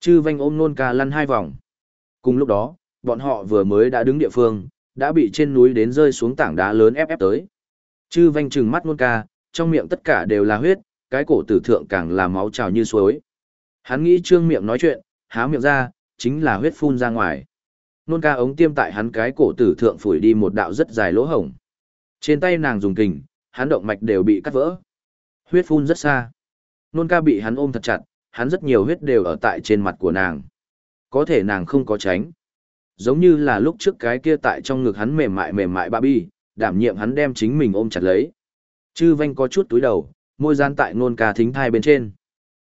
Chư vanh ôm nôn ca lăn hai vòng. Cùng lúc đó, bọn họ vừa mới đã đứng địa phương, đã bị trên núi đến rơi xuống tảng đá lớn ép ép tới. Chư vanh trừng mắt nôn ca, trong miệng tất cả đều là huyết, cái cổ tử thượng càng là máu trào như suối. Hắn nghĩ trương miệng nói chuyện, há miệng ra, chính là huyết phun ra ngoài. Nôn ca ống tiêm tại hắn cái cổ tử thượng phủi đi một đạo rất dài lỗ hổng. Trên tay nàng dùng kình, hắn động mạch đều bị cắt vỡ. Huyết phun rất xa. Nôn ca bị hắn ôm thật chặt, hắn rất nhiều huyết đều ở tại trên mặt của nàng. Có thể nàng không có tránh. Giống như là lúc trước cái kia tại trong ngực hắn mềm mại mềm mại ba bi, đảm nhiệm hắn đem chính mình ôm chặt lấy. Chư vanh có chút túi đầu, môi gian tại nôn ca thính thai bên trên.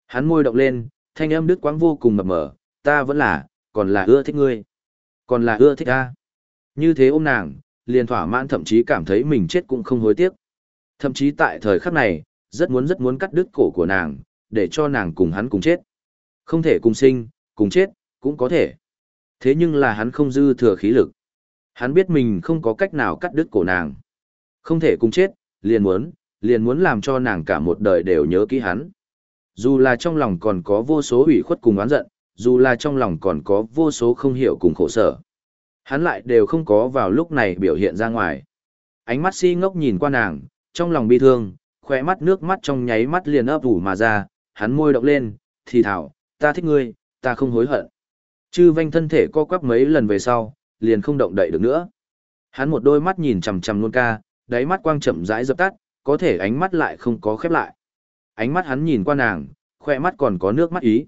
Hắn môi động lên, thanh âm đứt quãng vô cùng mập mờ, ta vẫn là, còn là ưa thích ngươi. Còn là ưa thích ta. Như thế ôm nàng, liền thỏa mãn thậm chí cảm thấy mình chết cũng không hối tiếc. Thậm chí tại thời khắc này, rất muốn rất muốn cắt đứt cổ của nàng, để cho nàng cùng hắn cùng chết. Không thể cùng sinh, cùng chết, cũng có thể. Thế nhưng là hắn không dư thừa khí lực. Hắn biết mình không có cách nào cắt đứt cổ nàng. Không thể cùng chết, liền muốn, liền muốn làm cho nàng cả một đời đều nhớ kỹ hắn. Dù là trong lòng còn có vô số ủy khuất cùng oán giận, dù là trong lòng còn có vô số không hiểu cùng khổ sở. Hắn lại đều không có vào lúc này biểu hiện ra ngoài. Ánh mắt si ngốc nhìn qua nàng, trong lòng bi thương, khỏe mắt nước mắt trong nháy mắt liền ấp ủ mà ra, hắn môi động lên, thì thảo, ta thích ngươi, ta không hối hận. Chư vanh thân thể co quắp mấy lần về sau, liền không động đậy được nữa. Hắn một đôi mắt nhìn chằm chằm nôn ca, đáy mắt quang chậm rãi dập tắt, có thể ánh mắt lại không có khép lại. Ánh mắt hắn nhìn qua nàng, khỏe mắt còn có nước mắt ý.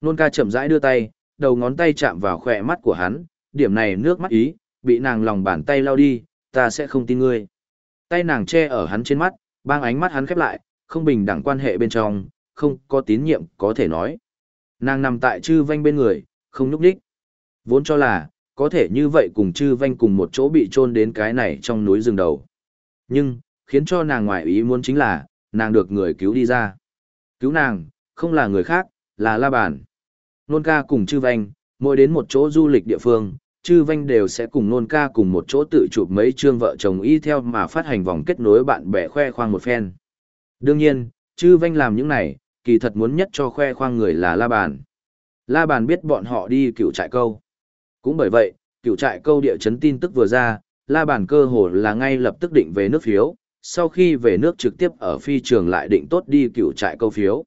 Nôn ca chậm rãi đưa tay, đầu ngón tay chạm vào khỏe mắt của hắn, điểm này nước mắt ý, bị nàng lòng bàn tay lau đi, ta sẽ không tin ngươi. Tay nàng che ở hắn trên mắt, bang ánh mắt hắn khép lại, không bình đẳng quan hệ bên trong, không có tín nhiệm có thể nói. Nàng nằm tại chư vanh bên người, không nhúc đích. Vốn cho là, có thể như vậy cùng chư vanh cùng một chỗ bị chôn đến cái này trong núi rừng đầu. Nhưng, khiến cho nàng ngoại ý muốn chính là, nàng được người cứu đi ra. Cứu nàng, không là người khác, là La Bàn. Nôn ca cùng chư vanh, mỗi đến một chỗ du lịch địa phương, chư vanh đều sẽ cùng nôn ca cùng một chỗ tự chụp mấy chương vợ chồng y theo mà phát hành vòng kết nối bạn bè khoe khoang một phen. Đương nhiên, chư vanh làm những này, kỳ thật muốn nhất cho khoe khoang người là La Bàn. La Bàn biết bọn họ đi cựu trại câu. Cũng bởi vậy, cựu trại câu địa chấn tin tức vừa ra, La Bàn cơ hồ là ngay lập tức định về nước phiếu, sau khi về nước trực tiếp ở phi trường lại định tốt đi cựu trại câu phiếu.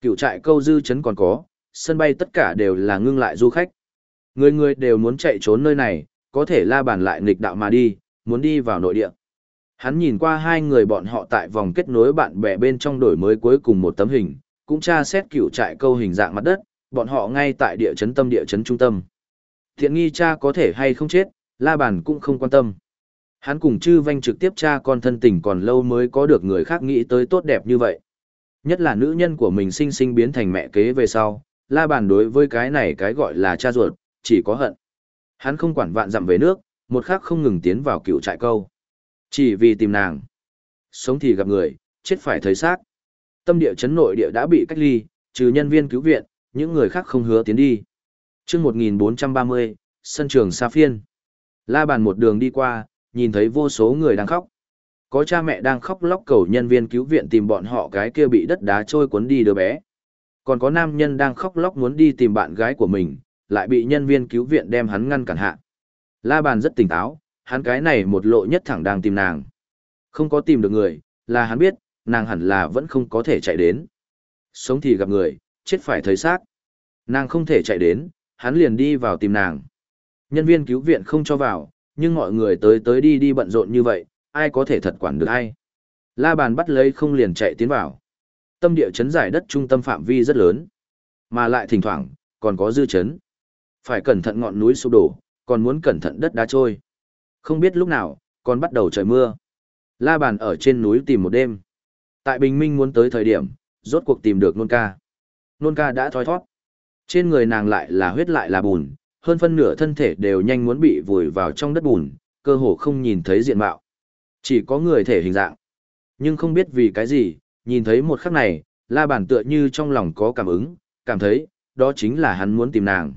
Cựu trại câu dư chấn còn có, sân bay tất cả đều là ngưng lại du khách. Người người đều muốn chạy trốn nơi này, có thể la bàn lại nghịch đạo mà đi, muốn đi vào nội địa. Hắn nhìn qua hai người bọn họ tại vòng kết nối bạn bè bên trong đổi mới cuối cùng một tấm hình, cũng tra xét cựu trại câu hình dạng mặt đất, bọn họ ngay tại địa chấn tâm địa chấn trung tâm. Thiện nghi cha có thể hay không chết, la bàn cũng không quan tâm. Hắn cùng chư vanh trực tiếp cha con thân tình còn lâu mới có được người khác nghĩ tới tốt đẹp như vậy. Nhất là nữ nhân của mình sinh sinh biến thành mẹ kế về sau, la bàn đối với cái này cái gọi là cha ruột, chỉ có hận. Hắn không quản vạn dặm về nước, một khắc không ngừng tiến vào cựu trại câu. Chỉ vì tìm nàng. Sống thì gặp người, chết phải thấy xác. Tâm địa chấn nội địa đã bị cách ly, trừ nhân viên cứu viện, những người khác không hứa tiến đi. Trước 1430, sân trường Sa Phiên. La bàn một đường đi qua, nhìn thấy vô số người đang khóc. Có cha mẹ đang khóc lóc cầu nhân viên cứu viện tìm bọn họ cái kia bị đất đá trôi cuốn đi đứa bé. Còn có nam nhân đang khóc lóc muốn đi tìm bạn gái của mình, lại bị nhân viên cứu viện đem hắn ngăn cản hạ. La bàn rất tỉnh táo, hắn cái này một lộ nhất thẳng đang tìm nàng. Không có tìm được người, là hắn biết, nàng hẳn là vẫn không có thể chạy đến. Sống thì gặp người, chết phải thấy xác. Nàng không thể chạy đến, hắn liền đi vào tìm nàng. Nhân viên cứu viện không cho vào, nhưng mọi người tới tới đi đi bận rộn như vậy, ai có thể thật quản được ai. La bàn bắt lấy không liền chạy tiến vào. Tâm địa chấn giải đất trung tâm phạm vi rất lớn, mà lại thỉnh thoảng, còn có dư chấn. Phải cẩn thận ngọn núi sụp đổ, còn muốn cẩn thận đất đá trôi. Không biết lúc nào, còn bắt đầu trời mưa. La bàn ở trên núi tìm một đêm. Tại Bình Minh muốn tới thời điểm, rốt cuộc tìm được nôn ca. Nôn ca đã thoi thoát. Trên người nàng lại là huyết lại là bùn, hơn phân nửa thân thể đều nhanh muốn bị vùi vào trong đất bùn, cơ hồ không nhìn thấy diện mạo. Chỉ có người thể hình dạng. Nhưng không biết vì cái gì, nhìn thấy một khắc này, la Bản tựa như trong lòng có cảm ứng, cảm thấy, đó chính là hắn muốn tìm nàng.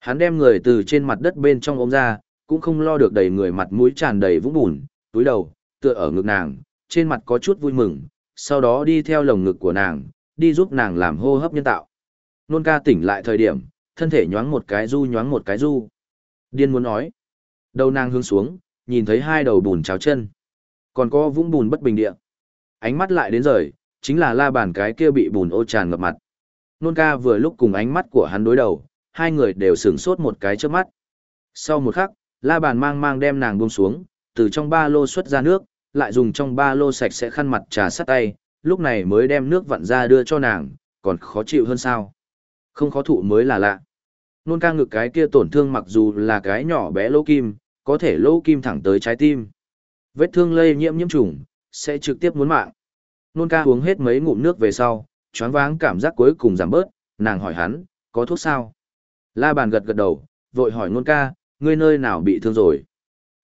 Hắn đem người từ trên mặt đất bên trong ôm ra, cũng không lo được đầy người mặt mũi tràn đầy vũng bùn, túi đầu, tựa ở ngực nàng, trên mặt có chút vui mừng, sau đó đi theo lồng ngực của nàng, đi giúp nàng làm hô hấp nhân tạo. Nôn ca tỉnh lại thời điểm, thân thể nhoáng một cái du nhoáng một cái du. Điên muốn nói. Đầu nàng hướng xuống, nhìn thấy hai đầu bùn cháo chân. Còn có vũng bùn bất bình địa. Ánh mắt lại đến rời, chính là la bàn cái kia bị bùn ô tràn ngập mặt. Nôn ca vừa lúc cùng ánh mắt của hắn đối đầu, hai người đều sửng sốt một cái trước mắt. Sau một khắc, la bàn mang mang đem nàng buông xuống, từ trong ba lô xuất ra nước, lại dùng trong ba lô sạch sẽ khăn mặt trà sát tay, lúc này mới đem nước vặn ra đưa cho nàng, còn khó chịu hơn sao. Không khó thụ mới là lạ. Nôn ca ngực cái kia tổn thương mặc dù là cái nhỏ bé lỗ kim, có thể lỗ kim thẳng tới trái tim. Vết thương lây nhiễm nhiễm trùng, sẽ trực tiếp muốn mạng. Nôn ca uống hết mấy ngụm nước về sau, choáng váng cảm giác cuối cùng giảm bớt, nàng hỏi hắn, có thuốc sao? La bàn gật gật đầu, vội hỏi nôn ca, ngươi nơi nào bị thương rồi?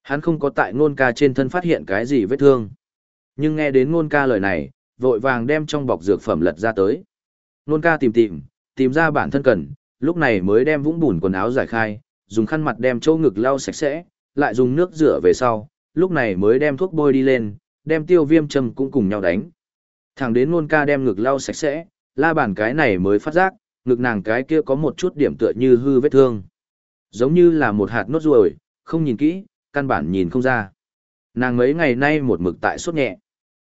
Hắn không có tại nôn ca trên thân phát hiện cái gì vết thương. Nhưng nghe đến nôn ca lời này, vội vàng đem trong bọc dược phẩm lật ra tới. Nôn ca tìm tìm, tìm ra bản thân cần, lúc này mới đem vũng bùn quần áo giải khai, dùng khăn mặt đem chỗ ngực lau sạch sẽ, lại dùng nước rửa về sau, lúc này mới đem thuốc bôi đi lên, đem tiêu viêm châm cũng cùng nhau đánh. Thẳng đến nôn ca đem ngực lau sạch sẽ, la bản cái này mới phát giác, ngực nàng cái kia có một chút điểm tựa như hư vết thương. Giống như là một hạt nốt ruồi, không nhìn kỹ, căn bản nhìn không ra. Nàng mấy ngày nay một mực tại sốt nhẹ.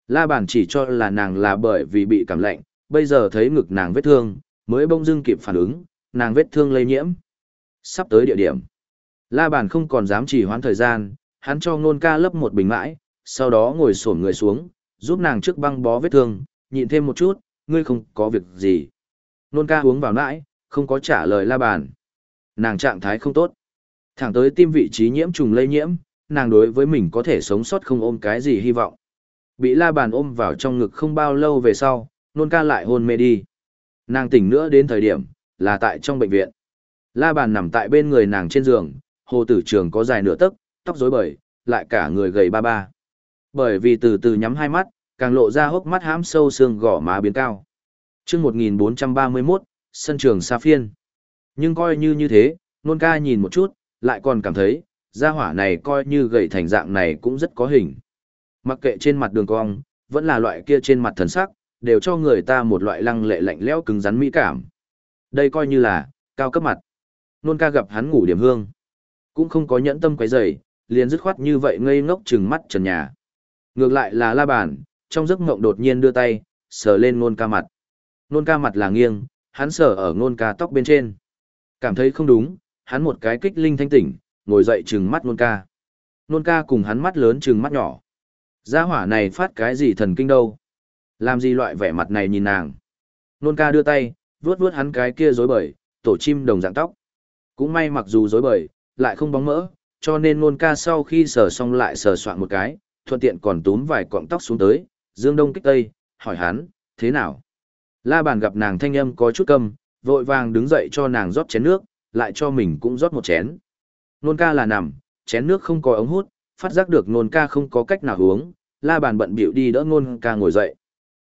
La bản chỉ cho là nàng là bởi vì bị cảm lạnh, bây giờ thấy ngực nàng vết thương, mới bông dưng kịp phản ứng, nàng vết thương lây nhiễm. Sắp tới địa điểm. La bản không còn dám chỉ hoãn thời gian, hắn cho ngôn ca lấp một bình mãi, sau đó ngồi xổm người xuống, giúp nàng trước băng bó vết thương, nhịn thêm một chút, ngươi không có việc gì. Nôn ca uống vào mãi, không có trả lời la bàn. Nàng trạng thái không tốt. Thẳng tới tim vị trí nhiễm trùng lây nhiễm, nàng đối với mình có thể sống sót không ôm cái gì hy vọng. Bị la bàn ôm vào trong ngực không bao lâu về sau, nôn ca lại hôn mê đi. Nàng tỉnh nữa đến thời điểm, là tại trong bệnh viện. La bàn nằm tại bên người nàng trên giường, hồ tử trường có dài nửa tấc, tóc rối bời, lại cả người gầy ba ba. Bởi vì từ từ nhắm hai mắt, càng lộ ra hốc mắt hãm sâu xương gỏ má biến cao. Trước 1431, sân trường xa phiên. Nhưng coi như như thế, nôn ca nhìn một chút, lại còn cảm thấy, gia hỏa này coi như gầy thành dạng này cũng rất có hình. Mặc kệ trên mặt đường cong, vẫn là loại kia trên mặt thần sắc, đều cho người ta một loại lăng lệ lạnh lẽo cứng rắn mỹ cảm. Đây coi như là, cao cấp mặt. Nôn ca gặp hắn ngủ điểm hương. Cũng không có nhẫn tâm quấy rầy, liền dứt khoát như vậy ngây ngốc chừng mắt trần nhà. Ngược lại là la bàn, trong giấc mộng đột nhiên đưa tay, sờ lên nôn ca mặt. Nôn ca mặt là nghiêng, hắn sờ ở nôn ca tóc bên trên. Cảm thấy không đúng, hắn một cái kích linh thanh tỉnh, ngồi dậy trừng mắt nôn ca. Nôn ca cùng hắn mắt lớn trừng mắt nhỏ. Gia hỏa này phát cái gì thần kinh đâu? Làm gì loại vẻ mặt này nhìn nàng? Nôn ca đưa tay, vuốt vuốt hắn cái kia rối bời, tổ chim đồng dạng tóc. Cũng may mặc dù rối bời, lại không bóng mỡ, cho nên nôn ca sau khi sờ xong lại sờ soạn một cái, thuận tiện còn túm vài cọng tóc xuống tới, dương đông kích tây, hỏi hắn, thế nào? La bàn gặp nàng thanh âm có chút câm, vội vàng đứng dậy cho nàng rót chén nước, lại cho mình cũng rót một chén. Nôn ca là nằm, chén nước không có ống hút, phát giác được nôn ca không có cách nào uống, la bàn bận bịu đi đỡ nôn ca ngồi dậy.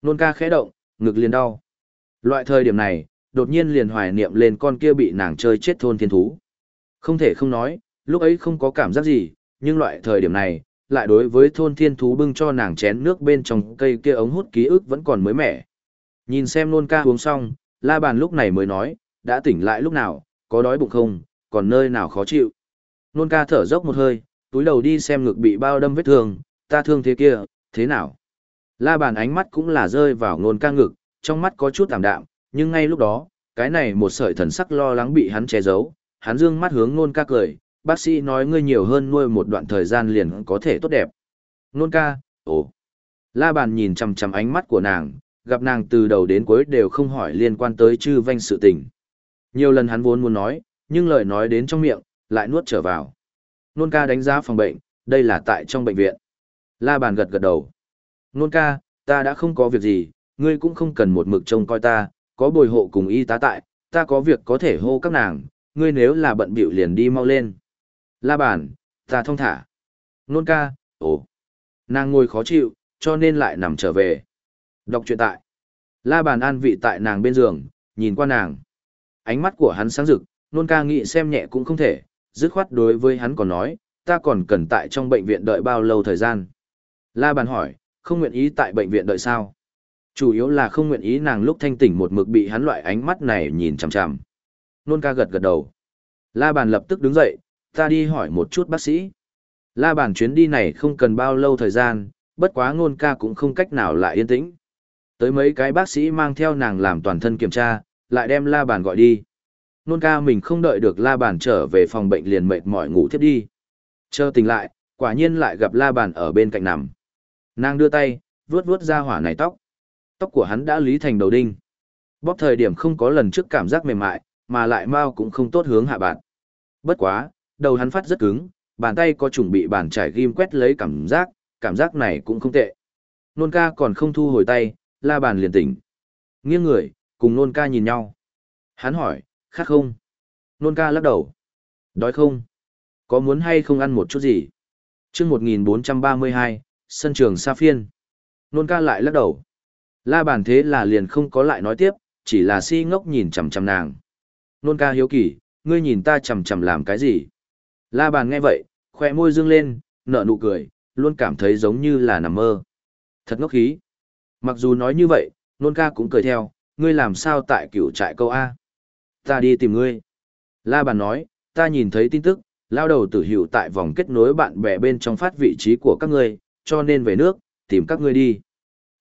Nôn ca khẽ động, ngực liền đau. Loại thời điểm này, đột nhiên liền hoài niệm lên con kia bị nàng chơi chết thôn thiên thú. Không thể không nói, lúc ấy không có cảm giác gì, nhưng loại thời điểm này, lại đối với thôn thiên thú bưng cho nàng chén nước bên trong cây kia ống hút ký ức vẫn còn mới mẻ. Nhìn xem nôn ca uống xong, la bàn lúc này mới nói, đã tỉnh lại lúc nào, có đói bụng không, còn nơi nào khó chịu. Nôn ca thở dốc một hơi, túi đầu đi xem ngực bị bao đâm vết thương, ta thương thế kia, thế nào? La bàn ánh mắt cũng là rơi vào nôn ca ngực, trong mắt có chút tạm đạm, nhưng ngay lúc đó, cái này một sợi thần sắc lo lắng bị hắn che giấu, hắn dương mắt hướng nôn ca cười, bác sĩ nói ngươi nhiều hơn nuôi một đoạn thời gian liền có thể tốt đẹp. Nôn ca, ồ. La bàn nhìn chằm chằm ánh mắt của nàng, gặp nàng từ đầu đến cuối đều không hỏi liên quan tới chư vanh sự tình. Nhiều lần hắn vốn muốn nói, nhưng lời nói đến trong miệng, lại nuốt trở vào. Nôn ca đánh giá phòng bệnh, đây là tại trong bệnh viện. La bàn gật gật đầu. Nôn ca, ta đã không có việc gì, ngươi cũng không cần một mực trông coi ta, có bồi hộ cùng y tá tại, ta có việc có thể hô các nàng, ngươi nếu là bận bịu liền đi mau lên. La bàn, ta thông thả. Nôn ca, ồ. Nàng ngồi khó chịu, cho nên lại nằm trở về. Đọc truyện tại. La bàn an vị tại nàng bên giường, nhìn qua nàng. Ánh mắt của hắn sáng rực, nôn ca nghĩ xem nhẹ cũng không thể, dứt khoát đối với hắn còn nói, ta còn cần tại trong bệnh viện đợi bao lâu thời gian. La bàn hỏi, không nguyện ý tại bệnh viện đợi sao? Chủ yếu là không nguyện ý nàng lúc thanh tỉnh một mực bị hắn loại ánh mắt này nhìn chằm chằm. Nôn ca gật gật đầu. La bàn lập tức đứng dậy, ta đi hỏi một chút bác sĩ. La bàn chuyến đi này không cần bao lâu thời gian, bất quá ngôn ca cũng không cách nào lại yên tĩnh. Tới mấy cái bác sĩ mang theo nàng làm toàn thân kiểm tra, lại đem la bàn gọi đi. Nôn ca mình không đợi được la bàn trở về phòng bệnh liền mệt mỏi ngủ thiếp đi. Chờ tỉnh lại, quả nhiên lại gặp la bàn ở bên cạnh nằm. Nàng đưa tay, vuốt vuốt ra hỏa này tóc. Tóc của hắn đã lý thành đầu đinh. Bóp thời điểm không có lần trước cảm giác mềm mại, mà lại mau cũng không tốt hướng hạ bạn. Bất quá, đầu hắn phát rất cứng, bàn tay có chuẩn bị bàn trải ghim quét lấy cảm giác, cảm giác này cũng không tệ. Nôn ca còn không thu hồi tay, la bàn liền tỉnh. Nghiêng người, cùng nôn ca nhìn nhau. Hắn hỏi, khát không? Nôn ca lắc đầu. Đói không? Có muốn hay không ăn một chút gì? chương 1432, sân trường Sa Phiên. Nôn ca lại lắc đầu. La bàn thế là liền không có lại nói tiếp, chỉ là si ngốc nhìn chằm chằm nàng. Nôn ca hiếu kỳ, ngươi nhìn ta chằm chằm làm cái gì? La bàn nghe vậy, khoe môi dương lên, nở nụ cười, luôn cảm thấy giống như là nằm mơ. Thật ngốc khí. Mặc dù nói như vậy, nôn ca cũng cười theo, ngươi làm sao tại cựu trại câu A? Ta đi tìm ngươi. La bàn nói, ta nhìn thấy tin tức, lao đầu tử hiệu tại vòng kết nối bạn bè bên trong phát vị trí của các ngươi, cho nên về nước, tìm các ngươi đi.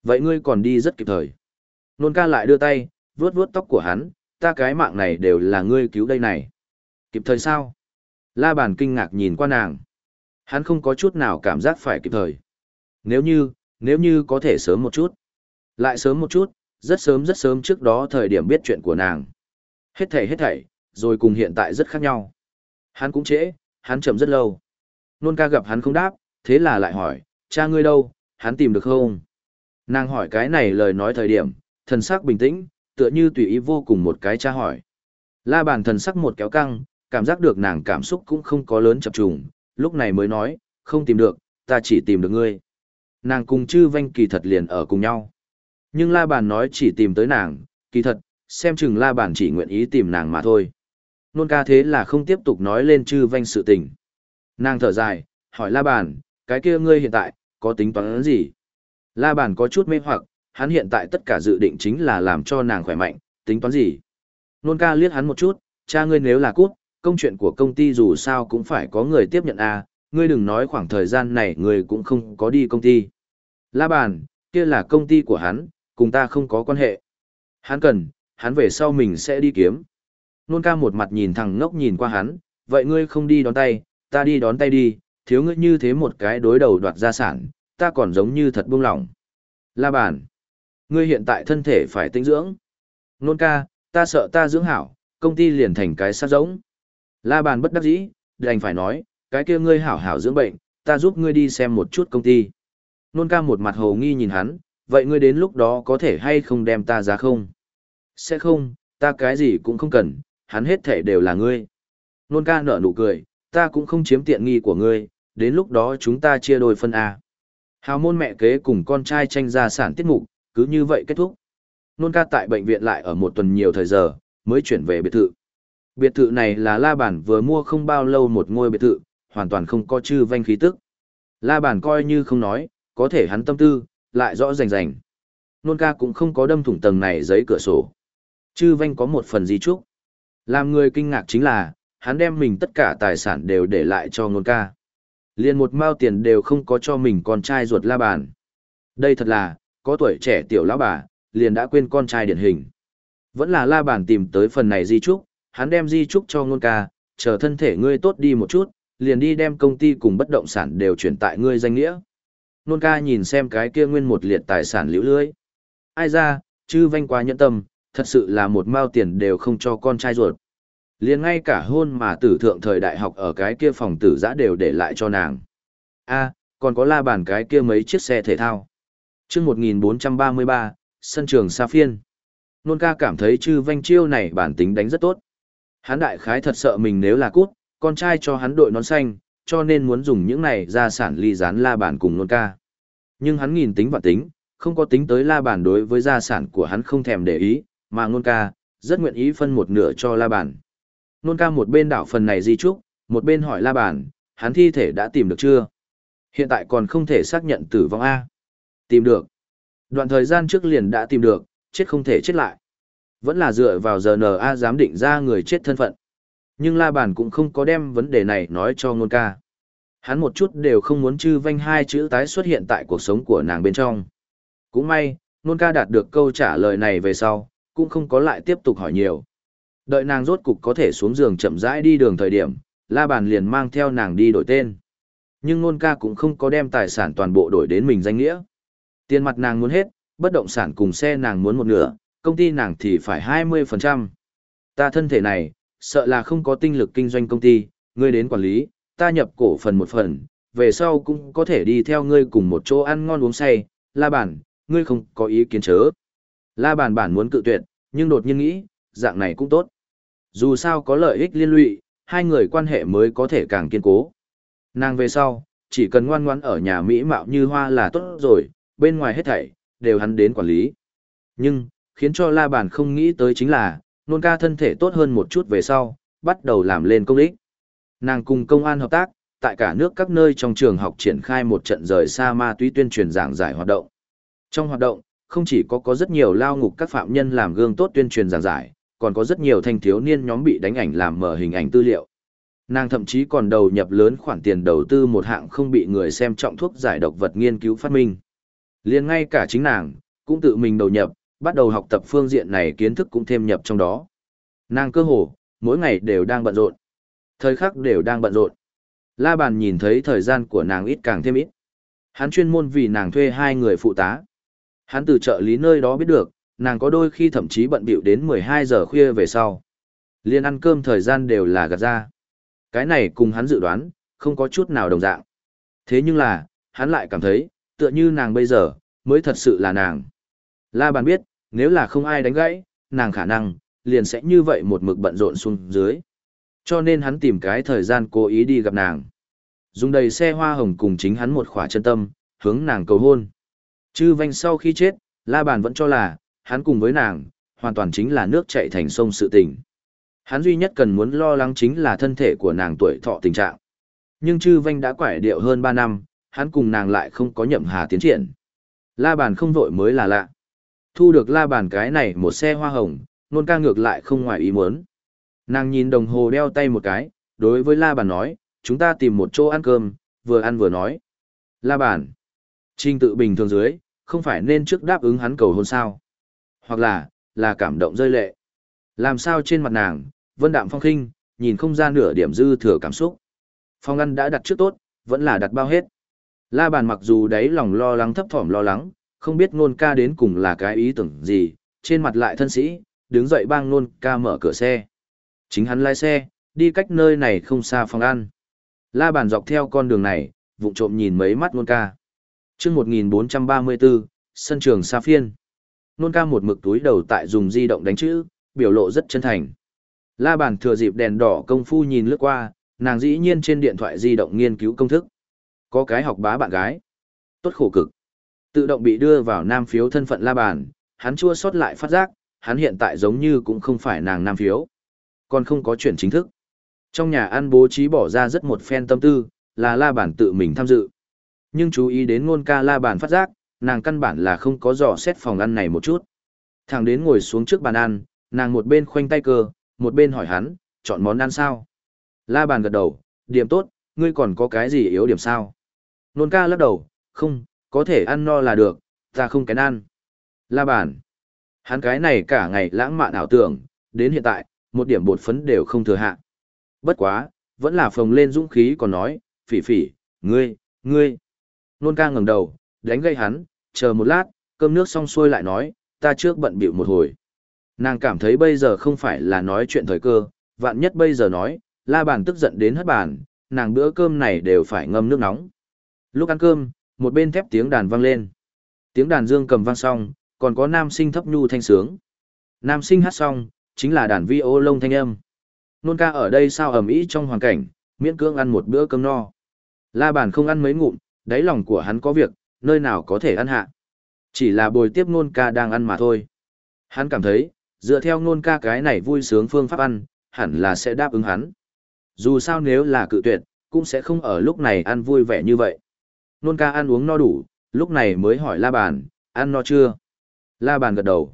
Vậy ngươi còn đi rất kịp thời. Nôn ca lại đưa tay, vuốt vuốt tóc của hắn, ta cái mạng này đều là ngươi cứu đây này. Kịp thời sao? La bàn kinh ngạc nhìn qua nàng. Hắn không có chút nào cảm giác phải kịp thời. Nếu như, nếu như có thể sớm một chút. Lại sớm một chút, rất sớm rất sớm trước đó thời điểm biết chuyện của nàng. Hết thảy hết thảy, rồi cùng hiện tại rất khác nhau. Hắn cũng trễ, hắn chậm rất lâu. Nôn ca gặp hắn không đáp, thế là lại hỏi, cha ngươi đâu, hắn tìm được không? Nàng hỏi cái này lời nói thời điểm, thần sắc bình tĩnh, tựa như tùy ý vô cùng một cái cha hỏi. La bàn thần sắc một kéo căng, cảm giác được nàng cảm xúc cũng không có lớn chập trùng, lúc này mới nói, không tìm được, ta chỉ tìm được ngươi. Nàng cùng chư vanh kỳ thật liền ở cùng nhau. Nhưng la bàn nói chỉ tìm tới nàng, kỳ thật, xem chừng la bàn chỉ nguyện ý tìm nàng mà thôi. Nôn ca thế là không tiếp tục nói lên chư vanh sự tình. Nàng thở dài, hỏi la bàn, cái kia ngươi hiện tại, có tính toán gì? La bàn có chút mê hoặc, hắn hiện tại tất cả dự định chính là làm cho nàng khỏe mạnh, tính toán gì? Nôn ca liếc hắn một chút, cha ngươi nếu là cút, công chuyện của công ty dù sao cũng phải có người tiếp nhận à, ngươi đừng nói khoảng thời gian này người cũng không có đi công ty. La bàn, kia là công ty của hắn, cùng ta không có quan hệ. Hắn cần, hắn về sau mình sẽ đi kiếm. Nôn ca một mặt nhìn thằng ngốc nhìn qua hắn, vậy ngươi không đi đón tay, ta đi đón tay đi, thiếu ngươi như thế một cái đối đầu đoạt gia sản, ta còn giống như thật buông lỏng. La bàn, ngươi hiện tại thân thể phải tinh dưỡng. Nôn ca, ta sợ ta dưỡng hảo, công ty liền thành cái sát giống. La bàn bất đắc dĩ, đành phải nói, cái kia ngươi hảo hảo dưỡng bệnh, ta giúp ngươi đi xem một chút công ty. Nôn ca một mặt hồ nghi nhìn hắn, vậy ngươi đến lúc đó có thể hay không đem ta ra không? Sẽ không, ta cái gì cũng không cần, hắn hết thể đều là ngươi. Nôn ca nở nụ cười, ta cũng không chiếm tiện nghi của ngươi, đến lúc đó chúng ta chia đôi phân A. Hào môn mẹ kế cùng con trai tranh gia sản tiết mục, cứ như vậy kết thúc. Nôn ca tại bệnh viện lại ở một tuần nhiều thời giờ, mới chuyển về biệt thự. Biệt thự này là La Bản vừa mua không bao lâu một ngôi biệt thự, hoàn toàn không có chư vanh khí tức. La Bản coi như không nói, có thể hắn tâm tư, lại rõ rành rành. Nôn ca cũng không có đâm thủng tầng này giấy cửa sổ. Chư vanh có một phần gì chúc. Làm người kinh ngạc chính là, hắn đem mình tất cả tài sản đều để lại cho nôn ca. Liền một mao tiền đều không có cho mình con trai ruột La Bàn. Đây thật là, có tuổi trẻ tiểu lão bà, liền đã quên con trai điển hình. Vẫn là La Bàn tìm tới phần này di trúc, hắn đem di trúc cho ngôn ca, chờ thân thể ngươi tốt đi một chút, liền đi đem công ty cùng bất động sản đều chuyển tại ngươi danh nghĩa. Nôn ca nhìn xem cái kia nguyên một liệt tài sản liễu lưới. Ai ra, chư vanh quá nhẫn tâm, thật sự là một mao tiền đều không cho con trai ruột. liền ngay cả hôn mà tử thượng thời đại học ở cái kia phòng tử giã đều để lại cho nàng. a còn có la bàn cái kia mấy chiếc xe thể thao. chương 1433, sân trường Sa Phiên. Nôn ca cảm thấy chư vanh chiêu này bản tính đánh rất tốt. Hắn đại khái thật sợ mình nếu là cút, con trai cho hắn đội nón xanh, cho nên muốn dùng những này ra sản ly gián la bàn cùng nôn ca. Nhưng hắn nghìn tính và tính, không có tính tới la bàn đối với gia sản của hắn không thèm để ý, mà nôn ca, rất nguyện ý phân một nửa cho la bàn. Nôn ca một bên đảo phần này di trúc, một bên hỏi la bàn, hắn thi thể đã tìm được chưa? Hiện tại còn không thể xác nhận tử vong A. Tìm được. Đoạn thời gian trước liền đã tìm được, chết không thể chết lại. Vẫn là dựa vào giờ NA giám định ra người chết thân phận. Nhưng La Bàn cũng không có đem vấn đề này nói cho ngôn ca. Hắn một chút đều không muốn chư vanh hai chữ tái xuất hiện tại cuộc sống của nàng bên trong. Cũng may, ngôn ca đạt được câu trả lời này về sau, cũng không có lại tiếp tục hỏi nhiều. Đợi nàng rốt cục có thể xuống giường chậm rãi đi đường thời điểm, La Bàn liền mang theo nàng đi đổi tên. Nhưng ngôn ca cũng không có đem tài sản toàn bộ đổi đến mình danh nghĩa. Tiền mặt nàng muốn hết, bất động sản cùng xe nàng muốn một nửa, công ty nàng thì phải 20%. Ta thân thể này, sợ là không có tinh lực kinh doanh công ty, ngươi đến quản lý, ta nhập cổ phần một phần, về sau cũng có thể đi theo ngươi cùng một chỗ ăn ngon uống say, la bản, ngươi không có ý kiến chớ. La bản bản muốn cự tuyệt, nhưng đột nhiên nghĩ, dạng này cũng tốt. Dù sao có lợi ích liên lụy, hai người quan hệ mới có thể càng kiên cố. Nàng về sau, chỉ cần ngoan ngoãn ở nhà Mỹ mạo như hoa là tốt rồi, bên ngoài hết thảy, đều hắn đến quản lý. Nhưng, khiến cho La Bàn không nghĩ tới chính là, nôn ca thân thể tốt hơn một chút về sau, bắt đầu làm lên công ích. Nàng cùng công an hợp tác, tại cả nước các nơi trong trường học triển khai một trận rời xa ma túy tuyên truyền giảng giải hoạt động. Trong hoạt động, không chỉ có có rất nhiều lao ngục các phạm nhân làm gương tốt tuyên truyền giảng giải, còn có rất nhiều thanh thiếu niên nhóm bị đánh ảnh làm mở hình ảnh tư liệu. Nàng thậm chí còn đầu nhập lớn khoản tiền đầu tư một hạng không bị người xem trọng thuốc giải độc vật nghiên cứu phát minh. Liền ngay cả chính nàng, cũng tự mình đầu nhập, bắt đầu học tập phương diện này kiến thức cũng thêm nhập trong đó. Nàng cơ hồ, mỗi ngày đều đang bận rộn. Thời khắc đều đang bận rộn. La bàn nhìn thấy thời gian của nàng ít càng thêm ít. Hắn chuyên môn vì nàng thuê hai người phụ tá. Hắn từ trợ lý nơi đó biết được, nàng có đôi khi thậm chí bận bịu đến 12 giờ khuya về sau. Liên ăn cơm thời gian đều là gạt ra. Cái này cùng hắn dự đoán, không có chút nào đồng dạng. Thế nhưng là, hắn lại cảm thấy, tựa như nàng bây giờ, mới thật sự là nàng. La bàn biết, nếu là không ai đánh gãy, nàng khả năng, liền sẽ như vậy một mực bận rộn xuống dưới. Cho nên hắn tìm cái thời gian cố ý đi gặp nàng. Dùng đầy xe hoa hồng cùng chính hắn một khỏa chân tâm, hướng nàng cầu hôn. Chư vanh sau khi chết, La Bàn vẫn cho là, hắn cùng với nàng, hoàn toàn chính là nước chạy thành sông sự tình. Hắn duy nhất cần muốn lo lắng chính là thân thể của nàng tuổi thọ tình trạng. Nhưng chư vanh đã quải điệu hơn 3 năm, hắn cùng nàng lại không có nhậm hà tiến triển. La bàn không vội mới là lạ. Thu được la bàn cái này một xe hoa hồng, nôn ca ngược lại không ngoài ý muốn. Nàng nhìn đồng hồ đeo tay một cái, đối với la bàn nói, chúng ta tìm một chỗ ăn cơm, vừa ăn vừa nói. La bàn. Trình tự bình thường dưới, không phải nên trước đáp ứng hắn cầu hôn sao. Hoặc là, là cảm động rơi lệ. Làm sao trên mặt nàng, vân đạm phong khinh, nhìn không ra nửa điểm dư thừa cảm xúc. Phong ăn đã đặt trước tốt, vẫn là đặt bao hết. La bàn mặc dù đấy lòng lo lắng thấp thỏm lo lắng, không biết nôn ca đến cùng là cái ý tưởng gì, trên mặt lại thân sĩ, đứng dậy bang nôn ca mở cửa xe. Chính hắn lái xe, đi cách nơi này không xa phòng ăn. La bàn dọc theo con đường này, vụng trộm nhìn mấy mắt nôn ca. chương 1434, sân trường Sa Phiên. Nôn ca một mực túi đầu tại dùng di động đánh chữ, biểu lộ rất chân thành. La bàn thừa dịp đèn đỏ công phu nhìn lướt qua, nàng dĩ nhiên trên điện thoại di động nghiên cứu công thức. Có cái học bá bạn gái. Tốt khổ cực. Tự động bị đưa vào nam phiếu thân phận la bàn, hắn chua sót lại phát giác, hắn hiện tại giống như cũng không phải nàng nam phiếu. Còn không có chuyển chính thức. Trong nhà ăn bố trí bỏ ra rất một phen tâm tư, là la bàn tự mình tham dự. Nhưng chú ý đến ngôn ca la bàn phát giác, nàng căn bản là không có dò xét phòng ăn này một chút. Thằng đến ngồi xuống trước bàn ăn, nàng một bên khoanh tay cơ, một bên hỏi hắn, chọn món ăn sao? La bàn gật đầu, điểm tốt, ngươi còn có cái gì yếu điểm sao? Nôn ca lắc đầu, không, có thể ăn no là được, ta không kén ăn. La bàn. Hắn cái này cả ngày lãng mạn ảo tưởng, đến hiện tại, một điểm bột phấn đều không thừa hạ. Bất quá, vẫn là phồng lên dũng khí còn nói, phỉ phỉ, ngươi, ngươi. Nôn ca ngẩng đầu, đánh gây hắn, chờ một lát, cơm nước xong xuôi lại nói, ta trước bận bịu một hồi. Nàng cảm thấy bây giờ không phải là nói chuyện thời cơ, vạn nhất bây giờ nói, la bàn tức giận đến hất bàn, nàng bữa cơm này đều phải ngâm nước nóng. Lúc ăn cơm, một bên thép tiếng đàn vang lên. Tiếng đàn dương cầm vang xong, còn có nam sinh thấp nhu thanh sướng. Nam sinh hát xong, chính là đàn vi ô lông thanh âm. Nôn ca ở đây sao ẩm ý trong hoàn cảnh, miễn cưỡng ăn một bữa cơm no. La bàn không ăn mấy ngụm, đáy lòng của hắn có việc, nơi nào có thể ăn hạ. Chỉ là bồi tiếp nôn ca đang ăn mà thôi. Hắn cảm thấy, dựa theo nôn ca cái này vui sướng phương pháp ăn, hẳn là sẽ đáp ứng hắn. Dù sao nếu là cự tuyệt, cũng sẽ không ở lúc này ăn vui vẻ như vậy. Nôn ca ăn uống no đủ, lúc này mới hỏi la bàn, ăn no chưa? La bàn gật đầu.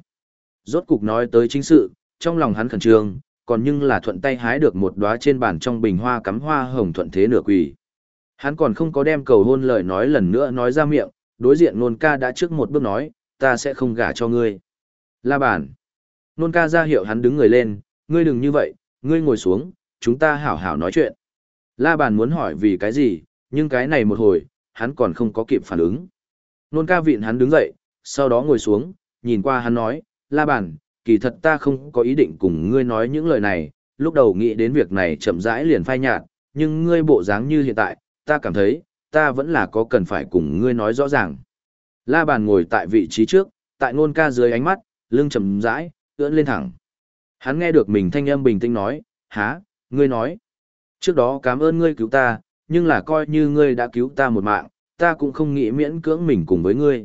Rốt cục nói tới chính sự, trong lòng hắn khẩn trương, còn nhưng là thuận tay hái được một đóa trên bàn trong bình hoa cắm hoa hồng thuận thế nửa quỳ. Hắn còn không có đem cầu hôn lời nói lần nữa nói ra miệng, đối diện nôn ca đã trước một bước nói, ta sẽ không gả cho ngươi. La bàn. Nôn ca ra hiệu hắn đứng người lên, ngươi đừng như vậy, ngươi ngồi xuống, chúng ta hảo hảo nói chuyện. La bàn muốn hỏi vì cái gì, nhưng cái này một hồi, hắn còn không có kịp phản ứng. Nôn ca vịn hắn đứng dậy, sau đó ngồi xuống, nhìn qua hắn nói, La bàn, kỳ thật ta không có ý định cùng ngươi nói những lời này, lúc đầu nghĩ đến việc này chậm rãi liền phai nhạt, nhưng ngươi bộ dáng như hiện tại, ta cảm thấy, ta vẫn là có cần phải cùng ngươi nói rõ ràng. La bàn ngồi tại vị trí trước, tại nôn ca dưới ánh mắt, lưng chậm rãi, ưỡn lên thẳng. Hắn nghe được mình thanh âm bình tĩnh nói, há, ngươi nói. Trước đó cảm ơn ngươi cứu ta, nhưng là coi như ngươi đã cứu ta một mạng, ta cũng không nghĩ miễn cưỡng mình cùng với ngươi.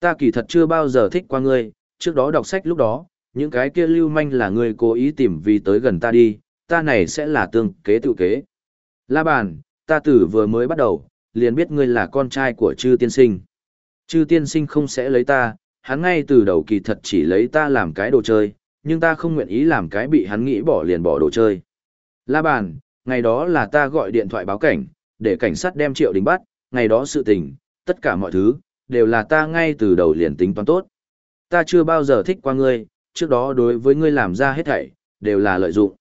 Ta kỳ thật chưa bao giờ thích qua ngươi, trước đó đọc sách lúc đó, những cái kia lưu manh là ngươi cố ý tìm vì tới gần ta đi, ta này sẽ là tương kế tự kế. La bàn, ta tử vừa mới bắt đầu, liền biết ngươi là con trai của chư tiên sinh. Chư tiên sinh không sẽ lấy ta, hắn ngay từ đầu kỳ thật chỉ lấy ta làm cái đồ chơi, nhưng ta không nguyện ý làm cái bị hắn nghĩ bỏ liền bỏ đồ chơi. La bàn, ngày đó là ta gọi điện thoại báo cảnh, để cảnh sát đem triệu đình bắt, ngày đó sự tình, tất cả mọi thứ, đều là ta ngay từ đầu liền tính toán tốt. Ta chưa bao giờ thích qua ngươi, trước đó đối với ngươi làm ra hết thảy, đều là lợi dụng.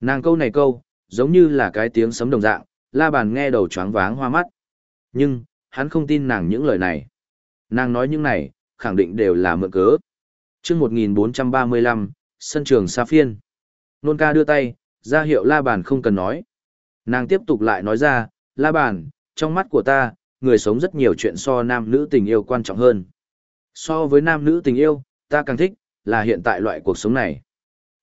Nàng câu này câu, giống như là cái tiếng sấm đồng dạng, la bàn nghe đầu choáng váng hoa mắt. Nhưng, hắn không tin nàng những lời này. Nàng nói những này, khẳng định đều là mượn cớ. trước 1435, sân trường Sa Phiên. Nôn ca đưa tay, ra hiệu la bàn không cần nói. Nàng tiếp tục lại nói ra, la bàn, trong mắt của ta, người sống rất nhiều chuyện so nam nữ tình yêu quan trọng hơn. So với nam nữ tình yêu, ta càng thích, là hiện tại loại cuộc sống này.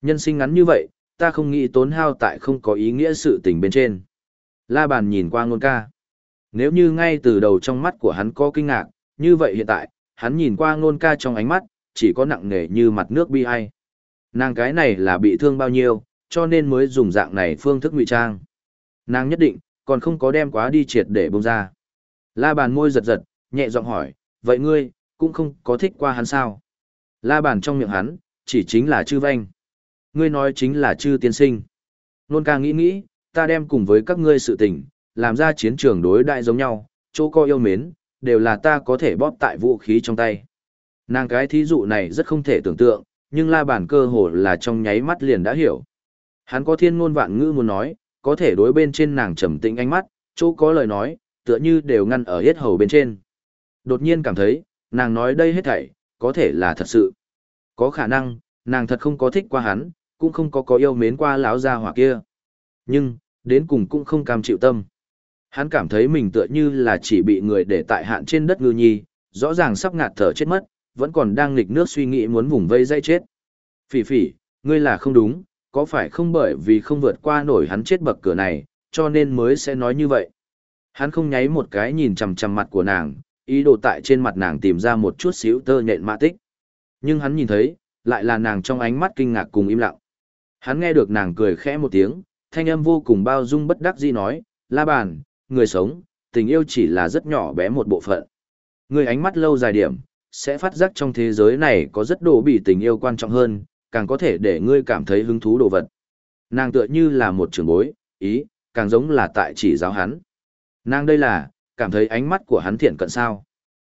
Nhân sinh ngắn như vậy, ta không nghĩ tốn hao tại không có ý nghĩa sự tình bên trên. La bàn nhìn qua ngôn ca. Nếu như ngay từ đầu trong mắt của hắn có kinh ngạc, như vậy hiện tại, hắn nhìn qua ngôn ca trong ánh mắt, chỉ có nặng nề như mặt nước bi ai. Nàng cái này là bị thương bao nhiêu, cho nên mới dùng dạng này phương thức ngụy trang. Nàng nhất định, còn không có đem quá đi triệt để bông ra. La bàn môi giật giật, nhẹ giọng hỏi, vậy ngươi, cũng không có thích qua hắn sao? La bàn trong miệng hắn, chỉ chính là chư vanh. Ngươi nói chính là chư tiên sinh. Nôn ca nghĩ nghĩ, ta đem cùng với các ngươi sự tình, làm ra chiến trường đối đại giống nhau, chỗ co yêu mến, đều là ta có thể bóp tại vũ khí trong tay. Nàng cái thí dụ này rất không thể tưởng tượng, nhưng la bản cơ hồ là trong nháy mắt liền đã hiểu. Hắn có thiên ngôn vạn ngữ muốn nói, có thể đối bên trên nàng trầm tĩnh ánh mắt, chỗ có lời nói, tựa như đều ngăn ở hết hầu bên trên. Đột nhiên cảm thấy, nàng nói đây hết thảy, có thể là thật sự. Có khả năng, nàng thật không có thích qua hắn, cũng không có có yêu mến qua lão gia hỏa kia. Nhưng, đến cùng cũng không cam chịu tâm. Hắn cảm thấy mình tựa như là chỉ bị người để tại hạn trên đất ngư nhi, rõ ràng sắp ngạt thở chết mất, vẫn còn đang nghịch nước suy nghĩ muốn vùng vây dây chết. Phỉ phỉ, ngươi là không đúng, có phải không bởi vì không vượt qua nổi hắn chết bậc cửa này, cho nên mới sẽ nói như vậy. Hắn không nháy một cái nhìn chằm chằm mặt của nàng, ý đồ tại trên mặt nàng tìm ra một chút xíu tơ nhện mã tích. Nhưng hắn nhìn thấy, lại là nàng trong ánh mắt kinh ngạc cùng im lặng. Hắn nghe được nàng cười khẽ một tiếng, thanh âm vô cùng bao dung bất đắc dĩ nói, la bàn, người sống, tình yêu chỉ là rất nhỏ bé một bộ phận. Người ánh mắt lâu dài điểm, sẽ phát giác trong thế giới này có rất đồ bị tình yêu quan trọng hơn, càng có thể để ngươi cảm thấy hứng thú đồ vật. Nàng tựa như là một trưởng bối, ý, càng giống là tại chỉ giáo hắn. Nàng đây là, cảm thấy ánh mắt của hắn thiện cận sao.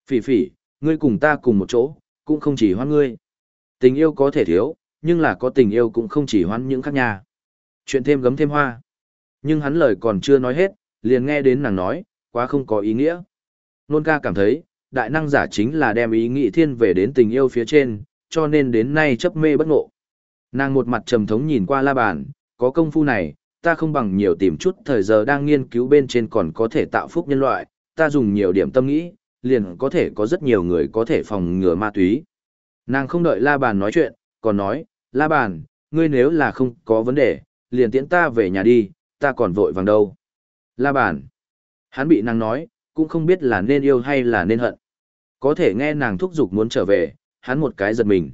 Phỉ phỉ, ngươi cùng ta cùng một chỗ, cũng không chỉ hoan ngươi. Tình yêu có thể thiếu, nhưng là có tình yêu cũng không chỉ hoan những khác nhà. Chuyện thêm gấm thêm hoa. Nhưng hắn lời còn chưa nói hết, liền nghe đến nàng nói, quá không có ý nghĩa. Nôn ca cảm thấy, đại năng giả chính là đem ý nghĩ thiên về đến tình yêu phía trên, cho nên đến nay chấp mê bất ngộ. Nàng một mặt trầm thống nhìn qua la bàn, có công phu này, ta không bằng nhiều tìm chút thời giờ đang nghiên cứu bên trên còn có thể tạo phúc nhân loại, ta dùng nhiều điểm tâm nghĩ, liền có thể có rất nhiều người có thể phòng ngừa ma túy. Nàng không đợi la bàn nói chuyện, còn nói, la bàn, ngươi nếu là không có vấn đề, liền tiễn ta về nhà đi, ta còn vội vàng đâu. La bàn. Hắn bị nàng nói, cũng không biết là nên yêu hay là nên hận. Có thể nghe nàng thúc giục muốn trở về, hắn một cái giật mình.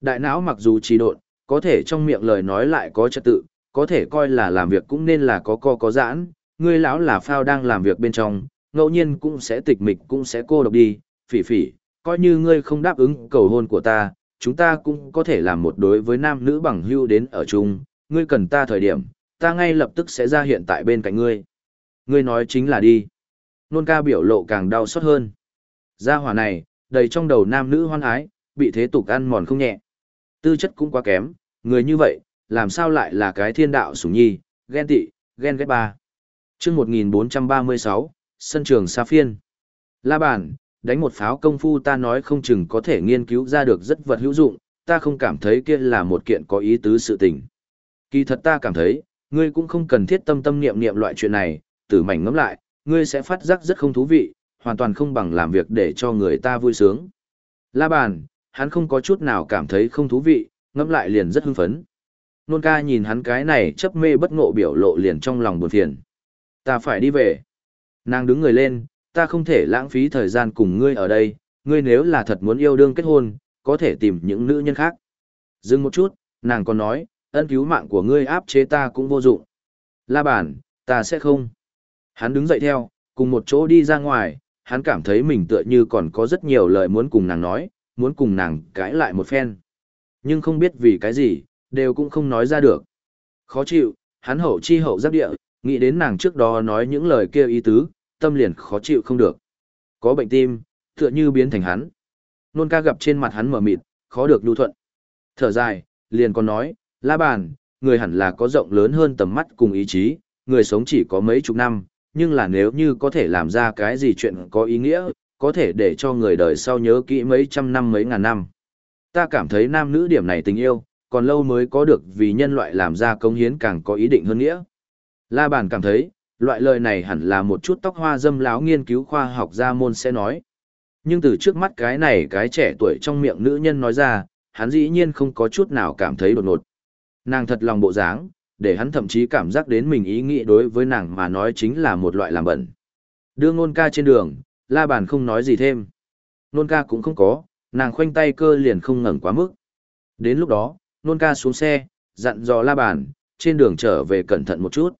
Đại não mặc dù trì độn, có thể trong miệng lời nói lại có trật tự, có thể coi là làm việc cũng nên là có co có giãn, ngươi lão là phao đang làm việc bên trong, ngẫu nhiên cũng sẽ tịch mịch cũng sẽ cô độc đi, phỉ phỉ, coi như ngươi không đáp ứng cầu hôn của ta, chúng ta cũng có thể làm một đối với nam nữ bằng hưu đến ở chung, ngươi cần ta thời điểm, ta ngay lập tức sẽ ra hiện tại bên cạnh ngươi. Ngươi nói chính là đi. Nôn ca biểu lộ càng đau xót hơn. Gia hỏa này, đầy trong đầu nam nữ hoan ái, bị thế tục ăn mòn không nhẹ. Tư chất cũng quá kém, người như vậy, làm sao lại là cái thiên đạo sủng nhi, ghen tị, ghen ghét ba. chương 1436, sân trường Sa Phiên. La bàn, đánh một pháo công phu ta nói không chừng có thể nghiên cứu ra được rất vật hữu dụng, ta không cảm thấy kia là một kiện có ý tứ sự tình. Kỳ thật ta cảm thấy, ngươi cũng không cần thiết tâm tâm niệm niệm loại chuyện này, tử mảnh ngẫm lại, ngươi sẽ phát giác rất không thú vị, hoàn toàn không bằng làm việc để cho người ta vui sướng. La bàn, hắn không có chút nào cảm thấy không thú vị, ngẫm lại liền rất hưng phấn. Nôn ca nhìn hắn cái này chấp mê bất ngộ biểu lộ liền trong lòng buồn phiền. Ta phải đi về. Nàng đứng người lên, ta không thể lãng phí thời gian cùng ngươi ở đây, ngươi nếu là thật muốn yêu đương kết hôn, có thể tìm những nữ nhân khác. Dừng một chút, nàng còn nói, ân cứu mạng của ngươi áp chế ta cũng vô dụng. La bản, ta sẽ không. Hắn đứng dậy theo, cùng một chỗ đi ra ngoài, hắn cảm thấy mình tựa như còn có rất nhiều lời muốn cùng nàng nói, muốn cùng nàng cãi lại một phen. Nhưng không biết vì cái gì, đều cũng không nói ra được. Khó chịu, hắn hậu chi hậu giáp địa, nghĩ đến nàng trước đó nói những lời kia ý tứ, tâm liền khó chịu không được. Có bệnh tim, tựa như biến thành hắn. Nôn ca gặp trên mặt hắn mở mịt, khó được đu thuận. Thở dài, liền còn nói, la bàn, người hẳn là có rộng lớn hơn tầm mắt cùng ý chí, người sống chỉ có mấy chục năm, nhưng là nếu như có thể làm ra cái gì chuyện có ý nghĩa, có thể để cho người đời sau nhớ kỹ mấy trăm năm mấy ngàn năm. Ta cảm thấy nam nữ điểm này tình yêu, còn lâu mới có được vì nhân loại làm ra công hiến càng có ý định hơn nghĩa. La bàn cảm thấy, loại lời này hẳn là một chút tóc hoa dâm láo nghiên cứu khoa học gia môn sẽ nói. Nhưng từ trước mắt cái này cái trẻ tuổi trong miệng nữ nhân nói ra, hắn dĩ nhiên không có chút nào cảm thấy đột ngột. Nàng thật lòng bộ dáng, để hắn thậm chí cảm giác đến mình ý nghĩ đối với nàng mà nói chính là một loại làm bẩn. Đưa ngôn ca trên đường, la bàn không nói gì thêm. Nôn ca cũng không có, nàng khoanh tay cơ liền không ngẩng quá mức. Đến lúc đó, nôn ca xuống xe, dặn dò la bàn, trên đường trở về cẩn thận một chút.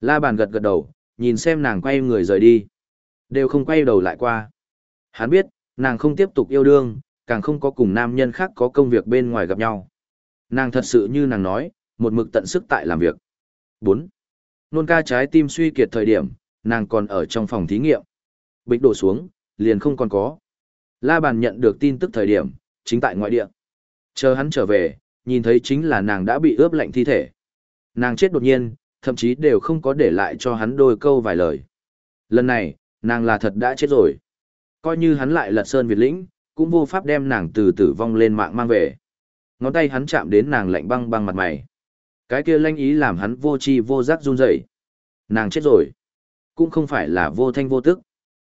La bàn gật gật đầu, nhìn xem nàng quay người rời đi. Đều không quay đầu lại qua. Hắn biết, nàng không tiếp tục yêu đương, càng không có cùng nam nhân khác có công việc bên ngoài gặp nhau. Nàng thật sự như nàng nói, một mực tận sức tại làm việc. 4. Nôn ca trái tim suy kiệt thời điểm, nàng còn ở trong phòng thí nghiệm. Bịch đổ xuống, liền không còn có. La bàn nhận được tin tức thời điểm, chính tại ngoại địa. Chờ hắn trở về, nhìn thấy chính là nàng đã bị ướp lạnh thi thể. Nàng chết đột nhiên, thậm chí đều không có để lại cho hắn đôi câu vài lời. Lần này, nàng là thật đã chết rồi. Coi như hắn lại lật sơn Việt lĩnh, cũng vô pháp đem nàng từ tử vong lên mạng mang về. Ngón tay hắn chạm đến nàng lạnh băng băng mặt mày. Cái kia lanh ý làm hắn vô chi vô giác run rẩy. Nàng chết rồi. Cũng không phải là vô thanh vô tức.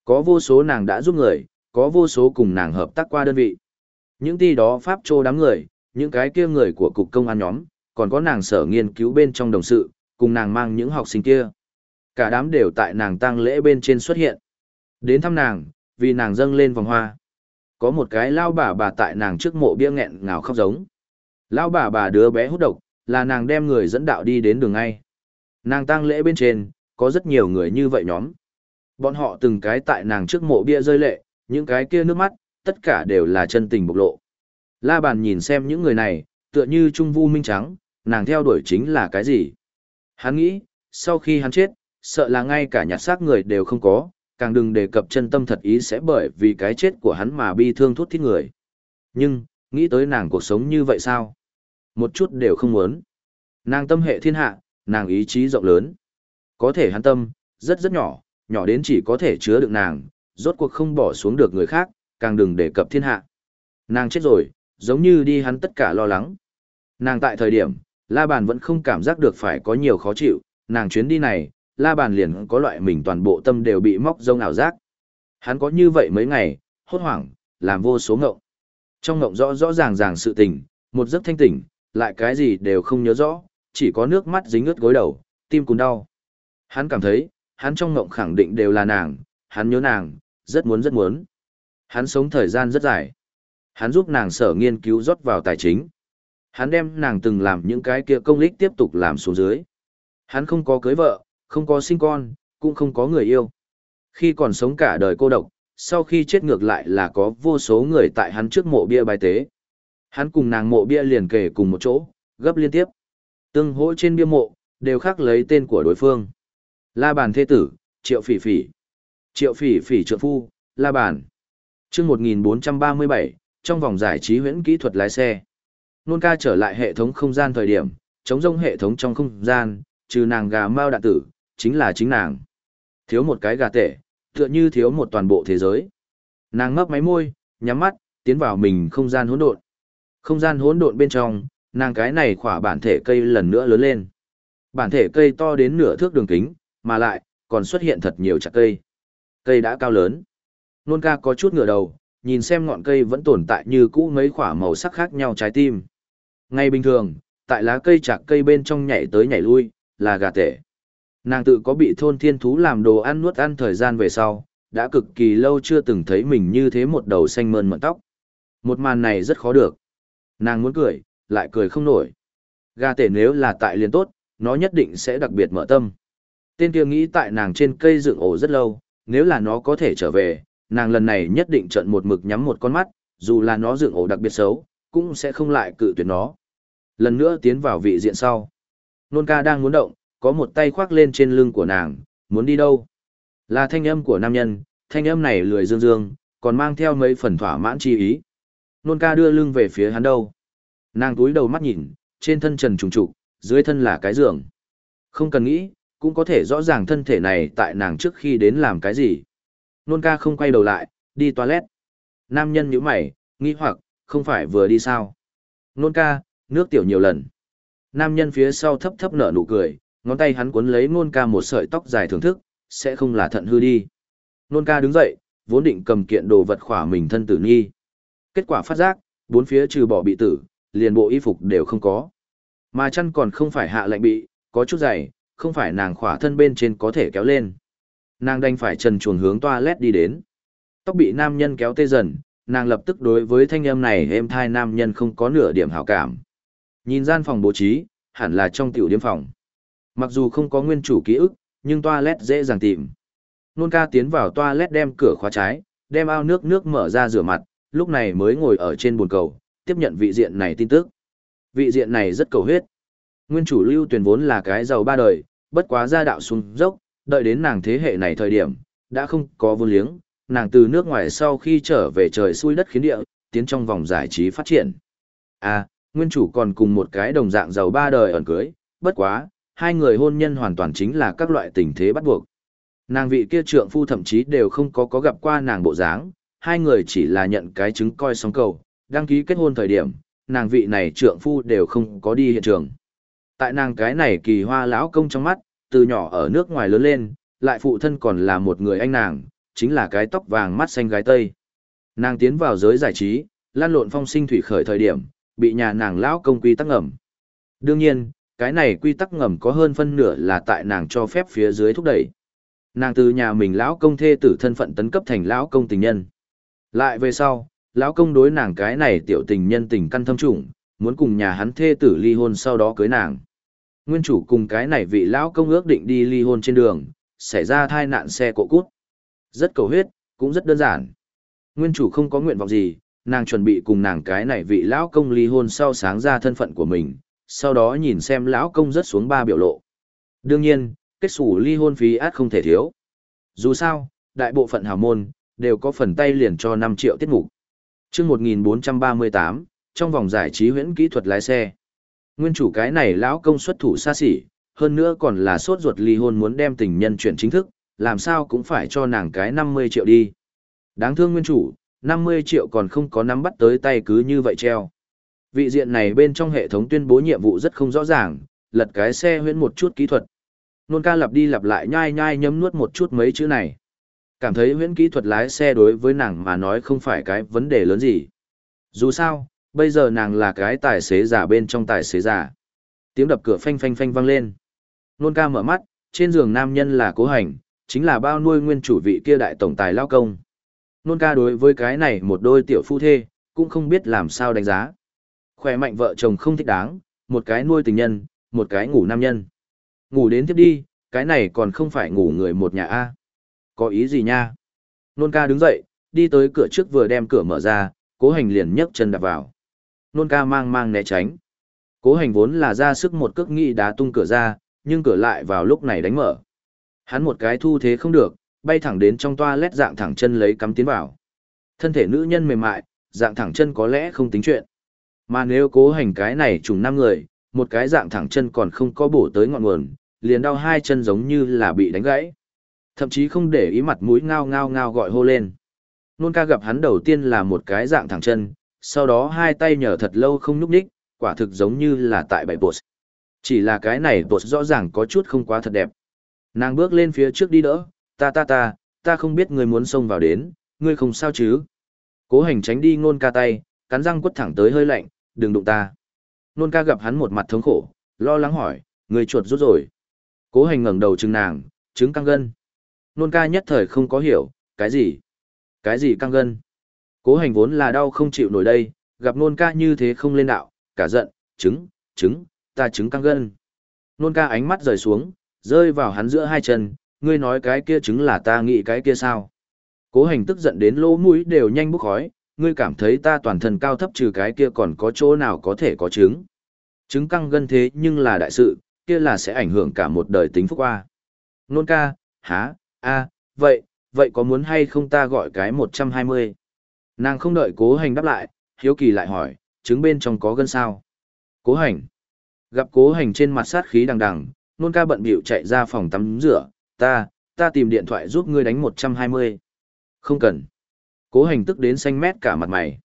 Có vô số nàng đã giúp người, có vô số cùng nàng hợp tác qua đơn vị. Những ti đó pháp trô đám người, những cái kia người của cục công an nhóm, còn có nàng sở nghiên cứu bên trong đồng sự, cùng nàng mang những học sinh kia. Cả đám đều tại nàng tang lễ bên trên xuất hiện. Đến thăm nàng, vì nàng dâng lên vòng hoa. Có một cái lao bà bà tại nàng trước mộ bia nghẹn ngào khóc giống. Lao bà bà đứa bé hút độc, là nàng đem người dẫn đạo đi đến đường ngay. Nàng tang lễ bên trên, có rất nhiều người như vậy nhóm. Bọn họ từng cái tại nàng trước mộ bia rơi lệ, những cái kia nước mắt, tất cả đều là chân tình bộc lộ. La bàn nhìn xem những người này, tựa như trung vu minh trắng, nàng theo đuổi chính là cái gì? Hắn nghĩ, sau khi hắn chết, sợ là ngay cả nhặt xác người đều không có, càng đừng đề cập chân tâm thật ý sẽ bởi vì cái chết của hắn mà bi thương thút thít người. Nhưng, nghĩ tới nàng cuộc sống như vậy sao? Một chút đều không muốn. Nàng tâm hệ thiên hạ, nàng ý chí rộng lớn. Có thể hắn tâm, rất rất nhỏ, nhỏ đến chỉ có thể chứa được nàng, rốt cuộc không bỏ xuống được người khác, càng đừng đề cập thiên hạ. Nàng chết rồi, giống như đi hắn tất cả lo lắng. Nàng tại thời điểm, La Bàn vẫn không cảm giác được phải có nhiều khó chịu, nàng chuyến đi này, La Bàn liền có loại mình toàn bộ tâm đều bị móc rông ảo giác. Hắn có như vậy mấy ngày, hốt hoảng, làm vô số ngộng. Trong ngộng rõ rõ ràng ràng sự tình, một giấc thanh tỉnh, lại cái gì đều không nhớ rõ, chỉ có nước mắt dính ướt gối đầu, tim cùng đau. Hắn cảm thấy, hắn trong ngộng khẳng định đều là nàng, hắn nhớ nàng, rất muốn rất muốn. Hắn sống thời gian rất dài. Hắn giúp nàng sở nghiên cứu rót vào tài chính. Hắn đem nàng từng làm những cái kia công lích tiếp tục làm xuống dưới. Hắn không có cưới vợ, không có sinh con, cũng không có người yêu. Khi còn sống cả đời cô độc, sau khi chết ngược lại là có vô số người tại hắn trước mộ bia bài tế. Hắn cùng nàng mộ bia liền kề cùng một chỗ, gấp liên tiếp. Tương hỗ trên bia mộ, đều khắc lấy tên của đối phương. La bàn thế tử, triệu phỉ phỉ. Triệu phỉ phỉ trợ phu, la bàn. chương 1437, trong vòng giải trí huyễn kỹ thuật lái xe. Nôn ca trở lại hệ thống không gian thời điểm, chống rông hệ thống trong không gian, trừ nàng gà mao đạn tử, chính là chính nàng. Thiếu một cái gà tệ, tựa như thiếu một toàn bộ thế giới. Nàng ngấp máy môi, nhắm mắt, tiến vào mình không gian hỗn độn. Không gian hỗn độn bên trong, nàng cái này khỏa bản thể cây lần nữa lớn lên. Bản thể cây to đến nửa thước đường kính, mà lại, còn xuất hiện thật nhiều chặt cây. Cây đã cao lớn. Nôn ca có chút ngửa đầu, nhìn xem ngọn cây vẫn tồn tại như cũ mấy khỏa màu sắc khác nhau trái tim. Ngay bình thường, tại lá cây chạc cây bên trong nhảy tới nhảy lui, là gà tể. Nàng tự có bị thôn thiên thú làm đồ ăn nuốt ăn thời gian về sau, đã cực kỳ lâu chưa từng thấy mình như thế một đầu xanh mơn mận tóc. Một màn này rất khó được. Nàng muốn cười, lại cười không nổi. Gà tể nếu là tại liền tốt, nó nhất định sẽ đặc biệt mở tâm. Tên kia nghĩ tại nàng trên cây dựng ổ rất lâu, nếu là nó có thể trở về, nàng lần này nhất định trận một mực nhắm một con mắt, dù là nó dựng ổ đặc biệt xấu, cũng sẽ không lại cự tuyệt nó. Lần nữa tiến vào vị diện sau. Nôn ca đang muốn động, có một tay khoác lên trên lưng của nàng, muốn đi đâu? Là thanh âm của nam nhân, thanh âm này lười dương dương, còn mang theo mấy phần thỏa mãn chi ý. Nôn ca đưa lưng về phía hắn đâu. Nàng túi đầu mắt nhìn, trên thân trần trùng trục, dưới thân là cái giường. Không cần nghĩ, cũng có thể rõ ràng thân thể này tại nàng trước khi đến làm cái gì. Nôn ca không quay đầu lại, đi toilet. Nam nhân nhíu mày, nghi hoặc, không phải vừa đi sao. Nôn ca, nước tiểu nhiều lần. Nam nhân phía sau thấp thấp nở nụ cười, ngón tay hắn cuốn lấy nôn ca một sợi tóc dài thưởng thức, sẽ không là thận hư đi. Nôn ca đứng dậy, vốn định cầm kiện đồ vật khỏa mình thân tử nghi. Kết quả phát giác, bốn phía trừ bỏ bị tử, liền bộ y phục đều không có. Mà chăn còn không phải hạ lạnh bị, có chút dày, không phải nàng khỏa thân bên trên có thể kéo lên. Nàng đành phải trần chuồn hướng toilet đi đến. Tóc bị nam nhân kéo tê dần, nàng lập tức đối với thanh âm này êm thai nam nhân không có nửa điểm hảo cảm. Nhìn gian phòng bố trí, hẳn là trong tiểu điếm phòng. Mặc dù không có nguyên chủ ký ức, nhưng toilet dễ dàng tìm. Nôn ca tiến vào toilet đem cửa khóa trái, đem ao nước nước mở ra rửa mặt, lúc này mới ngồi ở trên bồn cầu, tiếp nhận vị diện này tin tức. Vị diện này rất cầu huyết. Nguyên chủ lưu tuyển vốn là cái giàu ba đời, bất quá gia đạo xuống dốc, đợi đến nàng thế hệ này thời điểm, đã không có vô liếng, nàng từ nước ngoài sau khi trở về trời xuôi đất khiến địa, tiến trong vòng giải trí phát triển. À, nguyên chủ còn cùng một cái đồng dạng giàu ba đời ẩn cưới, bất quá, hai người hôn nhân hoàn toàn chính là các loại tình thế bắt buộc. Nàng vị kia trượng phu thậm chí đều không có có gặp qua nàng bộ dáng, hai người chỉ là nhận cái chứng coi sóng cầu, đăng ký kết hôn thời điểm, nàng vị này trượng phu đều không có đi hiện trường. Tại nàng cái này kỳ hoa lão công trong mắt, từ nhỏ ở nước ngoài lớn lên, lại phụ thân còn là một người anh nàng, chính là cái tóc vàng mắt xanh gái tây. Nàng tiến vào giới giải trí, lan lộn phong sinh thủy khởi thời điểm, bị nhà nàng lão công quy tắc ngầm. Đương nhiên, cái này quy tắc ngầm có hơn phân nửa là tại nàng cho phép phía dưới thúc đẩy. Nàng từ nhà mình lão công thê tử thân phận tấn cấp thành lão công tình nhân. Lại về sau, lão công đối nàng cái này tiểu tình nhân tình căn thâm trùng, muốn cùng nhà hắn thê tử ly hôn sau đó cưới nàng. Nguyên chủ cùng cái này vị lão công ước định đi ly hôn trên đường, xảy ra thai nạn xe cộ cút. Rất cầu huyết, cũng rất đơn giản. Nguyên chủ không có nguyện vọng gì, nàng chuẩn bị cùng nàng cái này vị lão công ly hôn sau sáng ra thân phận của mình, sau đó nhìn xem lão công rất xuống ba biểu lộ. Đương nhiên, kết sủ ly hôn phí át không thể thiếu. Dù sao, đại bộ phận hào môn, đều có phần tay liền cho 5 triệu tiết mục. Trước 1438, trong vòng giải trí huyễn kỹ thuật lái xe. Nguyên chủ cái này lão công xuất thủ xa xỉ, hơn nữa còn là sốt ruột ly hôn muốn đem tình nhân chuyển chính thức, làm sao cũng phải cho nàng cái 50 triệu đi. Đáng thương nguyên chủ, 50 triệu còn không có nắm bắt tới tay cứ như vậy treo. Vị diện này bên trong hệ thống tuyên bố nhiệm vụ rất không rõ ràng, lật cái xe huyễn một chút kỹ thuật. Nôn ca lặp đi lặp lại nhai nhai nhấm nuốt một chút mấy chữ này. Cảm thấy huyễn kỹ thuật lái xe đối với nàng mà nói không phải cái vấn đề lớn gì. Dù sao, bây giờ nàng là cái tài xế giả bên trong tài xế giả. Tiếng đập cửa phanh phanh phanh vang lên. Nôn ca mở mắt, trên giường nam nhân là cố hành, chính là bao nuôi nguyên chủ vị kia đại tổng tài lao công. Nôn ca đối với cái này một đôi tiểu phu thê, cũng không biết làm sao đánh giá. Khỏe mạnh vợ chồng không thích đáng, một cái nuôi tình nhân, một cái ngủ nam nhân. Ngủ đến tiếp đi, cái này còn không phải ngủ người một nhà A. Có ý gì nha? Nôn ca đứng dậy, đi tới cửa trước vừa đem cửa mở ra, cố hành liền nhấc chân đạp vào. Nôn ca mang mang né tránh. Cố hành vốn là ra sức một cước nghị đá tung cửa ra, nhưng cửa lại vào lúc này đánh mở. Hắn một cái thu thế không được, bay thẳng đến trong toa lét dạng thẳng chân lấy cắm tiến vào. Thân thể nữ nhân mềm mại, dạng thẳng chân có lẽ không tính chuyện. Mà nếu cố hành cái này trùng năm người, một cái dạng thẳng chân còn không có bổ tới ngọn nguồn, liền đau hai chân giống như là bị đánh gãy. Thậm chí không để ý mặt mũi ngao ngao ngao gọi hô lên. Nôn ca gặp hắn đầu tiên là một cái dạng thẳng chân, sau đó hai tay nhờ thật lâu không nhúc nhích, quả thực giống như là tại bảy bột. Chỉ là cái này bột rõ ràng có chút không quá thật đẹp. Nàng bước lên phía trước đi đỡ, ta ta ta, ta không biết ngươi muốn xông vào đến, ngươi không sao chứ. Cố hành tránh đi ngôn ca tay, cắn răng quất thẳng tới hơi lạnh, đừng đụng ta. Nôn ca gặp hắn một mặt thống khổ, lo lắng hỏi, người chuột rút rồi. Cố hành ngẩng đầu chừng nàng, trứng căng gân. Nôn ca nhất thời không có hiểu, cái gì? Cái gì căng gân? Cố hành vốn là đau không chịu nổi đây, gặp nôn ca như thế không lên đạo, cả giận, trứng, trứng, ta trứng căng gân. Nôn ca ánh mắt rời xuống, rơi vào hắn giữa hai chân, ngươi nói cái kia trứng là ta nghĩ cái kia sao? Cố hành tức giận đến lỗ mũi đều nhanh bốc khói, ngươi cảm thấy ta toàn thân cao thấp trừ cái kia còn có chỗ nào có thể có trứng. Trứng căng gân thế nhưng là đại sự, kia là sẽ ảnh hưởng cả một đời tính phúc qua. Nôn ca, há, a, vậy, vậy có muốn hay không ta gọi cái 120? Nàng không đợi cố hành đáp lại, hiếu kỳ lại hỏi, trứng bên trong có gân sao? Cố hành. Gặp cố hành trên mặt sát khí đằng đằng, nôn ca bận bịu chạy ra phòng tắm rửa, ta, ta tìm điện thoại giúp ngươi đánh 120. Không cần. Cố hành tức đến xanh mét cả mặt mày.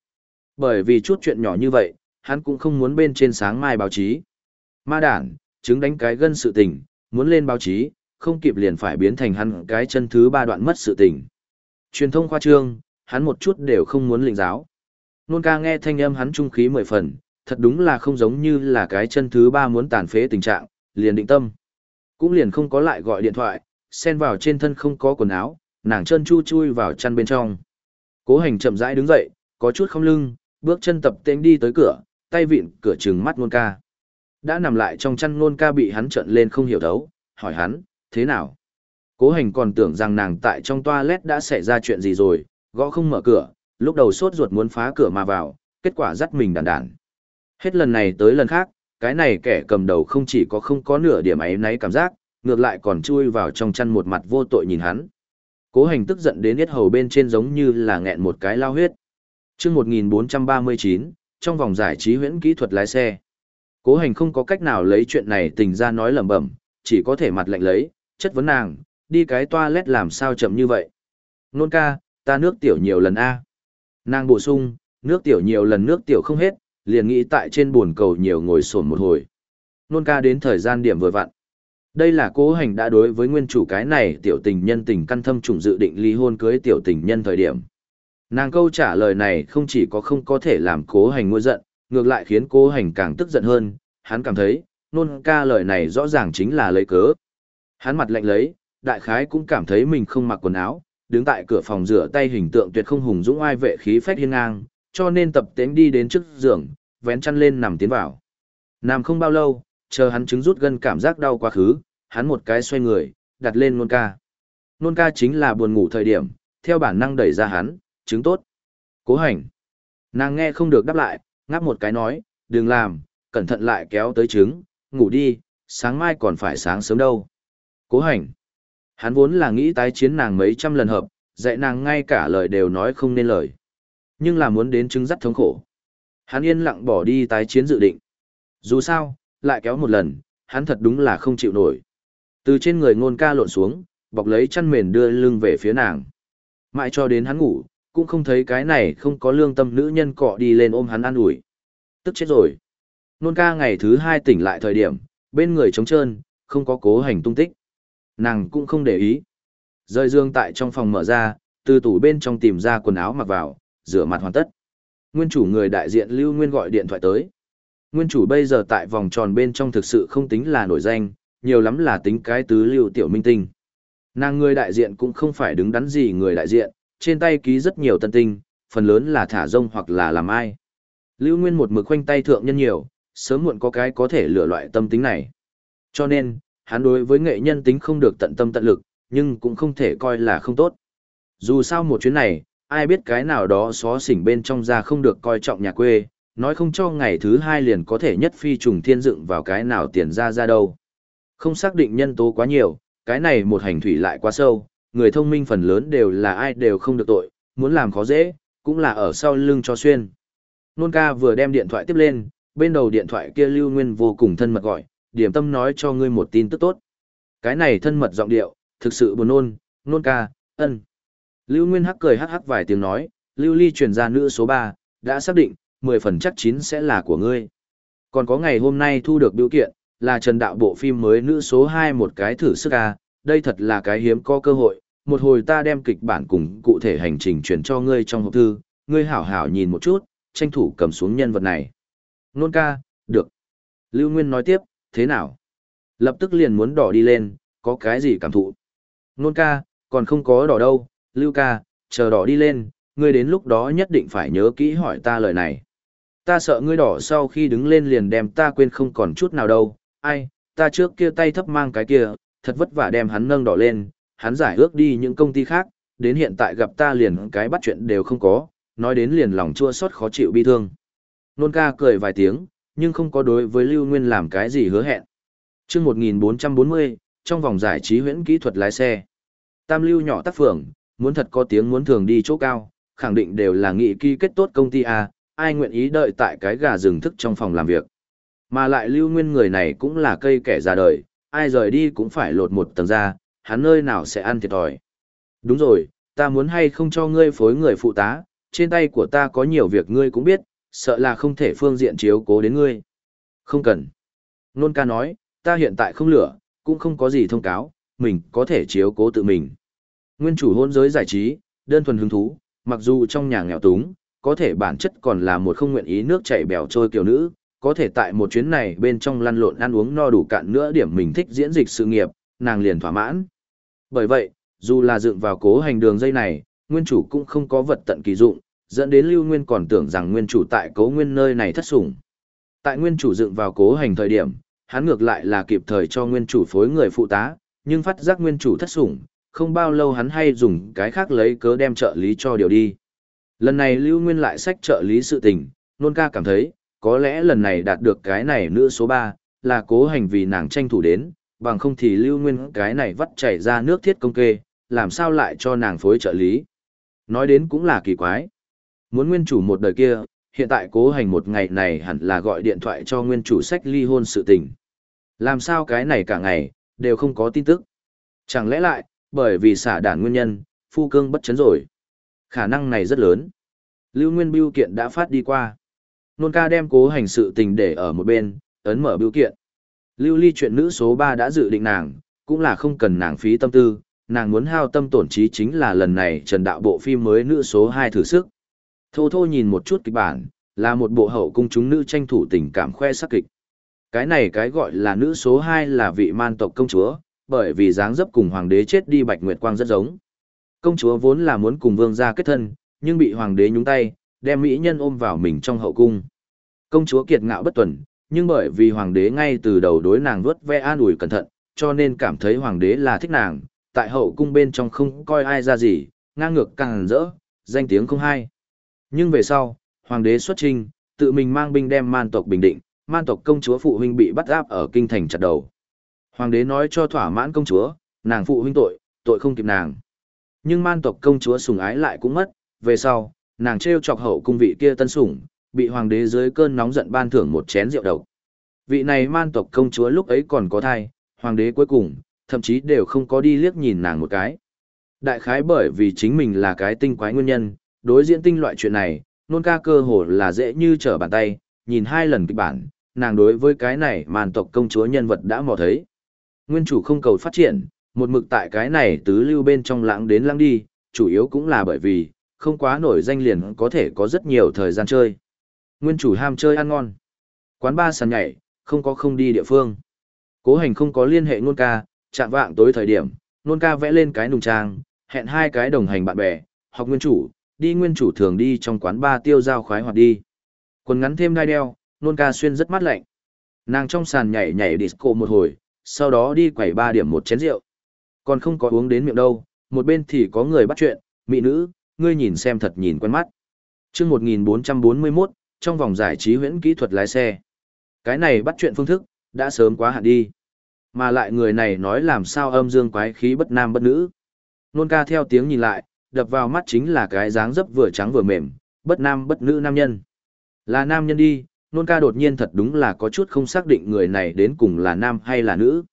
Bởi vì chút chuyện nhỏ như vậy, hắn cũng không muốn bên trên sáng mai báo chí. Ma đản, chứng đánh cái gân sự tình, muốn lên báo chí, không kịp liền phải biến thành hắn cái chân thứ ba đoạn mất sự tình. Truyền thông khoa trương, hắn một chút đều không muốn lĩnh giáo. Nôn ca nghe thanh âm hắn trung khí mười phần, thật đúng là không giống như là cái chân thứ ba muốn tàn phế tình trạng, liền định tâm. Cũng liền không có lại gọi điện thoại, xen vào trên thân không có quần áo, nàng chân chu chui vào chăn bên trong. Cố hành chậm rãi đứng dậy, có chút không lưng, bước chân tập tên đi tới cửa, tay vịn cửa trừng mắt nôn ca. Đã nằm lại trong chăn nôn ca bị hắn trợn lên không hiểu thấu, hỏi hắn, thế nào? Cố hành còn tưởng rằng nàng tại trong toilet đã xảy ra chuyện gì rồi, gõ không mở cửa, lúc đầu sốt ruột muốn phá cửa mà vào, kết quả dắt mình đàn đàn. Hết lần này tới lần khác, cái này kẻ cầm đầu không chỉ có không có nửa điểm ấy náy cảm giác, ngược lại còn chui vào trong chăn một mặt vô tội nhìn hắn. Cố hành tức giận đến hết hầu bên trên giống như là nghẹn một cái lao huyết. chương 1439, trong vòng giải trí huyễn kỹ thuật lái xe. Cố hành không có cách nào lấy chuyện này tình ra nói lẩm bẩm, chỉ có thể mặt lạnh lấy, chất vấn nàng, đi cái toilet làm sao chậm như vậy. Nôn ca, ta nước tiểu nhiều lần A. Nàng bổ sung, nước tiểu nhiều lần nước tiểu không hết, liền nghĩ tại trên bồn cầu nhiều ngồi sổn một hồi. Nôn ca đến thời gian điểm vừa vặn. Đây là cố hành đã đối với nguyên chủ cái này tiểu tình nhân tình căn thâm trùng dự định ly hôn cưới tiểu tình nhân thời điểm. Nàng câu trả lời này không chỉ có không có thể làm cố hành ngôi giận, ngược lại khiến cố hành càng tức giận hơn, hắn cảm thấy, nôn ca lời này rõ ràng chính là lấy cớ. Hắn mặt lạnh lấy, đại khái cũng cảm thấy mình không mặc quần áo, đứng tại cửa phòng rửa tay hình tượng tuyệt không hùng dũng ai vệ khí phách hiên ngang, cho nên tập tễnh đi đến trước giường, vén chăn lên nằm tiến vào. Nằm không bao lâu, chờ hắn chứng rút gân cảm giác đau quá khứ, hắn một cái xoay người, đặt lên nôn ca. Nôn ca chính là buồn ngủ thời điểm, theo bản năng đẩy ra hắn, chứng tốt. Cố hành. Nàng nghe không được đáp lại, ngáp một cái nói, đừng làm, cẩn thận lại kéo tới trứng, ngủ đi, sáng mai còn phải sáng sớm đâu. Cố hành. Hắn vốn là nghĩ tái chiến nàng mấy trăm lần hợp, dạy nàng ngay cả lời đều nói không nên lời. Nhưng là muốn đến chứng dắt thống khổ. Hắn yên lặng bỏ đi tái chiến dự định. Dù sao, lại kéo một lần, hắn thật đúng là không chịu nổi. Từ trên người ngôn ca lộn xuống, bọc lấy chăn mền đưa lưng về phía nàng. Mãi cho đến hắn ngủ, cũng không thấy cái này không có lương tâm nữ nhân cọ đi lên ôm hắn an ủi Tức chết rồi. Nôn ca ngày thứ hai tỉnh lại thời điểm, bên người trống trơn, không có cố hành tung tích. Nàng cũng không để ý. Rơi dương tại trong phòng mở ra, từ tủ bên trong tìm ra quần áo mặc vào, rửa mặt hoàn tất. Nguyên chủ người đại diện Lưu Nguyên gọi điện thoại tới. Nguyên chủ bây giờ tại vòng tròn bên trong thực sự không tính là nổi danh, nhiều lắm là tính cái tứ lưu tiểu minh tinh. Nàng người đại diện cũng không phải đứng đắn gì người đại diện, trên tay ký rất nhiều tân tinh, phần lớn là thả rông hoặc là làm ai. Lưu Nguyên một mực khoanh tay thượng nhân nhiều, sớm muộn có cái có thể lựa loại tâm tính này. Cho nên, hắn đối với nghệ nhân tính không được tận tâm tận lực, nhưng cũng không thể coi là không tốt. Dù sao một chuyến này, ai biết cái nào đó xó xỉnh bên trong ra không được coi trọng nhà quê, nói không cho ngày thứ hai liền có thể nhất phi trùng thiên dựng vào cái nào tiền ra ra đâu. Không xác định nhân tố quá nhiều, cái này một hành thủy lại quá sâu, người thông minh phần lớn đều là ai đều không được tội, muốn làm khó dễ, cũng là ở sau lưng cho xuyên. Nôn ca vừa đem điện thoại tiếp lên, bên đầu điện thoại kia Lưu Nguyên vô cùng thân mật gọi, điểm tâm nói cho ngươi một tin tức tốt. Cái này thân mật giọng điệu, thực sự buồn nôn, nôn ca, ân. Lưu Nguyên hắc cười hắc hắc vài tiếng nói, Lưu Ly truyền ra nữ số 3, đã xác định, 10 phần chắc chín sẽ là của ngươi. Còn có ngày hôm nay thu được biểu kiện, là trần đạo bộ phim mới nữ số 2 một cái thử sức a, đây thật là cái hiếm có cơ hội, một hồi ta đem kịch bản cùng cụ thể hành trình truyền cho ngươi trong hộp thư, ngươi hảo hảo nhìn một chút, tranh thủ cầm xuống nhân vật này. Nôn ca, được. Lưu Nguyên nói tiếp, thế nào? Lập tức liền muốn đỏ đi lên, có cái gì cảm thụ? Nôn ca, còn không có đỏ đâu, Lưu ca, chờ đỏ đi lên, ngươi đến lúc đó nhất định phải nhớ kỹ hỏi ta lời này. Ta sợ ngươi đỏ sau khi đứng lên liền đem ta quên không còn chút nào đâu, ai, ta trước kia tay thấp mang cái kia, thật vất vả đem hắn nâng đỏ lên, hắn giải ước đi những công ty khác, đến hiện tại gặp ta liền cái bắt chuyện đều không có, nói đến liền lòng chua xót khó chịu bi thương. Nôn ca cười vài tiếng, nhưng không có đối với Lưu Nguyên làm cái gì hứa hẹn. chương 1440, trong vòng giải trí huyễn kỹ thuật lái xe. Tam lưu nhỏ tác phường, muốn thật có tiếng muốn thường đi chỗ cao, khẳng định đều là nghị ký kết tốt công ty A, ai nguyện ý đợi tại cái gà rừng thức trong phòng làm việc. Mà lại lưu nguyên người này cũng là cây kẻ già đời, ai rời đi cũng phải lột một tầng ra, hắn nơi nào sẽ ăn thiệt thòi. Đúng rồi, ta muốn hay không cho ngươi phối người phụ tá, trên tay của ta có nhiều việc ngươi cũng biết, sợ là không thể phương diện chiếu cố đến ngươi. Không cần. Nôn ca nói, ta hiện tại không lửa, cũng không có gì thông cáo, mình có thể chiếu cố tự mình. Nguyên chủ hôn giới giải trí, đơn thuần hứng thú, mặc dù trong nhà nghèo túng, có thể bản chất còn là một không nguyện ý nước chảy bèo trôi kiểu nữ, có thể tại một chuyến này bên trong lăn lộn ăn uống no đủ cạn nữa điểm mình thích diễn dịch sự nghiệp, nàng liền thỏa mãn. Bởi vậy, dù là dựng vào cố hành đường dây này, nguyên chủ cũng không có vật tận kỳ dụng, dẫn đến Lưu Nguyên còn tưởng rằng nguyên chủ tại cố nguyên nơi này thất sủng. Tại nguyên chủ dựng vào cố hành thời điểm, hắn ngược lại là kịp thời cho nguyên chủ phối người phụ tá, nhưng phát giác nguyên chủ thất sủng, không bao lâu hắn hay dùng cái khác lấy cớ đem trợ lý cho điều đi. Lần này Lưu Nguyên lại sách trợ lý sự tình, nôn ca cảm thấy, có lẽ lần này đạt được cái này nữ số 3, là cố hành vì nàng tranh thủ đến, bằng không thì Lưu Nguyên cái này vắt chảy ra nước thiết công kê, làm sao lại cho nàng phối trợ lý. Nói đến cũng là kỳ quái. Muốn nguyên chủ một đời kia, hiện tại cố hành một ngày này hẳn là gọi điện thoại cho nguyên chủ sách ly hôn sự tình. Làm sao cái này cả ngày, đều không có tin tức. Chẳng lẽ lại, bởi vì xả đản nguyên nhân, phu cương bất chấn rồi. Khả năng này rất lớn. Lưu Nguyên Biêu kiện đã phát đi qua. Nôn ca đem cố hành sự tình để ở một bên, ấn mở biêu kiện. Lưu Ly chuyện nữ số 3 đã dự định nàng, cũng là không cần nàng phí tâm tư, nàng muốn hao tâm tổn trí chính là lần này trần đạo bộ phim mới nữ số 2 thử sức. Thô thô nhìn một chút kịch bản, là một bộ hậu cung chúng nữ tranh thủ tình cảm khoe sắc kịch. Cái này cái gọi là nữ số 2 là vị man tộc công chúa, bởi vì dáng dấp cùng hoàng đế chết đi Bạch Nguyệt Quang rất giống. Công chúa vốn là muốn cùng vương gia kết thân, nhưng bị hoàng đế nhúng tay, đem mỹ nhân ôm vào mình trong hậu cung. Công chúa kiệt ngạo bất tuần, nhưng bởi vì hoàng đế ngay từ đầu đối nàng vuốt ve an ủi cẩn thận, cho nên cảm thấy hoàng đế là thích nàng, tại hậu cung bên trong không coi ai ra gì, ngang ngược càng rỡ, danh tiếng không hay. Nhưng về sau, hoàng đế xuất trinh, tự mình mang binh đem man tộc bình định, man tộc công chúa phụ huynh bị bắt áp ở kinh thành chặt đầu. Hoàng đế nói cho thỏa mãn công chúa, nàng phụ huynh tội, tội không kịp nàng. Nhưng man tộc công chúa sủng ái lại cũng mất, về sau, nàng treo chọc hậu cung vị kia tân sủng, bị hoàng đế dưới cơn nóng giận ban thưởng một chén rượu độc. Vị này man tộc công chúa lúc ấy còn có thai, hoàng đế cuối cùng, thậm chí đều không có đi liếc nhìn nàng một cái. Đại khái bởi vì chính mình là cái tinh quái nguyên nhân, đối diễn tinh loại chuyện này, nôn ca cơ hồ là dễ như trở bàn tay, nhìn hai lần kịch bản, nàng đối với cái này màn tộc công chúa nhân vật đã mò thấy. Nguyên chủ không cầu phát triển, một mực tại cái này tứ lưu bên trong lãng đến lãng đi, chủ yếu cũng là bởi vì, không quá nổi danh liền có thể có rất nhiều thời gian chơi. Nguyên chủ ham chơi ăn ngon. Quán ba sàn nhảy, không có không đi địa phương. Cố hành không có liên hệ nôn ca, chạm vạng tối thời điểm, nôn ca vẽ lên cái nùng trang, hẹn hai cái đồng hành bạn bè, học nguyên chủ, đi nguyên chủ thường đi trong quán ba tiêu giao khoái hoạt đi. Quần ngắn thêm đai đeo, nôn ca xuyên rất mát lạnh. Nàng trong sàn nhảy nhảy disco một hồi, sau đó đi quẩy ba điểm một chén rượu. Còn không có uống đến miệng đâu, một bên thì có người bắt chuyện, mỹ nữ, ngươi nhìn xem thật nhìn quen mắt. Trước 1441, trong vòng giải trí huyễn kỹ thuật lái xe. Cái này bắt chuyện phương thức, đã sớm quá hạn đi. Mà lại người này nói làm sao âm dương quái khí bất nam bất nữ. Nôn ca theo tiếng nhìn lại, đập vào mắt chính là cái dáng dấp vừa trắng vừa mềm, bất nam bất nữ nam nhân. Là nam nhân đi, nôn ca đột nhiên thật đúng là có chút không xác định người này đến cùng là nam hay là nữ.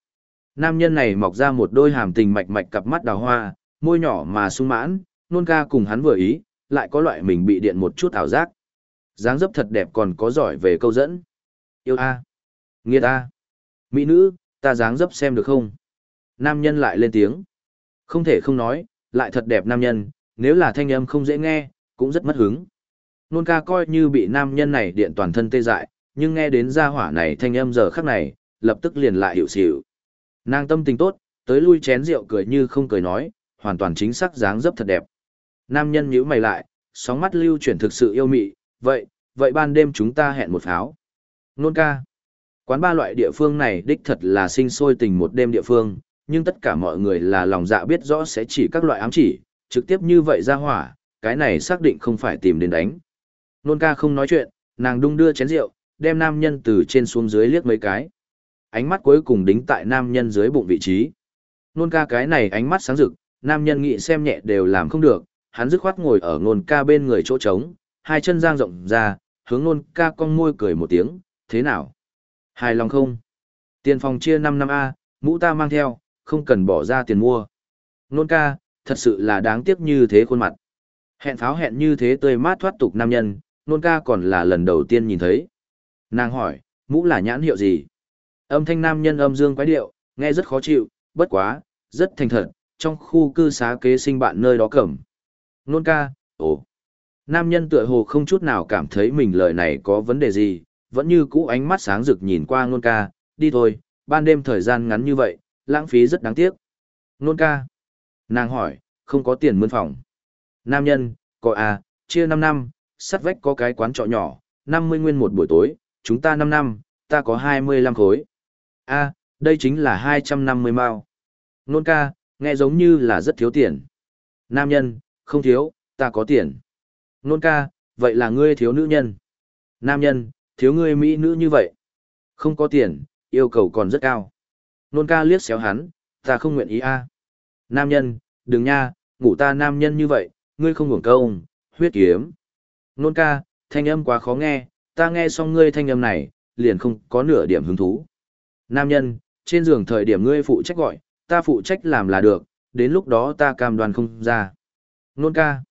Nam nhân này mọc ra một đôi hàm tình mạch mạch cặp mắt đào hoa, môi nhỏ mà sung mãn, nôn ca cùng hắn vừa ý, lại có loại mình bị điện một chút ảo giác. dáng dấp thật đẹp còn có giỏi về câu dẫn. Yêu a, à. nghiệt a, mỹ nữ, ta dáng dấp xem được không? Nam nhân lại lên tiếng. Không thể không nói, lại thật đẹp nam nhân, nếu là thanh âm không dễ nghe, cũng rất mất hứng. Nôn ca coi như bị nam nhân này điện toàn thân tê dại, nhưng nghe đến gia hỏa này thanh âm giờ khắc này, lập tức liền lại hiểu xỉu. Nàng tâm tình tốt, tới lui chén rượu cười như không cười nói, hoàn toàn chính xác dáng dấp thật đẹp. Nam nhân nhíu mày lại, sóng mắt lưu chuyển thực sự yêu mị, vậy, vậy ban đêm chúng ta hẹn một pháo. Nôn ca. Quán ba loại địa phương này đích thật là sinh sôi tình một đêm địa phương, nhưng tất cả mọi người là lòng dạ biết rõ sẽ chỉ các loại ám chỉ, trực tiếp như vậy ra hỏa, cái này xác định không phải tìm đến đánh. Nôn ca không nói chuyện, nàng đung đưa chén rượu, đem nam nhân từ trên xuống dưới liếc mấy cái. Ánh mắt cuối cùng đính tại nam nhân dưới bụng vị trí. Nôn ca cái này ánh mắt sáng rực, nam nhân nghĩ xem nhẹ đều làm không được, hắn dứt khoát ngồi ở nôn ca bên người chỗ trống, hai chân giang rộng ra, hướng nôn ca cong môi cười một tiếng, thế nào? Hài lòng không? Tiền phòng chia 5 năm A, mũ ta mang theo, không cần bỏ ra tiền mua. Nôn ca, thật sự là đáng tiếc như thế khuôn mặt. Hẹn pháo hẹn như thế tươi mát thoát tục nam nhân, nôn ca còn là lần đầu tiên nhìn thấy. Nàng hỏi, mũ là nhãn hiệu gì? Âm thanh nam nhân âm dương quái điệu, nghe rất khó chịu, bất quá, rất thành thật, trong khu cư xá kế sinh bạn nơi đó cẩm. Nôn ca, ồ. Nam nhân tựa hồ không chút nào cảm thấy mình lời này có vấn đề gì, vẫn như cũ ánh mắt sáng rực nhìn qua nôn ca, đi thôi, ban đêm thời gian ngắn như vậy, lãng phí rất đáng tiếc. Nôn ca. Nàng hỏi, không có tiền mướn phòng. Nam nhân, có à, chia 5 năm, sắt vách có cái quán trọ nhỏ, 50 nguyên một buổi tối, chúng ta 5 năm, ta có 25 khối. a à, đây chính là 250 mao. Nôn ca, nghe giống như là rất thiếu tiền. Nam nhân, không thiếu, ta có tiền. Nôn ca, vậy là ngươi thiếu nữ nhân. Nam nhân, thiếu ngươi mỹ nữ như vậy. Không có tiền, yêu cầu còn rất cao. Nôn ca liếc xéo hắn, ta không nguyện ý a. Nam nhân, đừng nha, ngủ ta nam nhân như vậy, ngươi không ngủ công, huyết kiếm. Nôn ca, thanh âm quá khó nghe, ta nghe xong ngươi thanh âm này, liền không có nửa điểm hứng thú. Nam nhân, trên giường thời điểm ngươi phụ trách gọi, ta phụ trách làm là được, đến lúc đó ta cam đoan không ra. Nôn ca,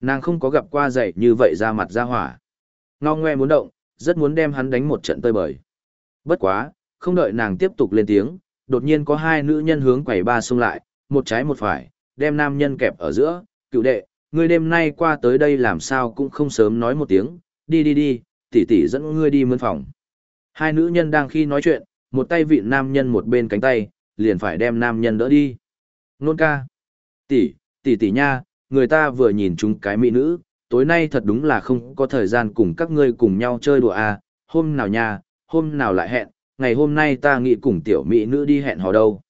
nàng không có gặp qua dậy như vậy ra mặt ra hỏa. Ngao ngoe muốn động, rất muốn đem hắn đánh một trận tơi bời. Bất quá, không đợi nàng tiếp tục lên tiếng, đột nhiên có hai nữ nhân hướng quầy ba xông lại, một trái một phải, đem nam nhân kẹp ở giữa, cựu đệ, ngươi đêm nay qua tới đây làm sao cũng không sớm nói một tiếng, đi đi đi, tỷ tỷ dẫn ngươi đi mướn phòng. Hai nữ nhân đang khi nói chuyện, một tay vịn nam nhân một bên cánh tay, liền phải đem nam nhân đỡ đi. Nôn ca. Tỷ, tỷ tỷ nha, người ta vừa nhìn chúng cái mỹ nữ, tối nay thật đúng là không có thời gian cùng các ngươi cùng nhau chơi đùa à, hôm nào nha, hôm nào lại hẹn, ngày hôm nay ta nghĩ cùng tiểu mỹ nữ đi hẹn hò đâu.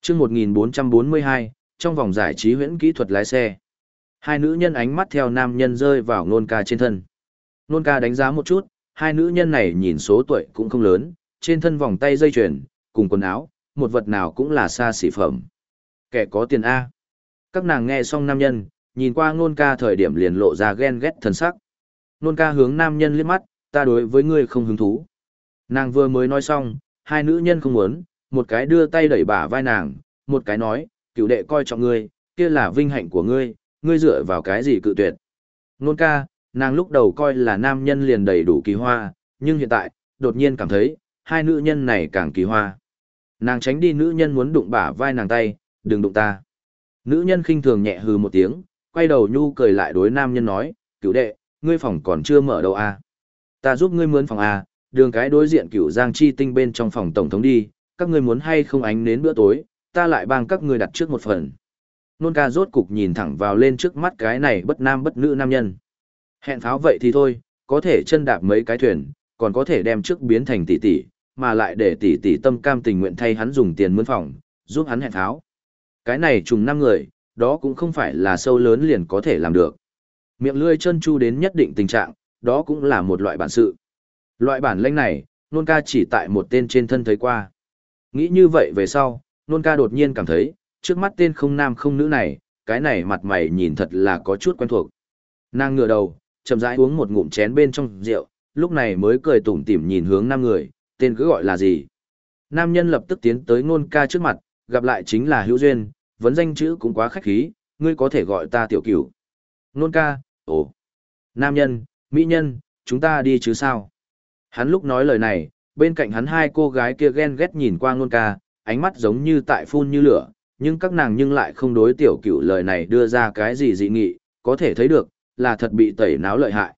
Trước 1442, trong vòng giải trí huyễn kỹ thuật lái xe. Hai nữ nhân ánh mắt theo nam nhân rơi vào nôn ca trên thân. Nôn ca đánh giá một chút, hai nữ nhân này nhìn số tuổi cũng không lớn, trên thân vòng tay dây chuyền, cùng quần áo, một vật nào cũng là xa xỉ phẩm. Kẻ có tiền A. Các nàng nghe xong nam nhân, nhìn qua nôn ca thời điểm liền lộ ra ghen ghét thần sắc. Nôn ca hướng nam nhân liếc mắt, ta đối với ngươi không hứng thú. Nàng vừa mới nói xong, hai nữ nhân không muốn, một cái đưa tay đẩy bả vai nàng, một cái nói, cựu đệ coi trọng ngươi, kia là vinh hạnh của ngươi, ngươi dựa vào cái gì cự tuyệt. Nôn ca, nàng lúc đầu coi là nam nhân liền đầy đủ kỳ hoa, nhưng hiện tại, đột nhiên cảm thấy, hai nữ nhân này càng kỳ hoa. Nàng tránh đi nữ nhân muốn đụng bả vai nàng tay, đừng đụng ta. Nữ nhân khinh thường nhẹ hừ một tiếng, quay đầu nhu cười lại đối nam nhân nói, cựu đệ, ngươi phòng còn chưa mở đâu à. Ta giúp ngươi mướn phòng à, đường cái đối diện cựu giang chi tinh bên trong phòng tổng thống đi, các ngươi muốn hay không ánh đến bữa tối, ta lại bang các ngươi đặt trước một phần. Nôn ca rốt cục nhìn thẳng vào lên trước mắt cái này bất nam bất nữ nam nhân. Hẹn pháo vậy thì thôi, có thể chân đạp mấy cái thuyền, còn có thể đem trước biến thành tỷ tỷ, mà lại để tỷ tỷ tâm cam tình nguyện thay hắn dùng tiền mướn phòng, giúp hắn hẹn pháo. Cái này trùng năm người, đó cũng không phải là sâu lớn liền có thể làm được. Miệng lưỡi chân chu đến nhất định tình trạng, đó cũng là một loại bản sự. Loại bản lĩnh này, nôn ca chỉ tại một tên trên thân thấy qua. Nghĩ như vậy về sau, nôn ca đột nhiên cảm thấy, trước mắt tên không nam không nữ này, cái này mặt mày nhìn thật là có chút quen thuộc. Nàng ngửa đầu, chậm rãi uống một ngụm chén bên trong rượu, lúc này mới cười tủm tỉm nhìn hướng năm người, tên cứ gọi là gì. Nam nhân lập tức tiến tới nôn ca trước mặt, gặp lại chính là hữu duyên, vấn danh chữ cũng quá khách khí, ngươi có thể gọi ta tiểu cửu. Nôn ca, ồ. Nam nhân, mỹ nhân, chúng ta đi chứ sao? Hắn lúc nói lời này, bên cạnh hắn hai cô gái kia ghen ghét nhìn qua nôn ca, ánh mắt giống như tại phun như lửa, nhưng các nàng nhưng lại không đối tiểu cửu lời này đưa ra cái gì dị nghị, có thể thấy được, là thật bị tẩy náo lợi hại.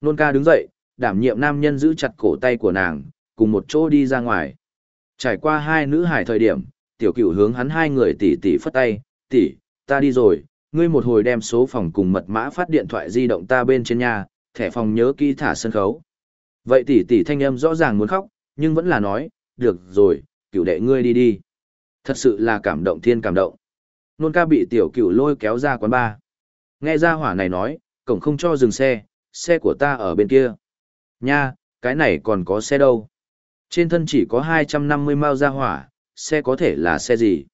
Nôn ca đứng dậy, đảm nhiệm nam nhân giữ chặt cổ tay của nàng, cùng một chỗ đi ra ngoài. Trải qua hai nữ hải thời điểm, tiểu cửu hướng hắn hai người tỉ tỉ phất tay, tỉ, ta đi rồi, ngươi một hồi đem số phòng cùng mật mã phát điện thoại di động ta bên trên nhà, thẻ phòng nhớ kỹ thả sân khấu. Vậy tỷ tỷ thanh âm rõ ràng muốn khóc, nhưng vẫn là nói, được rồi, cửu đệ ngươi đi đi. Thật sự là cảm động thiên cảm động. Nôn ca bị tiểu cửu lôi kéo ra quán bar. Nghe ra hỏa này nói, cổng không cho dừng xe, xe của ta ở bên kia. Nha, cái này còn có xe đâu. Trên thân chỉ có 250 mao ra hỏa, xe có thể là xe gì?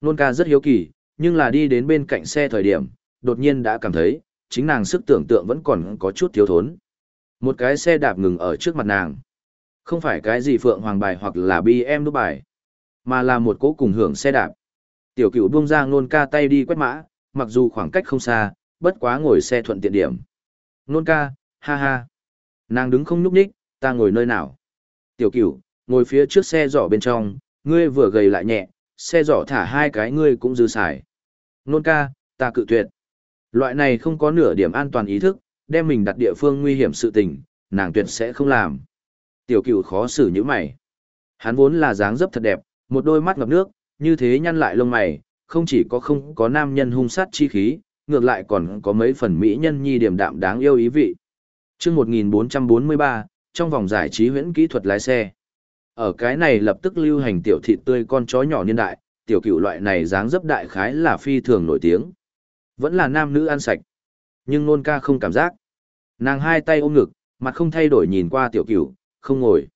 Nôn ca rất hiếu kỳ, nhưng là đi đến bên cạnh xe thời điểm, đột nhiên đã cảm thấy, chính nàng sức tưởng tượng vẫn còn có chút thiếu thốn. Một cái xe đạp ngừng ở trước mặt nàng. Không phải cái gì Phượng Hoàng bài hoặc là bi em đúc bài, mà là một cố cùng hưởng xe đạp. Tiểu cựu buông ra nôn ca tay đi quét mã, mặc dù khoảng cách không xa, bất quá ngồi xe thuận tiện điểm. Nôn ca, ha ha. Nàng đứng không nhúc nhích, ta ngồi nơi nào? Tiểu cửu, ngồi phía trước xe giỏ bên trong, ngươi vừa gầy lại nhẹ, xe giỏ thả hai cái ngươi cũng dư xài. Nôn ca, ta cự tuyệt. Loại này không có nửa điểm an toàn ý thức, đem mình đặt địa phương nguy hiểm sự tình, nàng tuyệt sẽ không làm. Tiểu cửu khó xử như mày. Hắn vốn là dáng dấp thật đẹp, một đôi mắt ngập nước, như thế nhăn lại lông mày, không chỉ có không có nam nhân hung sát chi khí, ngược lại còn có mấy phần mỹ nhân nhi điểm đạm đáng yêu ý vị. Chương 1443, trong vòng giải trí huyễn kỹ thuật lái xe. Ở cái này lập tức lưu hành tiểu thịt tươi con chó nhỏ niên đại, tiểu cửu loại này dáng dấp đại khái là phi thường nổi tiếng. Vẫn là nam nữ ăn sạch. Nhưng nôn ca không cảm giác. Nàng hai tay ôm ngực, mặt không thay đổi nhìn qua tiểu cửu, không ngồi.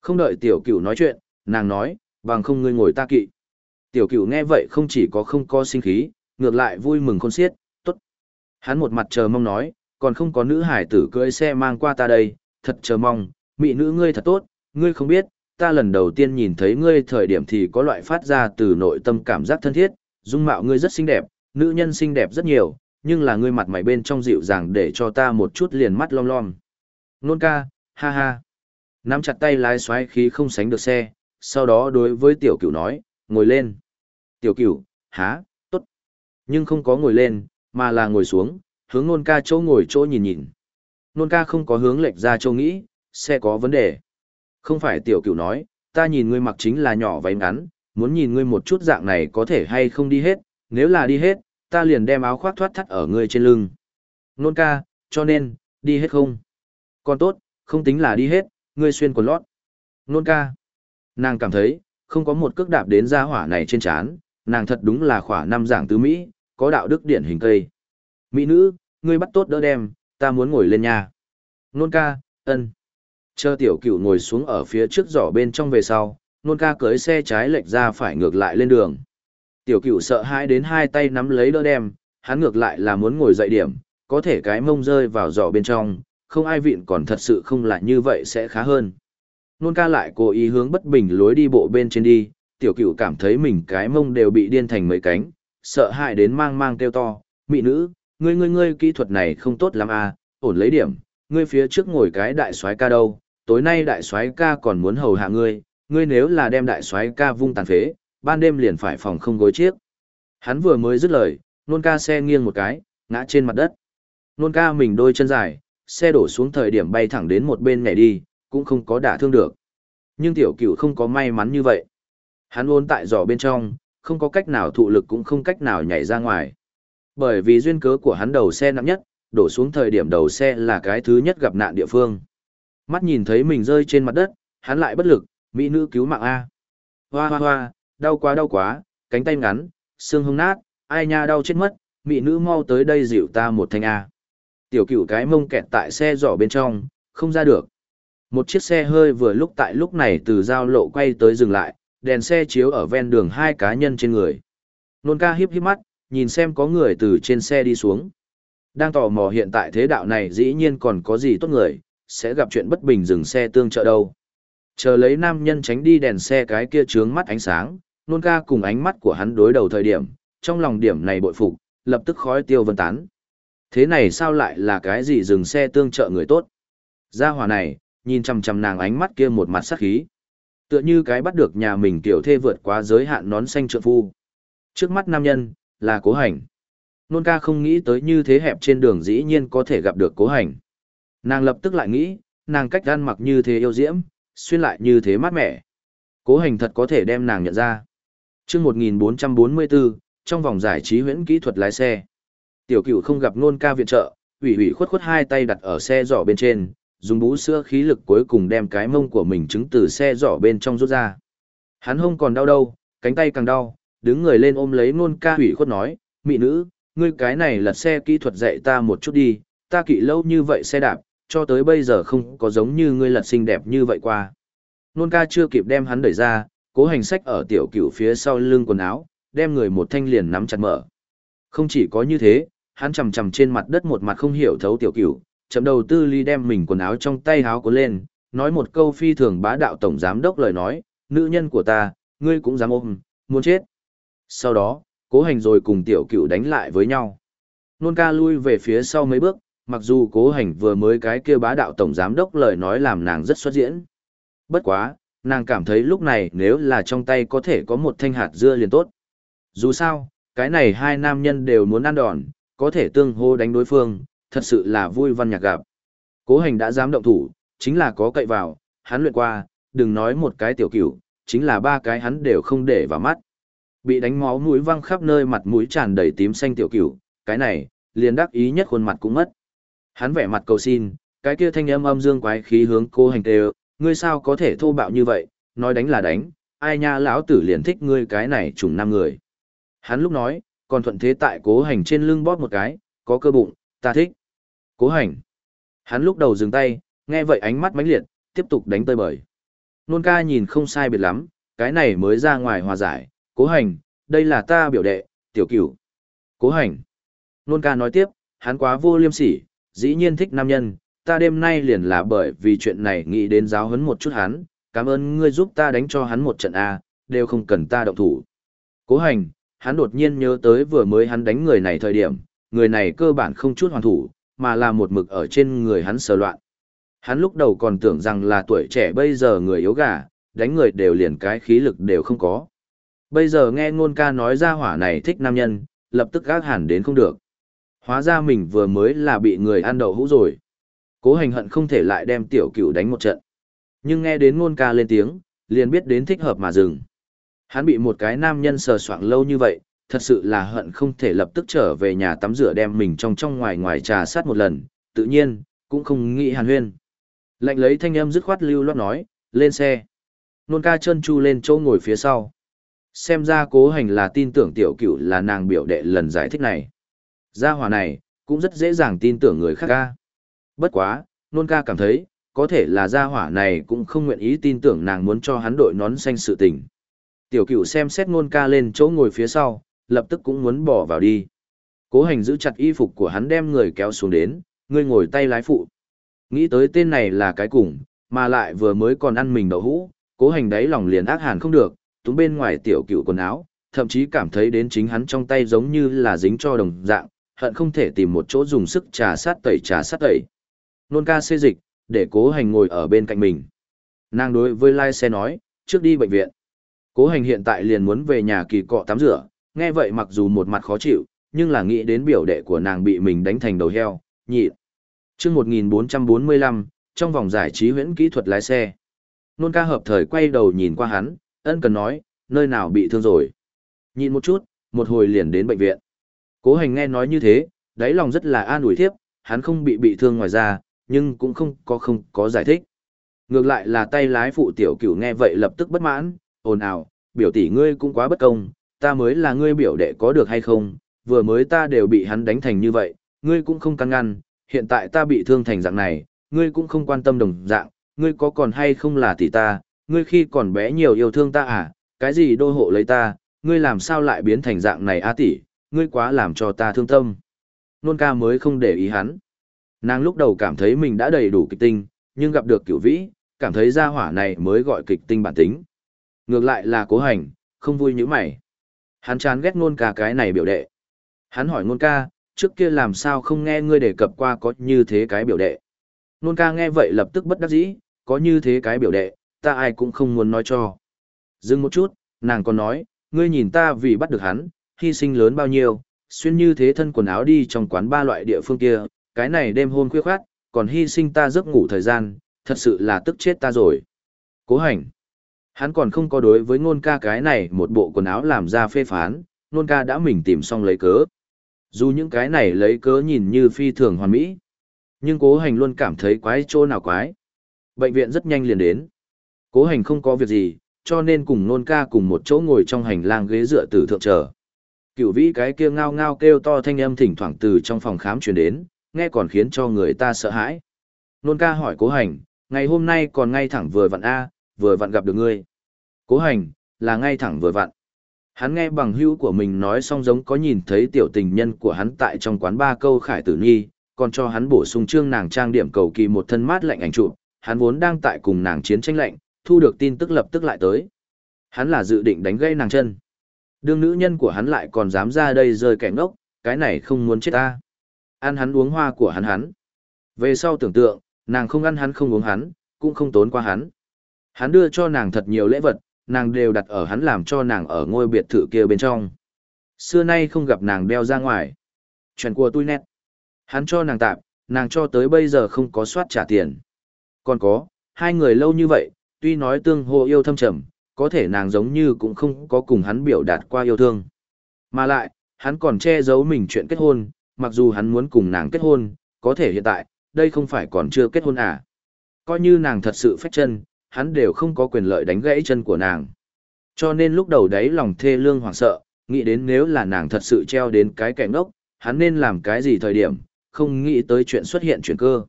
Không đợi tiểu cửu nói chuyện, nàng nói, bằng không ngươi ngồi ta kỵ. Tiểu cửu nghe vậy không chỉ có không có sinh khí, ngược lại vui mừng khôn xiết, tốt. Hắn một mặt chờ mong nói, còn không có nữ hải tử cưỡi xe mang qua ta đây, thật chờ mong, mỹ nữ ngươi thật tốt, ngươi không biết, ta lần đầu tiên nhìn thấy ngươi thời điểm thì có loại phát ra từ nội tâm cảm giác thân thiết, dung mạo ngươi rất xinh đẹp, nữ nhân xinh đẹp rất nhiều, nhưng là ngươi mặt mày bên trong dịu dàng để cho ta một chút liền mắt lom lom. Nôn ca, ha ha. Nắm chặt tay lái xoáy khí không sánh được xe, sau đó đối với tiểu cửu nói, ngồi lên. Tiểu cửu, há, tốt. Nhưng không có ngồi lên, mà là ngồi xuống, hướng nôn ca chỗ ngồi chỗ nhìn nhìn. Nôn ca không có hướng lệch ra chỗ nghĩ, xe có vấn đề. Không phải tiểu cửu nói, ta nhìn ngươi mặc chính là nhỏ váy ngắn, muốn nhìn ngươi một chút dạng này có thể hay không đi hết, nếu là đi hết, ta liền đem áo khoác thoát thắt ở ngươi trên lưng. Nôn ca, cho nên, đi hết không? Còn tốt, không tính là đi hết, ngươi xuyên quần lót. Nôn ca. Nàng cảm thấy, không có một cước đạp đến gia hỏa này trên chán, nàng thật đúng là khỏa năm giảng tứ Mỹ, có đạo đức điển hình cây. Mỹ nữ, ngươi bắt tốt đỡ đem, ta muốn ngồi lên nhà. Nôn ca, ân. Chờ tiểu cửu ngồi xuống ở phía trước giỏ bên trong về sau, nôn ca cưới xe trái lệch ra phải ngược lại lên đường. Tiểu cửu sợ hãi đến hai tay nắm lấy đỡ đem, hắn ngược lại là muốn ngồi dậy điểm, có thể cái mông rơi vào giỏ bên trong, không ai vịn còn thật sự không là như vậy sẽ khá hơn. Nôn ca lại cố ý hướng bất bình lối đi bộ bên trên đi, tiểu cửu cảm thấy mình cái mông đều bị điên thành mấy cánh, sợ hãi đến mang mang kêu to, mị nữ, ngươi ngươi ngươi kỹ thuật này không tốt lắm à, ổn lấy điểm, ngươi phía trước ngồi cái đại soái ca đâu, tối nay đại soái ca còn muốn hầu hạ ngươi, ngươi nếu là đem đại soái ca vung tàn phế, ban đêm liền phải phòng không gối chiếc. Hắn vừa mới dứt lời, nôn ca xe nghiêng một cái, ngã trên mặt đất. Nôn ca mình đôi chân dài, xe đổ xuống thời điểm bay thẳng đến một bên nhảy đi, cũng không có đả thương được. Nhưng tiểu cửu không có may mắn như vậy. Hắn ôn tại giỏ bên trong, không có cách nào thụ lực cũng không cách nào nhảy ra ngoài. Bởi vì duyên cớ của hắn đầu xe nặng nhất, đổ xuống thời điểm đầu xe là cái thứ nhất gặp nạn địa phương. Mắt nhìn thấy mình rơi trên mặt đất, hắn lại bất lực, mỹ nữ cứu mạng A. Hoa hoa hoa, đau quá đau quá, cánh tay ngắn, xương hông nát, ai nha đau chết mất, mỹ nữ mau tới đây dịu ta một thanh A. Tiểu cửu cái mông kẹt tại xe giỏ bên trong, không ra được. Một chiếc xe hơi vừa lúc tại lúc này từ giao lộ quay tới dừng lại, đèn xe chiếu ở ven đường hai cá nhân trên người. Nôn ca hiếp hiếp mắt, nhìn xem có người từ trên xe đi xuống. Đang tò mò hiện tại thế đạo này dĩ nhiên còn có gì tốt người, sẽ gặp chuyện bất bình dừng xe tương trợ đâu. Chờ lấy nam nhân tránh đi đèn xe cái kia trướng mắt ánh sáng, nôn ca cùng ánh mắt của hắn đối đầu thời điểm, trong lòng điểm này bội phục, lập tức khói tiêu vân tán. Thế này sao lại là cái gì dừng xe tương trợ người tốt? Gia hỏa này, nhìn chằm chằm nàng ánh mắt kia một mặt sắc khí. Tựa như cái bắt được nhà mình tiểu thê vượt quá giới hạn nón xanh trượng phu. Trước mắt nam nhân, là cố hành. Nôn ca không nghĩ tới như thế hẹp trên đường dĩ nhiên có thể gặp được cố hành. Nàng lập tức lại nghĩ, nàng cách gan mặc như thế yêu diễm, xuyên lại như thế mát mẻ. Cố hành thật có thể đem nàng nhận ra chương 1444, trong vòng giải trí huyễn kỹ thuật lái xe. Tiểu cửu không gặp nôn ca viện trợ, ủy ủy khuất khuất hai tay đặt ở xe giỏ bên trên, dùng bú sữa khí lực cuối cùng đem cái mông của mình trứng từ xe giỏ bên trong rút ra. Hắn hông còn đau đâu, cánh tay càng đau, đứng người lên ôm lấy nôn ca ủy khuất nói, mị nữ, ngươi cái này lật xe kỹ thuật dạy ta một chút đi, ta kỵ lâu như vậy xe đạp, cho tới bây giờ không có giống như ngươi lật xinh đẹp như vậy qua. Nôn ca chưa kịp đem hắn đẩy ra, cố hành sách ở tiểu cửu phía sau lưng quần áo, đem người một thanh liền nắm chặt mở. Không chỉ có như thế, hắn chầm chầm trên mặt đất một mặt không hiểu thấu tiểu cửu, chậm đầu tư ly đem mình quần áo trong tay háo cuốn lên, nói một câu phi thường bá đạo tổng giám đốc lời nói, nữ nhân của ta, ngươi cũng dám ôm, muốn chết. Sau đó, cố hành rồi cùng tiểu cửu đánh lại với nhau. Nôn ca lui về phía sau mấy bước, mặc dù cố hành vừa mới cái kia bá đạo tổng giám đốc lời nói làm nàng rất xuất diễn. Bất quá, nàng cảm thấy lúc này nếu là trong tay có thể có một thanh hạt dưa liền tốt. Dù sao, cái này hai nam nhân đều muốn ăn đòn, có thể tương hô đánh đối phương, thật sự là vui văn nhạc gặp. Cố hành đã dám động thủ, chính là có cậy vào, hắn luyện qua, đừng nói một cái tiểu cửu, chính là ba cái hắn đều không để vào mắt. Bị đánh máu mũi văng khắp nơi mặt mũi tràn đầy tím xanh tiểu cửu, cái này, liền đắc ý nhất khuôn mặt cũng mất. Hắn vẻ mặt cầu xin, cái kia thanh âm âm dương quái khí hướng cô hành tê ngươi sao có thể thô bạo như vậy, nói đánh là đánh, ai nha lão tử liền thích ngươi cái này trùng năm người. Hắn lúc nói, còn thuận thế tại cố hành trên lưng bóp một cái, có cơ bụng, ta thích. Cố hành. Hắn lúc đầu dừng tay, nghe vậy ánh mắt mãnh liệt, tiếp tục đánh tơi bời. Nôn ca nhìn không sai biệt lắm, cái này mới ra ngoài hòa giải, cố hành, đây là ta biểu đệ, tiểu cửu. Cố hành. Nôn ca nói tiếp, hắn quá vô liêm sỉ, dĩ nhiên thích nam nhân, ta đêm nay liền là bởi vì chuyện này nghĩ đến giáo huấn một chút hắn, cảm ơn ngươi giúp ta đánh cho hắn một trận A, đều không cần ta động thủ. Cố hành, hắn đột nhiên nhớ tới vừa mới hắn đánh người này thời điểm, người này cơ bản không chút hoàn thủ, mà là một mực ở trên người hắn sờ loạn. Hắn lúc đầu còn tưởng rằng là tuổi trẻ bây giờ người yếu gà, đánh người đều liền cái khí lực đều không có. Bây giờ nghe ngôn ca nói ra hỏa này thích nam nhân, lập tức gác hẳn đến không được. Hóa ra mình vừa mới là bị người ăn đậu hũ rồi. Cố hành hận không thể lại đem tiểu cửu đánh một trận. Nhưng nghe đến ngôn ca lên tiếng, liền biết đến thích hợp mà dừng. Hắn bị một cái nam nhân sờ soạng lâu như vậy, thật sự là hận không thể lập tức trở về nhà tắm rửa đem mình trong trong ngoài ngoài trà sát một lần, tự nhiên, cũng không nghĩ hàn huyên. Lạnh lấy thanh âm dứt khoát lưu loát nói, lên xe. Nôn ca chân chu lên chỗ ngồi phía sau. Xem ra cố hành là tin tưởng tiểu cửu là nàng biểu đệ lần giải thích này. Gia hỏa này, cũng rất dễ dàng tin tưởng người khác ca. Bất quá, nôn ca cảm thấy, có thể là gia hỏa này cũng không nguyện ý tin tưởng nàng muốn cho hắn đội nón xanh sự tình. Tiểu cửu xem xét nôn ca lên chỗ ngồi phía sau, lập tức cũng muốn bỏ vào đi. Cố hành giữ chặt y phục của hắn đem người kéo xuống đến, người ngồi tay lái phụ. Nghĩ tới tên này là cái cùng, mà lại vừa mới còn ăn mình đậu hũ, cố hành đáy lòng liền ác hàn không được, túng bên ngoài tiểu Cựu quần áo, thậm chí cảm thấy đến chính hắn trong tay giống như là dính cho đồng dạng, hận không thể tìm một chỗ dùng sức trà sát tẩy trà sát tẩy. Nôn ca xê dịch, để cố hành ngồi ở bên cạnh mình. Nàng đối với lai xe nói, trước đi bệnh viện. Cố hành hiện tại liền muốn về nhà kỳ cọ tắm rửa, nghe vậy mặc dù một mặt khó chịu, nhưng là nghĩ đến biểu đệ của nàng bị mình đánh thành đầu heo, nhịn. chương 1445, trong vòng giải trí huyễn kỹ thuật lái xe. Nôn ca hợp thời quay đầu nhìn qua hắn, ân cần nói, nơi nào bị thương rồi. Nhìn một chút, một hồi liền đến bệnh viện. Cố hành nghe nói như thế, đáy lòng rất là an ủi thiếp, hắn không bị bị thương ngoài ra, nhưng cũng không có không có giải thích. Ngược lại là tay lái phụ tiểu cửu nghe vậy lập tức bất mãn, ồn ào, biểu tỷ ngươi cũng quá bất công, ta mới là ngươi biểu đệ có được hay không, vừa mới ta đều bị hắn đánh thành như vậy, ngươi cũng không căn ngăn, hiện tại ta bị thương thành dạng này, ngươi cũng không quan tâm đồng dạng, ngươi có còn hay không là tỷ ta, ngươi khi còn bé nhiều yêu thương ta à, cái gì đô hộ lấy ta, ngươi làm sao lại biến thành dạng này a tỷ, ngươi quá làm cho ta thương tâm. Nôn ca mới không để ý hắn. Nàng lúc đầu cảm thấy mình đã đầy đủ kịch tinh, nhưng gặp được cửu vĩ, cảm thấy gia hỏa này mới gọi kịch tinh bản tính. Ngược lại là cố hành, không vui như mày. Hắn chán ghét nôn ca cái này biểu đệ. Hắn hỏi nôn ca, trước kia làm sao không nghe ngươi đề cập qua có như thế cái biểu đệ. Nôn ca nghe vậy lập tức bất đắc dĩ, có như thế cái biểu đệ, ta ai cũng không muốn nói cho. Dừng một chút, nàng còn nói, ngươi nhìn ta vì bắt được hắn, hy sinh lớn bao nhiêu, xuyên như thế thân quần áo đi trong quán ba loại địa phương kia, cái này đêm hôn khuya khoát, còn hy sinh ta giấc ngủ thời gian, thật sự là tức chết ta rồi. Cố hành. Hắn còn không có đối với ngôn ca cái này một bộ quần áo làm ra phê phán, ngôn ca đã mình tìm xong lấy cớ. Dù những cái này lấy cớ nhìn như phi thường hoàn mỹ, nhưng cố hành luôn cảm thấy quái chỗ nào quái. Bệnh viện rất nhanh liền đến. Cố hành không có việc gì, cho nên cùng nôn ca cùng một chỗ ngồi trong hành lang ghế dựa tử thượng chờ. Cựu vĩ cái kia ngao ngao kêu to thanh âm thỉnh thoảng từ trong phòng khám truyền đến, nghe còn khiến cho người ta sợ hãi. Nôn ca hỏi cố hành, ngày hôm nay còn ngay thẳng vừa vặn A, vừa vặn gặp được ngươi. Cố hành, là ngay thẳng vừa vặn. Hắn nghe bằng hữu của mình nói xong giống có nhìn thấy tiểu tình nhân của hắn tại trong quán ba câu khải tử nhi, còn cho hắn bổ sung chương nàng trang điểm cầu kỳ một thân mát lạnh ảnh chụp, hắn vốn đang tại cùng nàng chiến tranh lạnh, thu được tin tức lập tức lại tới. Hắn là dự định đánh gây nàng chân. Đương nữ nhân của hắn lại còn dám ra đây rơi kẻ ngốc, cái này không muốn chết ta. Ăn hắn uống hoa của hắn hắn. Về sau tưởng tượng, nàng không ăn hắn không uống hắn, cũng không tốn qua hắn. Hắn đưa cho nàng thật nhiều lễ vật, nàng đều đặt ở hắn làm cho nàng ở ngôi biệt thự kia bên trong. Xưa nay không gặp nàng đeo ra ngoài. Chuyện của tôi nét. Hắn cho nàng tạm, nàng cho tới bây giờ không có soát trả tiền. Còn có, hai người lâu như vậy, tuy nói tương hô yêu thâm trầm, có thể nàng giống như cũng không có cùng hắn biểu đạt qua yêu thương. Mà lại, hắn còn che giấu mình chuyện kết hôn, mặc dù hắn muốn cùng nàng kết hôn, có thể hiện tại, đây không phải còn chưa kết hôn à. Coi như nàng thật sự phách chân, hắn đều không có quyền lợi đánh gãy chân của nàng. Cho nên lúc đầu đấy lòng thê lương hoảng sợ, nghĩ đến nếu là nàng thật sự treo đến cái kẻ ngốc, hắn nên làm cái gì thời điểm, không nghĩ tới chuyện xuất hiện chuyển cơ.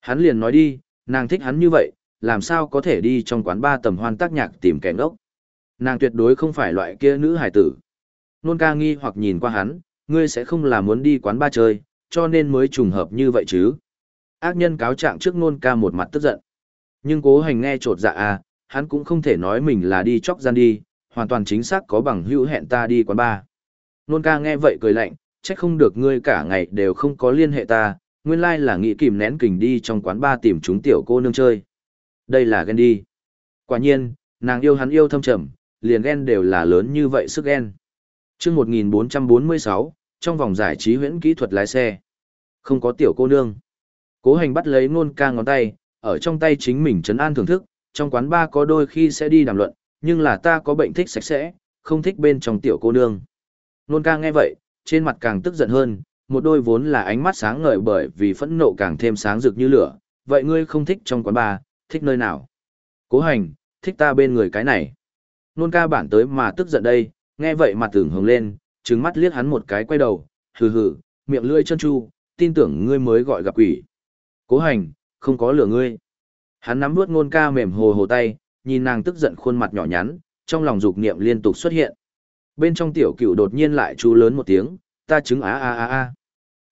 Hắn liền nói đi, nàng thích hắn như vậy, làm sao có thể đi trong quán ba tầm hoan tác nhạc tìm kẻ ngốc. Nàng tuyệt đối không phải loại kia nữ hải tử. Nôn ca nghi hoặc nhìn qua hắn, ngươi sẽ không là muốn đi quán ba chơi, cho nên mới trùng hợp như vậy chứ. Ác nhân cáo trạng trước nôn ca một mặt tức giận. Nhưng cố hành nghe trột dạ à, hắn cũng không thể nói mình là đi chóc gian đi, hoàn toàn chính xác có bằng hữu hẹn ta đi quán ba. Nôn ca nghe vậy cười lạnh, trách không được ngươi cả ngày đều không có liên hệ ta, nguyên lai là nghĩ kìm nén kình đi trong quán ba tìm chúng tiểu cô nương chơi. Đây là ghen đi. Quả nhiên, nàng yêu hắn yêu thâm trầm, liền ghen đều là lớn như vậy sức ghen chương 1446, trong vòng giải trí huyễn kỹ thuật lái xe. Không có tiểu cô nương. Cố hành bắt lấy Nôn ca ngón tay, ở trong tay chính mình trấn an thưởng thức, trong quán ba có đôi khi sẽ đi đàm luận, nhưng là ta có bệnh thích sạch sẽ, không thích bên trong tiểu cô nương. Nôn ca nghe vậy, trên mặt càng tức giận hơn, một đôi vốn là ánh mắt sáng ngời bởi vì phẫn nộ càng thêm sáng rực như lửa. Vậy ngươi không thích trong quán ba, thích nơi nào? Cố hành, thích ta bên người cái này. Nôn ca bản tới mà tức giận đây, nghe vậy mặt tưởng hướng lên, trừng mắt liếc hắn một cái quay đầu, hừ hừ, miệng lưỡi chân chu, tin tưởng ngươi mới gọi gặp quỷ. Cố hành, không có lửa ngươi. Hắn nắm vuốt ngôn ca mềm hồ hồ tay, nhìn nàng tức giận khuôn mặt nhỏ nhắn, trong lòng dục niệm liên tục xuất hiện. Bên trong tiểu cựu đột nhiên lại chú lớn một tiếng, ta chứng á a a a.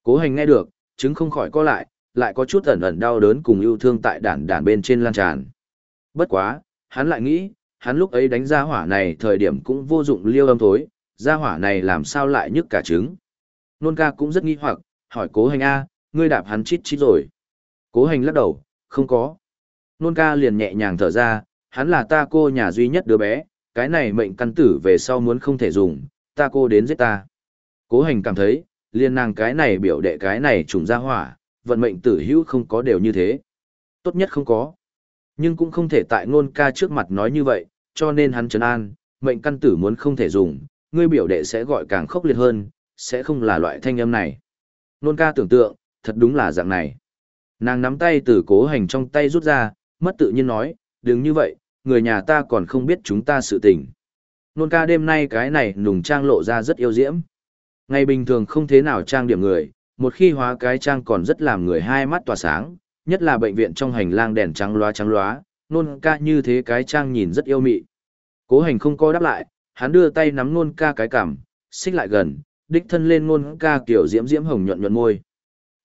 Cố hành nghe được, chứng không khỏi co lại, lại có chút ẩn ẩn đau đớn cùng yêu thương tại đản đản bên trên lan tràn. Bất quá, hắn lại nghĩ, hắn lúc ấy đánh ra hỏa này thời điểm cũng vô dụng liêu âm thối, ra hỏa này làm sao lại nhức cả trứng. Nôn ca cũng rất nghi hoặc, hỏi cố hành A, ngươi đạp hắn chít chít rồi. Cố hành lắc đầu, không có. Nôn ca liền nhẹ nhàng thở ra, hắn là ta cô nhà duy nhất đứa bé, cái này mệnh căn tử về sau muốn không thể dùng, ta cô đến giết ta. Cố hành cảm thấy, liền nàng cái này biểu đệ cái này trùng ra hỏa, vận mệnh tử hữu không có đều như thế. Tốt nhất không có. Nhưng cũng không thể tại ngôn ca trước mặt nói như vậy, cho nên hắn trấn an, mệnh căn tử muốn không thể dùng, ngươi biểu đệ sẽ gọi càng khốc liệt hơn, sẽ không là loại thanh âm này. Nôn ca tưởng tượng, thật đúng là dạng này. Nàng nắm tay từ cố hành trong tay rút ra, mất tự nhiên nói, đừng như vậy, người nhà ta còn không biết chúng ta sự tình. Nôn ca đêm nay cái này nùng trang lộ ra rất yêu diễm. Ngày bình thường không thế nào trang điểm người, một khi hóa cái trang còn rất làm người hai mắt tỏa sáng, nhất là bệnh viện trong hành lang đèn trắng loá trắng loá, nôn ca như thế cái trang nhìn rất yêu mị. Cố hành không coi đáp lại, hắn đưa tay nắm nôn ca cái cằm, xích lại gần, đích thân lên nôn ca kiểu diễm diễm hồng nhuận nhuận môi.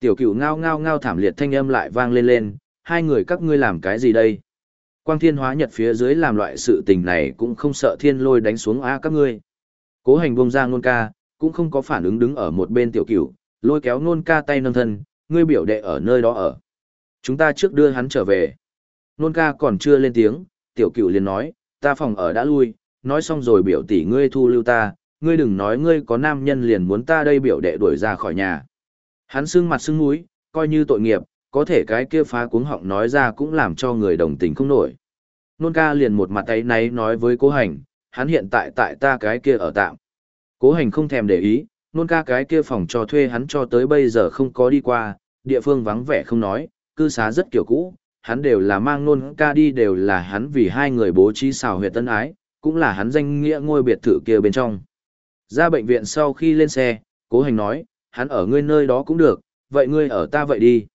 Tiểu cửu ngao ngao ngao thảm liệt thanh âm lại vang lên lên, hai người các ngươi làm cái gì đây? Quang thiên hóa nhật phía dưới làm loại sự tình này cũng không sợ thiên lôi đánh xuống á các ngươi. Cố hành buông ra nôn ca, cũng không có phản ứng đứng ở một bên tiểu cửu, lôi kéo nôn ca tay nâng thân, ngươi biểu đệ ở nơi đó ở. Chúng ta trước đưa hắn trở về. Nôn ca còn chưa lên tiếng, tiểu cửu liền nói, ta phòng ở đã lui, nói xong rồi biểu tỷ ngươi thu lưu ta, ngươi đừng nói ngươi có nam nhân liền muốn ta đây biểu đệ đuổi ra khỏi nhà. Hắn sưng mặt sưng mũi, coi như tội nghiệp, có thể cái kia phá cuống họng nói ra cũng làm cho người đồng tình không nổi. Nôn ca liền một mặt ấy náy nói với cố hành, hắn hiện tại tại ta cái kia ở tạm. Cố hành không thèm để ý, nôn ca cái kia phòng cho thuê hắn cho tới bây giờ không có đi qua, địa phương vắng vẻ không nói, cư xá rất kiểu cũ, hắn đều là mang nôn ca đi đều là hắn vì hai người bố trí xào huyệt tân ái, cũng là hắn danh nghĩa ngôi biệt thự kia bên trong. Ra bệnh viện sau khi lên xe, cố hành nói, hắn ở ngươi nơi đó cũng được, vậy ngươi ở ta vậy đi.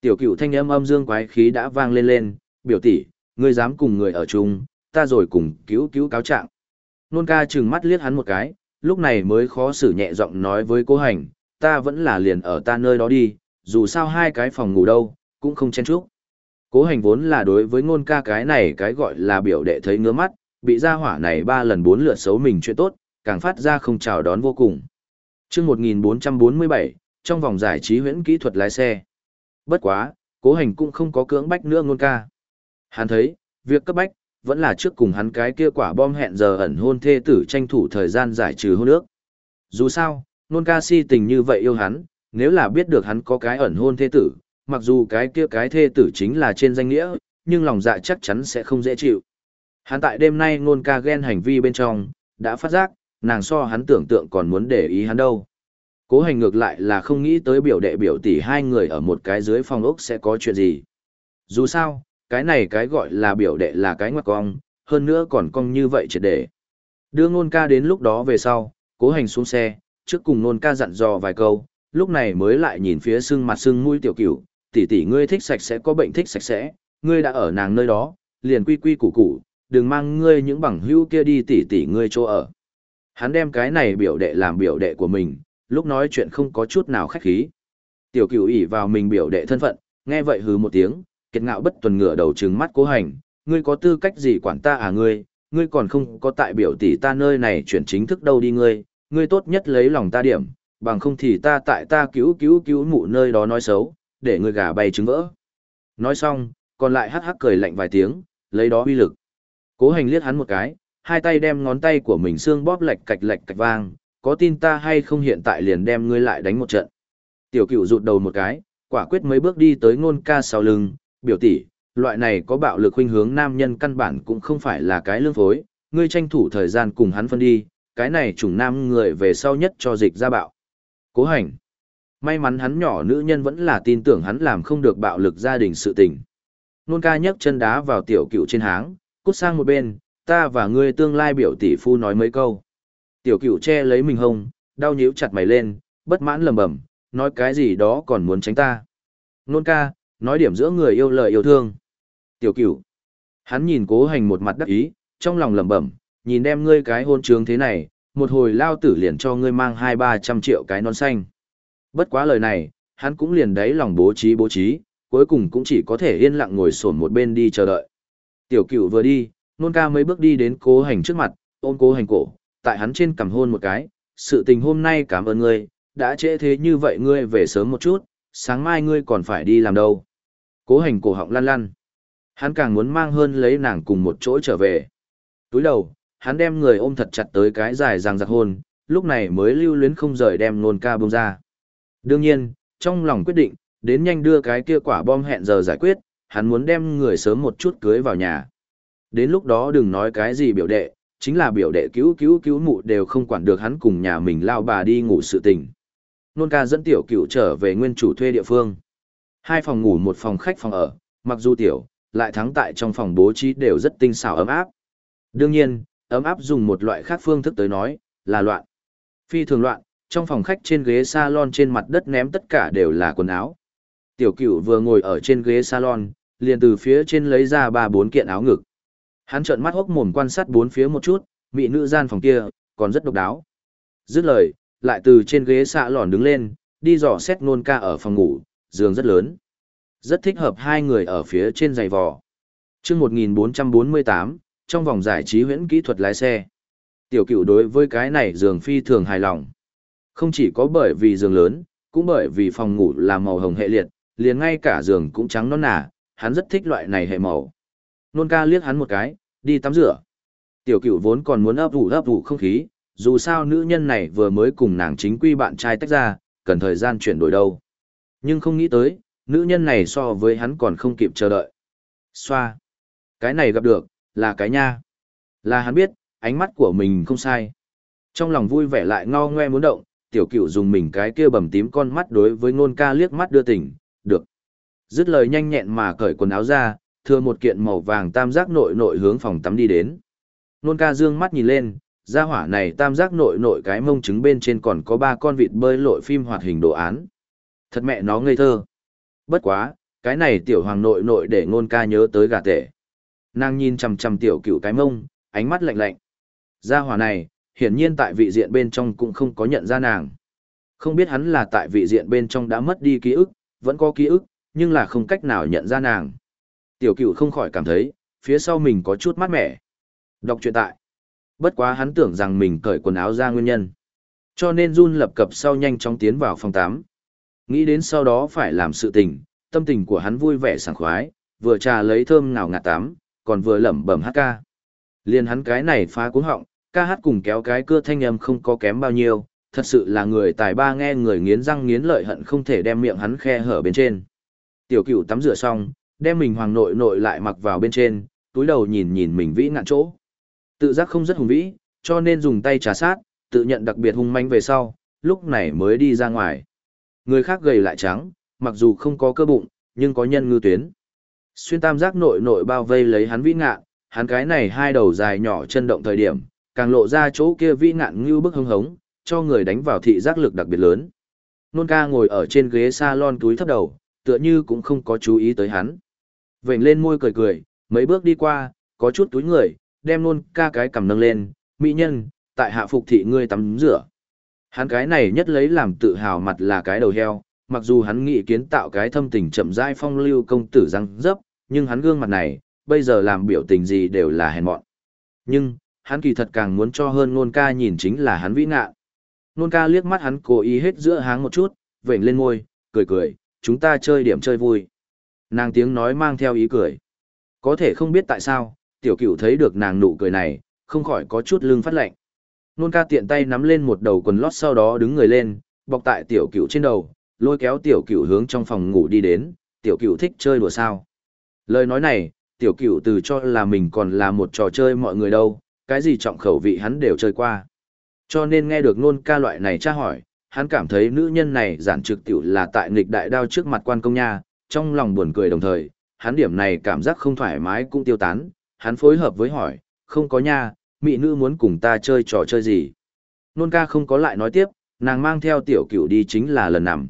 Tiểu cửu thanh âm âm dương quái khí đã vang lên lên, biểu tỷ, ngươi dám cùng người ở chung, ta rồi cùng cứu cứu cáo trạng. Nôn ca trừng mắt liếc hắn một cái, lúc này mới khó xử nhẹ giọng nói với cố hành, ta vẫn là liền ở ta nơi đó đi, dù sao hai cái phòng ngủ đâu, cũng không chen chúc. Cố hành vốn là đối với ngôn ca cái này cái gọi là biểu đệ thấy ngứa mắt, bị gia hỏa này ba lần bốn lượt xấu mình chuyện tốt, càng phát ra không chào đón vô cùng. chương 1447, trong vòng giải trí huyễn kỹ thuật lái xe. Bất quá, cố hành cũng không có cưỡng bách nữa ngôn ca. Hắn thấy, việc cấp bách, vẫn là trước cùng hắn cái kia quả bom hẹn giờ ẩn hôn thê tử tranh thủ thời gian giải trừ hôn ước. Dù sao, ngôn ca si tình như vậy yêu hắn, nếu là biết được hắn có cái ẩn hôn thê tử, mặc dù cái kia cái thê tử chính là trên danh nghĩa, nhưng lòng dạ chắc chắn sẽ không dễ chịu. Hắn tại đêm nay ngôn ca ghen hành vi bên trong, đã phát giác, nàng so hắn tưởng tượng còn muốn để ý hắn đâu. Cố hành ngược lại là không nghĩ tới biểu đệ biểu tỷ hai người ở một cái dưới phòng ốc sẽ có chuyện gì. Dù sao, cái này cái gọi là biểu đệ là cái ngoặc cong, hơn nữa còn cong như vậy triệt để. Đưa ngôn ca đến lúc đó về sau, cố hành xuống xe, trước cùng ngôn ca dặn dò vài câu, lúc này mới lại nhìn phía sưng mặt sưng mũi tiểu cửu, tỷ tỷ ngươi thích sạch sẽ có bệnh thích sạch sẽ, ngươi đã ở nàng nơi đó, liền quy quy củ củ, đừng mang ngươi những bằng hữu kia đi tỷ tỷ ngươi chỗ ở. Hắn đem cái này biểu đệ làm biểu đệ của mình, lúc nói chuyện không có chút nào khách khí. Tiểu cửu ỷ vào mình biểu đệ thân phận, nghe vậy hừ một tiếng, kiệt ngạo bất tuần ngửa đầu trừng mắt cố hành, ngươi có tư cách gì quản ta à ngươi, ngươi còn không có tại biểu tỷ ta nơi này chuyển chính thức đâu đi ngươi, ngươi tốt nhất lấy lòng ta điểm, bằng không thì ta tại ta cứu cứu cứu mụ nơi đó nói xấu, để người gà bay trứng vỡ. Nói xong, còn lại hắc hắc cười lạnh vài tiếng, lấy đó uy lực. Cố hành liếc hắn một cái, hai tay đem ngón tay của mình xương bóp lệch cạch lệch cạch vang, có tin ta hay không hiện tại liền đem ngươi lại đánh một trận. Tiểu cửu rụt đầu một cái, quả quyết mấy bước đi tới ngôn ca sau lưng, biểu tỷ, loại này có bạo lực khuynh hướng nam nhân căn bản cũng không phải là cái lương phối, ngươi tranh thủ thời gian cùng hắn phân đi, cái này chủng nam người về sau nhất cho dịch ra bạo. Cố hành. May mắn hắn nhỏ nữ nhân vẫn là tin tưởng hắn làm không được bạo lực gia đình sự tình. Nôn ca nhấc chân đá vào tiểu cựu trên háng, cút sang một bên, ta và ngươi tương lai biểu tỷ phu nói mấy câu. Tiểu cựu che lấy mình hông, đau nhíu chặt mày lên, bất mãn lầm bẩm, nói cái gì đó còn muốn tránh ta. Nôn ca, nói điểm giữa người yêu lời yêu thương. Tiểu cửu. Hắn nhìn cố hành một mặt đắc ý, trong lòng lẩm bẩm, nhìn đem ngươi cái hôn trướng thế này, một hồi lao tử liền cho ngươi mang hai ba trăm triệu cái non xanh. Bất quá lời này, hắn cũng liền đấy lòng bố trí bố trí, cuối cùng cũng chỉ có thể yên lặng ngồi sổn một bên đi chờ đợi. Tiểu cửu vừa đi, nôn ca mấy bước đi đến cố hành trước mặt, ôm cố hành cổ, tại hắn trên cầm hôn một cái, sự tình hôm nay cảm ơn ngươi, đã trễ thế như vậy ngươi về sớm một chút, sáng mai ngươi còn phải đi làm đâu. Cố hành cổ họng lăn lăn. Hắn càng muốn mang hơn lấy nàng cùng một chỗ trở về. Túi đầu, hắn đem người ôm thật chặt tới cái dài ràng giặc hôn, lúc này mới lưu luyến không rời đem nôn ca bông ra. Đương nhiên, trong lòng quyết định, đến nhanh đưa cái kia quả bom hẹn giờ giải quyết, hắn muốn đem người sớm một chút cưới vào nhà. Đến lúc đó đừng nói cái gì biểu đệ, chính là biểu đệ cứu cứu cứu mụ đều không quản được hắn cùng nhà mình lao bà đi ngủ sự tình. Nôn ca dẫn tiểu cửu trở về nguyên chủ thuê địa phương. Hai phòng ngủ một phòng khách phòng ở, mặc dù tiểu, lại thắng tại trong phòng bố trí đều rất tinh xảo ấm áp. Đương nhiên, ấm áp dùng một loại khác phương thức tới nói, là loạn. Phi thường loạn, trong phòng khách trên ghế salon trên mặt đất ném tất cả đều là quần áo. Tiểu cửu vừa ngồi ở trên ghế salon, liền từ phía trên lấy ra ba bốn kiện áo ngực. Hắn trợn mắt hốc mồm quan sát bốn phía một chút, mỹ nữ gian phòng kia, còn rất độc đáo. Dứt lời, lại từ trên ghế xạ lòn đứng lên, đi dò xét nôn ca ở phòng ngủ, giường rất lớn. Rất thích hợp hai người ở phía trên giày vò. chương 1448, trong vòng giải trí huyễn kỹ thuật lái xe. Tiểu cửu đối với cái này giường phi thường hài lòng. Không chỉ có bởi vì giường lớn, cũng bởi vì phòng ngủ là màu hồng hệ liệt, liền ngay cả giường cũng trắng non nả, hắn rất thích loại này hệ màu. Nôn ca liếc hắn một cái, đi tắm rửa. Tiểu cửu vốn còn muốn ấp ủ ấp ủ không khí, dù sao nữ nhân này vừa mới cùng nàng chính quy bạn trai tách ra, cần thời gian chuyển đổi đâu. Nhưng không nghĩ tới, nữ nhân này so với hắn còn không kịp chờ đợi. Xoa. Cái này gặp được, là cái nha. Là hắn biết, ánh mắt của mình không sai. Trong lòng vui vẻ lại ngao ngoe muốn động, tiểu cửu dùng mình cái kia bầm tím con mắt đối với ngôn ca liếc mắt đưa tỉnh, được. Dứt lời nhanh nhẹn mà cởi quần áo ra, thừa một kiện màu vàng tam giác nội nội hướng phòng tắm đi đến. Nôn ca dương mắt nhìn lên, gia hỏa này tam giác nội nội cái mông trứng bên trên còn có ba con vịt bơi lội phim hoạt hình đồ án. Thật mẹ nó ngây thơ. Bất quá, cái này tiểu hoàng nội nội để ngôn ca nhớ tới gà tể. Nàng nhìn chằm chằm tiểu cựu cái mông, ánh mắt lạnh lạnh. Gia hỏa này, hiển nhiên tại vị diện bên trong cũng không có nhận ra nàng. Không biết hắn là tại vị diện bên trong đã mất đi ký ức, vẫn có ký ức, nhưng là không cách nào nhận ra nàng. Tiểu cửu không khỏi cảm thấy, phía sau mình có chút mát mẻ. Đọc truyện tại. Bất quá hắn tưởng rằng mình cởi quần áo ra nguyên nhân. Cho nên run lập cập sau nhanh chóng tiến vào phòng 8. Nghĩ đến sau đó phải làm sự tình, tâm tình của hắn vui vẻ sảng khoái, vừa trà lấy thơm ngào ngạt tắm, còn vừa lẩm bẩm hát ca. Liên hắn cái này phá cuống họng, ca hát cùng kéo cái cưa thanh âm không có kém bao nhiêu, thật sự là người tài ba nghe người nghiến răng nghiến lợi hận không thể đem miệng hắn khe hở bên trên. Tiểu cửu tắm rửa xong, đem mình hoàng nội nội lại mặc vào bên trên, túi đầu nhìn nhìn mình vĩ ngạn chỗ. Tự giác không rất hùng vĩ, cho nên dùng tay trà sát, tự nhận đặc biệt hung manh về sau, lúc này mới đi ra ngoài. Người khác gầy lại trắng, mặc dù không có cơ bụng, nhưng có nhân ngư tuyến. Xuyên tam giác nội nội bao vây lấy hắn vĩ ngạn, hắn cái này hai đầu dài nhỏ chân động thời điểm, càng lộ ra chỗ kia vĩ ngạn như bức hưng hống, cho người đánh vào thị giác lực đặc biệt lớn. Nôn ca ngồi ở trên ghế salon túi thấp đầu, tựa như cũng không có chú ý tới hắn. Vệnh lên môi cười cười, mấy bước đi qua, có chút túi người, đem nôn ca cái cầm nâng lên, mỹ nhân, tại hạ phục thị ngươi tắm rửa. Hắn cái này nhất lấy làm tự hào mặt là cái đầu heo, mặc dù hắn nghĩ kiến tạo cái thâm tình chậm rãi phong lưu công tử răng dấp, nhưng hắn gương mặt này, bây giờ làm biểu tình gì đều là hèn mọn. Nhưng, hắn kỳ thật càng muốn cho hơn nôn ca nhìn chính là hắn vĩ ngạ. Nôn ca liếc mắt hắn cố ý hết giữa háng một chút, vểnh lên môi, cười cười, chúng ta chơi điểm chơi vui. Nàng tiếng nói mang theo ý cười. Có thể không biết tại sao, tiểu cửu thấy được nàng nụ cười này, không khỏi có chút lưng phát lạnh. Nôn ca tiện tay nắm lên một đầu quần lót sau đó đứng người lên, bọc tại tiểu cửu trên đầu, lôi kéo tiểu cửu hướng trong phòng ngủ đi đến, tiểu cửu thích chơi đùa sao. Lời nói này, tiểu cửu từ cho là mình còn là một trò chơi mọi người đâu, cái gì trọng khẩu vị hắn đều chơi qua. Cho nên nghe được nôn ca loại này tra hỏi, hắn cảm thấy nữ nhân này giản trực tiểu là tại nghịch đại đao trước mặt quan công nha, trong lòng buồn cười đồng thời, hắn điểm này cảm giác không thoải mái cũng tiêu tán, hắn phối hợp với hỏi, không có nha, mỹ nữ muốn cùng ta chơi trò chơi gì. Nôn ca không có lại nói tiếp, nàng mang theo tiểu cửu đi chính là lần nằm.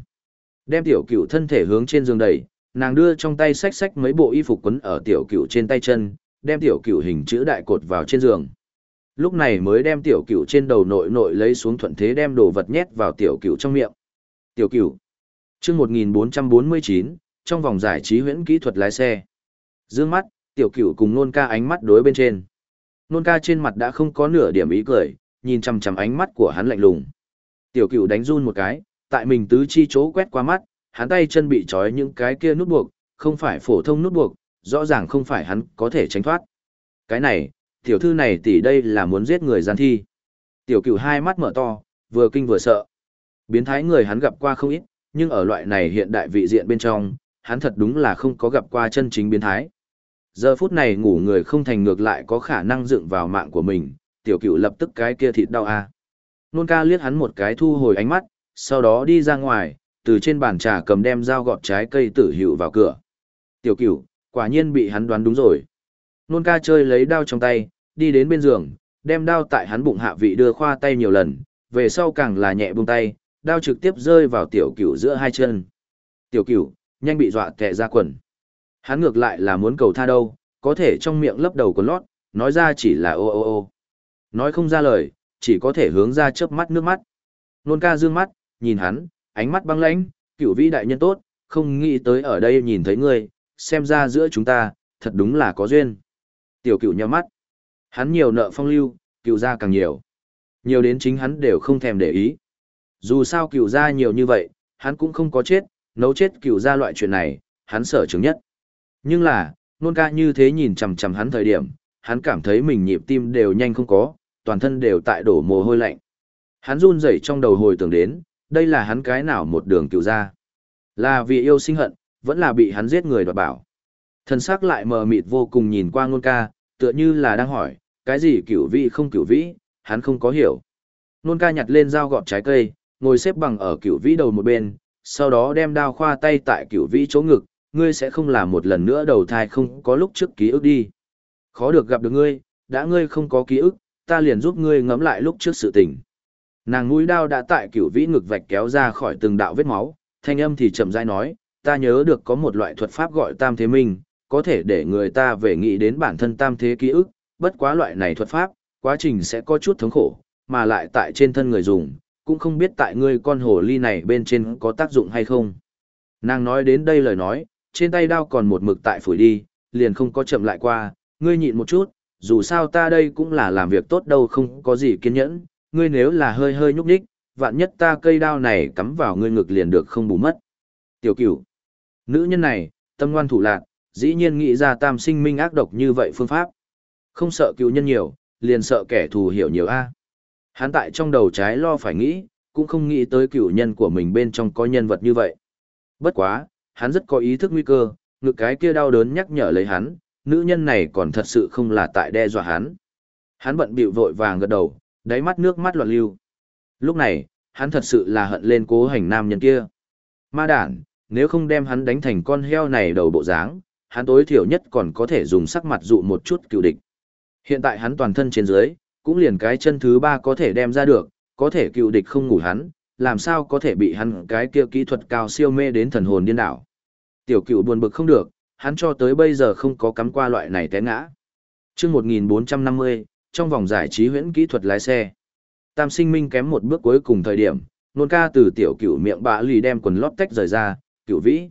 Đem tiểu cửu thân thể hướng trên giường đẩy, nàng đưa trong tay xách xách mấy bộ y phục quấn ở tiểu cửu trên tay chân, đem tiểu cửu hình chữ đại cột vào trên giường. Lúc này mới đem tiểu cửu trên đầu nội nội lấy xuống thuận thế đem đồ vật nhét vào tiểu cửu trong miệng. Tiểu cửu. Chương 1449, trong vòng giải trí huyễn kỹ thuật lái xe. Dương mắt, tiểu cửu cùng nôn ca ánh mắt đối bên trên. Nôn ca trên mặt đã không có nửa điểm ý cười, nhìn chằm chằm ánh mắt của hắn lạnh lùng. Tiểu cửu đánh run một cái, tại mình tứ chi chỗ quét qua mắt, hắn tay chân bị trói những cái kia nút buộc, không phải phổ thông nút buộc, rõ ràng không phải hắn có thể tránh thoát. Cái này, tiểu thư này tỷ đây là muốn giết người gian thi. Tiểu cửu hai mắt mở to, vừa kinh vừa sợ. Biến thái người hắn gặp qua không ít, nhưng ở loại này hiện đại vị diện bên trong, hắn thật đúng là không có gặp qua chân chính biến thái. Giờ phút này ngủ người không thành ngược lại có khả năng dựng vào mạng của mình, tiểu cửu lập tức cái kia thịt đau a. Nôn ca liếc hắn một cái thu hồi ánh mắt, sau đó đi ra ngoài, từ trên bàn trà cầm đem dao gọt trái cây tử hữu vào cửa. Tiểu cửu, quả nhiên bị hắn đoán đúng rồi. Nôn ca chơi lấy đao trong tay, đi đến bên giường, đem đao tại hắn bụng hạ vị đưa khoa tay nhiều lần, về sau càng là nhẹ buông tay, đao trực tiếp rơi vào tiểu cửu giữa hai chân. Tiểu cửu, nhanh bị dọa tè ra quần. Hắn ngược lại là muốn cầu tha đâu, có thể trong miệng lấp đầu của lót, nói ra chỉ là ô ô ô. Nói không ra lời, chỉ có thể hướng ra chớp mắt nước mắt. Nôn ca dương mắt, nhìn hắn, ánh mắt băng lãnh, cửu vĩ đại nhân tốt, không nghĩ tới ở đây nhìn thấy ngươi, xem ra giữa chúng ta, thật đúng là có duyên. Tiểu cửu nhắm mắt. Hắn nhiều nợ phong lưu, cựu gia càng nhiều. Nhiều đến chính hắn đều không thèm để ý. Dù sao cựu gia nhiều như vậy, hắn cũng không có chết, nấu chết cựu gia loại chuyện này, hắn sở chứng nhất. Nhưng là, nôn ca như thế nhìn chằm chằm hắn thời điểm, hắn cảm thấy mình nhịp tim đều nhanh không có, toàn thân đều tại đổ mồ hôi lạnh. Hắn run rẩy trong đầu hồi tưởng đến, đây là hắn cái nào một đường cựu ra. Là vì yêu sinh hận, vẫn là bị hắn giết người đoạt bảo. Thân xác lại mờ mịt vô cùng nhìn qua ngôn ca, tựa như là đang hỏi, cái gì cửu vĩ không cửu vĩ, hắn không có hiểu. Nôn ca nhặt lên dao gọt trái cây, ngồi xếp bằng ở cửu vĩ đầu một bên, sau đó đem đao khoa tay tại cửu vĩ chỗ ngực, ngươi sẽ không làm một lần nữa đầu thai không có lúc trước ký ức đi. Khó được gặp được ngươi, đã ngươi không có ký ức, ta liền giúp ngươi ngẫm lại lúc trước sự tình. Nàng mũi đao đã tại cửu vĩ ngực vạch kéo ra khỏi từng đạo vết máu, thanh âm thì chậm rãi nói, ta nhớ được có một loại thuật pháp gọi tam thế minh, có thể để người ta về nghĩ đến bản thân tam thế ký ức, bất quá loại này thuật pháp, quá trình sẽ có chút thống khổ, mà lại tại trên thân người dùng, cũng không biết tại ngươi con hồ ly này bên trên có tác dụng hay không. Nàng nói đến đây lời nói, trên tay đao còn một mực tại phủi đi, liền không có chậm lại qua, ngươi nhịn một chút, dù sao ta đây cũng là làm việc tốt đâu không có gì kiên nhẫn, ngươi nếu là hơi hơi nhúc nhích, vạn nhất ta cây đao này cắm vào ngươi ngực liền được không bù mất. Tiểu cửu, nữ nhân này, tâm ngoan thủ lạc, dĩ nhiên nghĩ ra tam sinh minh ác độc như vậy phương pháp. Không sợ cựu nhân nhiều, liền sợ kẻ thù hiểu nhiều a. À. Hắn tại trong đầu trái lo phải nghĩ, cũng không nghĩ tới cựu nhân của mình bên trong có nhân vật như vậy. Bất quá, hắn rất có ý thức nguy cơ, ngực cái kia đau đớn nhắc nhở lấy hắn, nữ nhân này còn thật sự không là tại đe dọa hắn. Hắn bận bịu vội vàng gật đầu, đáy mắt nước mắt loạn lưu. Lúc này, hắn thật sự là hận lên cố hành nam nhân kia. Ma đản, nếu không đem hắn đánh thành con heo này đầu bộ dáng, hắn tối thiểu nhất còn có thể dùng sắc mặt dụ một chút cựu địch. Hiện tại hắn toàn thân trên dưới, cũng liền cái chân thứ ba có thể đem ra được, có thể cựu địch không ngủ hắn, làm sao có thể bị hắn cái kia kỹ thuật cao siêu mê đến thần hồn điên đảo. Tiểu cựu buồn bực không được, hắn cho tới bây giờ không có cắm qua loại này té ngã. Trước 1450, trong vòng giải trí huyễn kỹ thuật lái xe. Tam sinh minh kém một bước cuối cùng thời điểm, nôn ca từ tiểu cựu miệng bạ lì đem quần lót tách rời ra, cựu vĩ.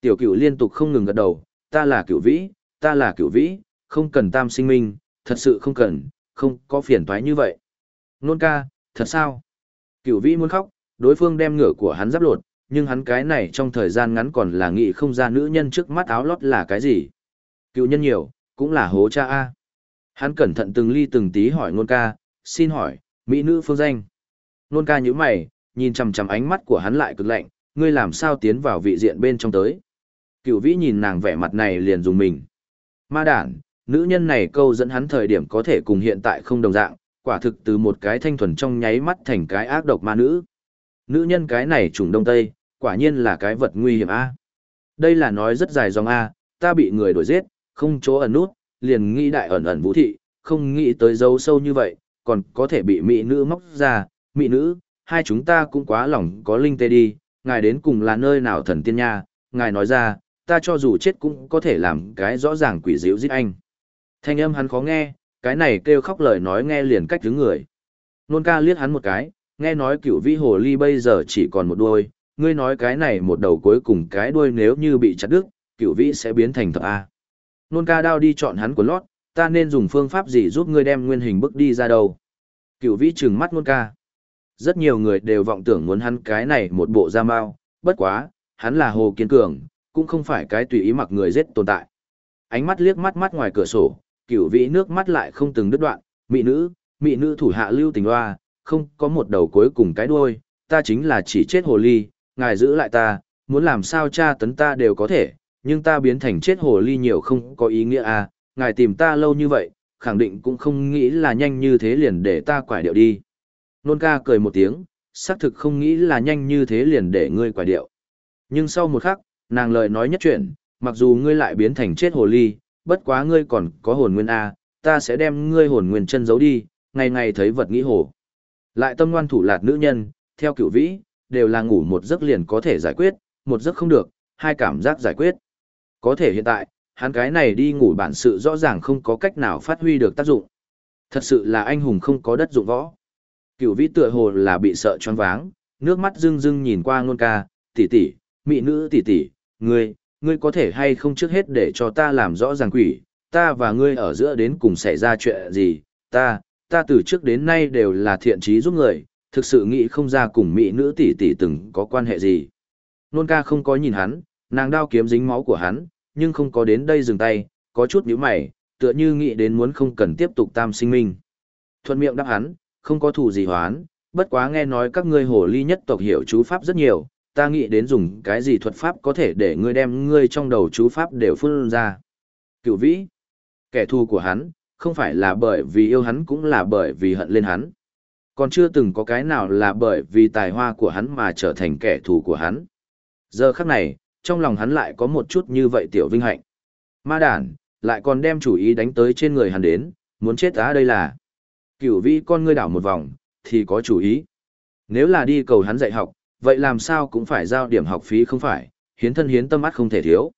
Tiểu cựu liên tục không ngừng gật đầu, ta là cựu vĩ, ta là cựu vĩ, không cần tam sinh minh, thật sự không cần, không có phiền toái như vậy. Nôn ca, thật sao? Cựu vĩ muốn khóc, đối phương đem ngựa của hắn giáp lột, nhưng hắn cái này trong thời gian ngắn còn là nghĩ không ra nữ nhân trước mắt áo lót là cái gì. Cựu nhân nhiều, cũng là hố cha A. Hắn cẩn thận từng ly từng tí hỏi nôn ca, xin hỏi, mỹ nữ phương danh. Nôn ca nhíu mày, nhìn chằm chằm ánh mắt của hắn lại cực lạnh, ngươi làm sao tiến vào vị diện bên trong tới. Cựu vĩ nhìn nàng vẻ mặt này liền dùng mình. Ma đản, nữ nhân này câu dẫn hắn thời điểm có thể cùng hiện tại không đồng dạng, quả thực từ một cái thanh thuần trong nháy mắt thành cái ác độc ma nữ. Nữ nhân cái này trùng đông tây, quả nhiên là cái vật nguy hiểm A. Đây là nói rất dài dòng A, ta bị người đuổi giết, không chỗ ẩn nút, liền nghĩ đại ẩn ẩn vũ thị, không nghĩ tới dấu sâu như vậy, còn có thể bị mỹ nữ móc ra, mỹ nữ, hai chúng ta cũng quá lòng có linh tê đi, ngài đến cùng là nơi nào thần tiên nha, ngài nói ra, ta cho dù chết cũng có thể làm cái rõ ràng quỷ dịu giết anh. Thanh âm hắn khó nghe, cái này kêu khóc lời nói nghe liền cách đứng người. Nôn ca liếc hắn một cái, nghe nói cửu vĩ hồ ly bây giờ chỉ còn một đuôi, ngươi nói cái này một đầu cuối cùng cái đuôi nếu như bị chặt đứt, cửu vĩ sẽ biến thành thập A. Nôn ca đao đi chọn hắn của lót, ta nên dùng phương pháp gì giúp ngươi đem nguyên hình bức đi ra đâu. Cửu vĩ trừng mắt nôn ca. Rất nhiều người đều vọng tưởng muốn hắn cái này một bộ da mao, bất quá, hắn là hồ kiên cường, cũng không phải cái tùy ý mặc người giết tồn tại. Ánh mắt liếc mắt mắt ngoài cửa sổ, cửu vĩ nước mắt lại không từng đứt đoạn, mỹ nữ, mỹ nữ thủ hạ lưu tình hoa, không có một đầu cuối cùng cái đuôi, ta chính là chỉ chết hồ ly, ngài giữ lại ta, muốn làm sao cha tấn ta đều có thể, nhưng ta biến thành chết hồ ly nhiều không có ý nghĩa à, ngài tìm ta lâu như vậy, khẳng định cũng không nghĩ là nhanh như thế liền để ta quải điệu đi. Nôn ca cười một tiếng, xác thực không nghĩ là nhanh như thế liền để ngươi quải điệu. Nhưng sau một khắc, nàng lời nói nhất chuyện, mặc dù ngươi lại biến thành chết hồ ly, bất quá ngươi còn có hồn nguyên A, ta sẽ đem ngươi hồn nguyên chân giấu đi, ngày ngày thấy vật nghĩ hồ. Lại tâm ngoan thủ lạt nữ nhân, theo cựu vĩ, đều là ngủ một giấc liền có thể giải quyết, một giấc không được, hai cảm giác giải quyết. Có thể hiện tại, hắn cái này đi ngủ bản sự rõ ràng không có cách nào phát huy được tác dụng. Thật sự là anh hùng không có đất dụng võ. Cựu vĩ tựa hồ là bị sợ choáng váng, nước mắt rưng rưng nhìn qua ngôn ca, tỷ tỷ, mỹ nữ tỷ tỷ, ngươi, ngươi có thể hay không trước hết để cho ta làm rõ ràng quỷ, ta và ngươi ở giữa đến cùng xảy ra chuyện gì, ta, ta từ trước đến nay đều là thiện trí giúp người, thực sự nghĩ không ra cùng mỹ nữ tỷ tỷ từng có quan hệ gì. Nôn ca không có nhìn hắn, nàng đao kiếm dính máu của hắn, nhưng không có đến đây dừng tay, có chút nhíu mày, tựa như nghĩ đến muốn không cần tiếp tục tam sinh minh. Thuận miệng đáp hắn, không có thù gì hoán, bất quá nghe nói các ngươi hồ ly nhất tộc hiểu chú pháp rất nhiều, ta nghĩ đến dùng cái gì thuật pháp có thể để ngươi đem ngươi trong đầu chú pháp đều phun ra. Cựu vĩ, kẻ thù của hắn, không phải là bởi vì yêu hắn cũng là bởi vì hận lên hắn. Còn chưa từng có cái nào là bởi vì tài hoa của hắn mà trở thành kẻ thù của hắn. Giờ khắc này, trong lòng hắn lại có một chút như vậy tiểu vinh hạnh. Ma đản, lại còn đem chủ ý đánh tới trên người hắn đến, muốn chết á đây là. Cửu vĩ con ngươi đảo một vòng, thì có chủ ý. Nếu là đi cầu hắn dạy học, vậy làm sao cũng phải giao điểm học phí không phải, hiến thân hiến tâm mắt không thể thiếu.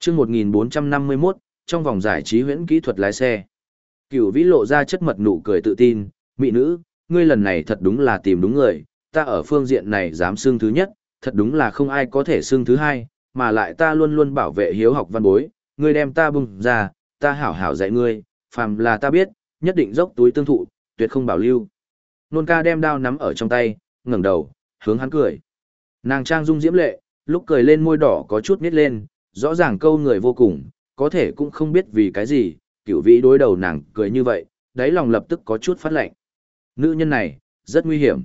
chương 1451, trong vòng giải trí huyễn kỹ thuật lái xe. Cửu vĩ lộ ra chất mật nụ cười tự tin, mỹ nữ, ngươi lần này thật đúng là tìm đúng người, ta ở phương diện này dám xương thứ nhất, thật đúng là không ai có thể xương thứ hai, mà lại ta luôn luôn bảo vệ hiếu học văn bối, ngươi đem ta bung ra, ta hảo hảo dạy ngươi, phàm là ta biết, nhất định dốc túi tương thụ, tuyệt không bảo lưu. Nôn ca đem đao nắm ở trong tay, ngẩng đầu, hướng hắn cười. Nàng trang dung diễm lệ, lúc cười lên môi đỏ có chút nít lên, rõ ràng câu người vô cùng, có thể cũng không biết vì cái gì, cửu vĩ đối đầu nàng cười như vậy, đáy lòng lập tức có chút phát lạnh. Nữ nhân này, rất nguy hiểm.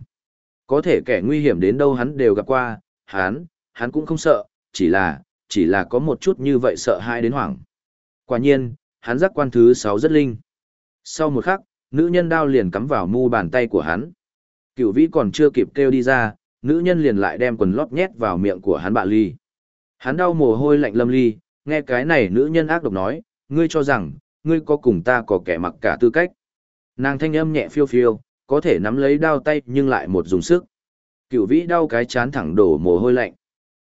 Có thể kẻ nguy hiểm đến đâu hắn đều gặp qua, hắn, hắn cũng không sợ, chỉ là, chỉ là có một chút như vậy sợ hãi đến hoảng. Quả nhiên, hắn giác quan thứ 6 rất linh. Sau một khắc, nữ nhân đao liền cắm vào mu bàn tay của hắn. Cửu vĩ còn chưa kịp kêu đi ra, nữ nhân liền lại đem quần lót nhét vào miệng của hắn bạ ly. Hắn đau mồ hôi lạnh lâm ly, nghe cái này nữ nhân ác độc nói, ngươi cho rằng, ngươi có cùng ta có kẻ mặc cả tư cách. Nàng thanh âm nhẹ phiêu phiêu, có thể nắm lấy đao tay nhưng lại một dùng sức. Cửu vĩ đau cái chán thẳng đổ mồ hôi lạnh.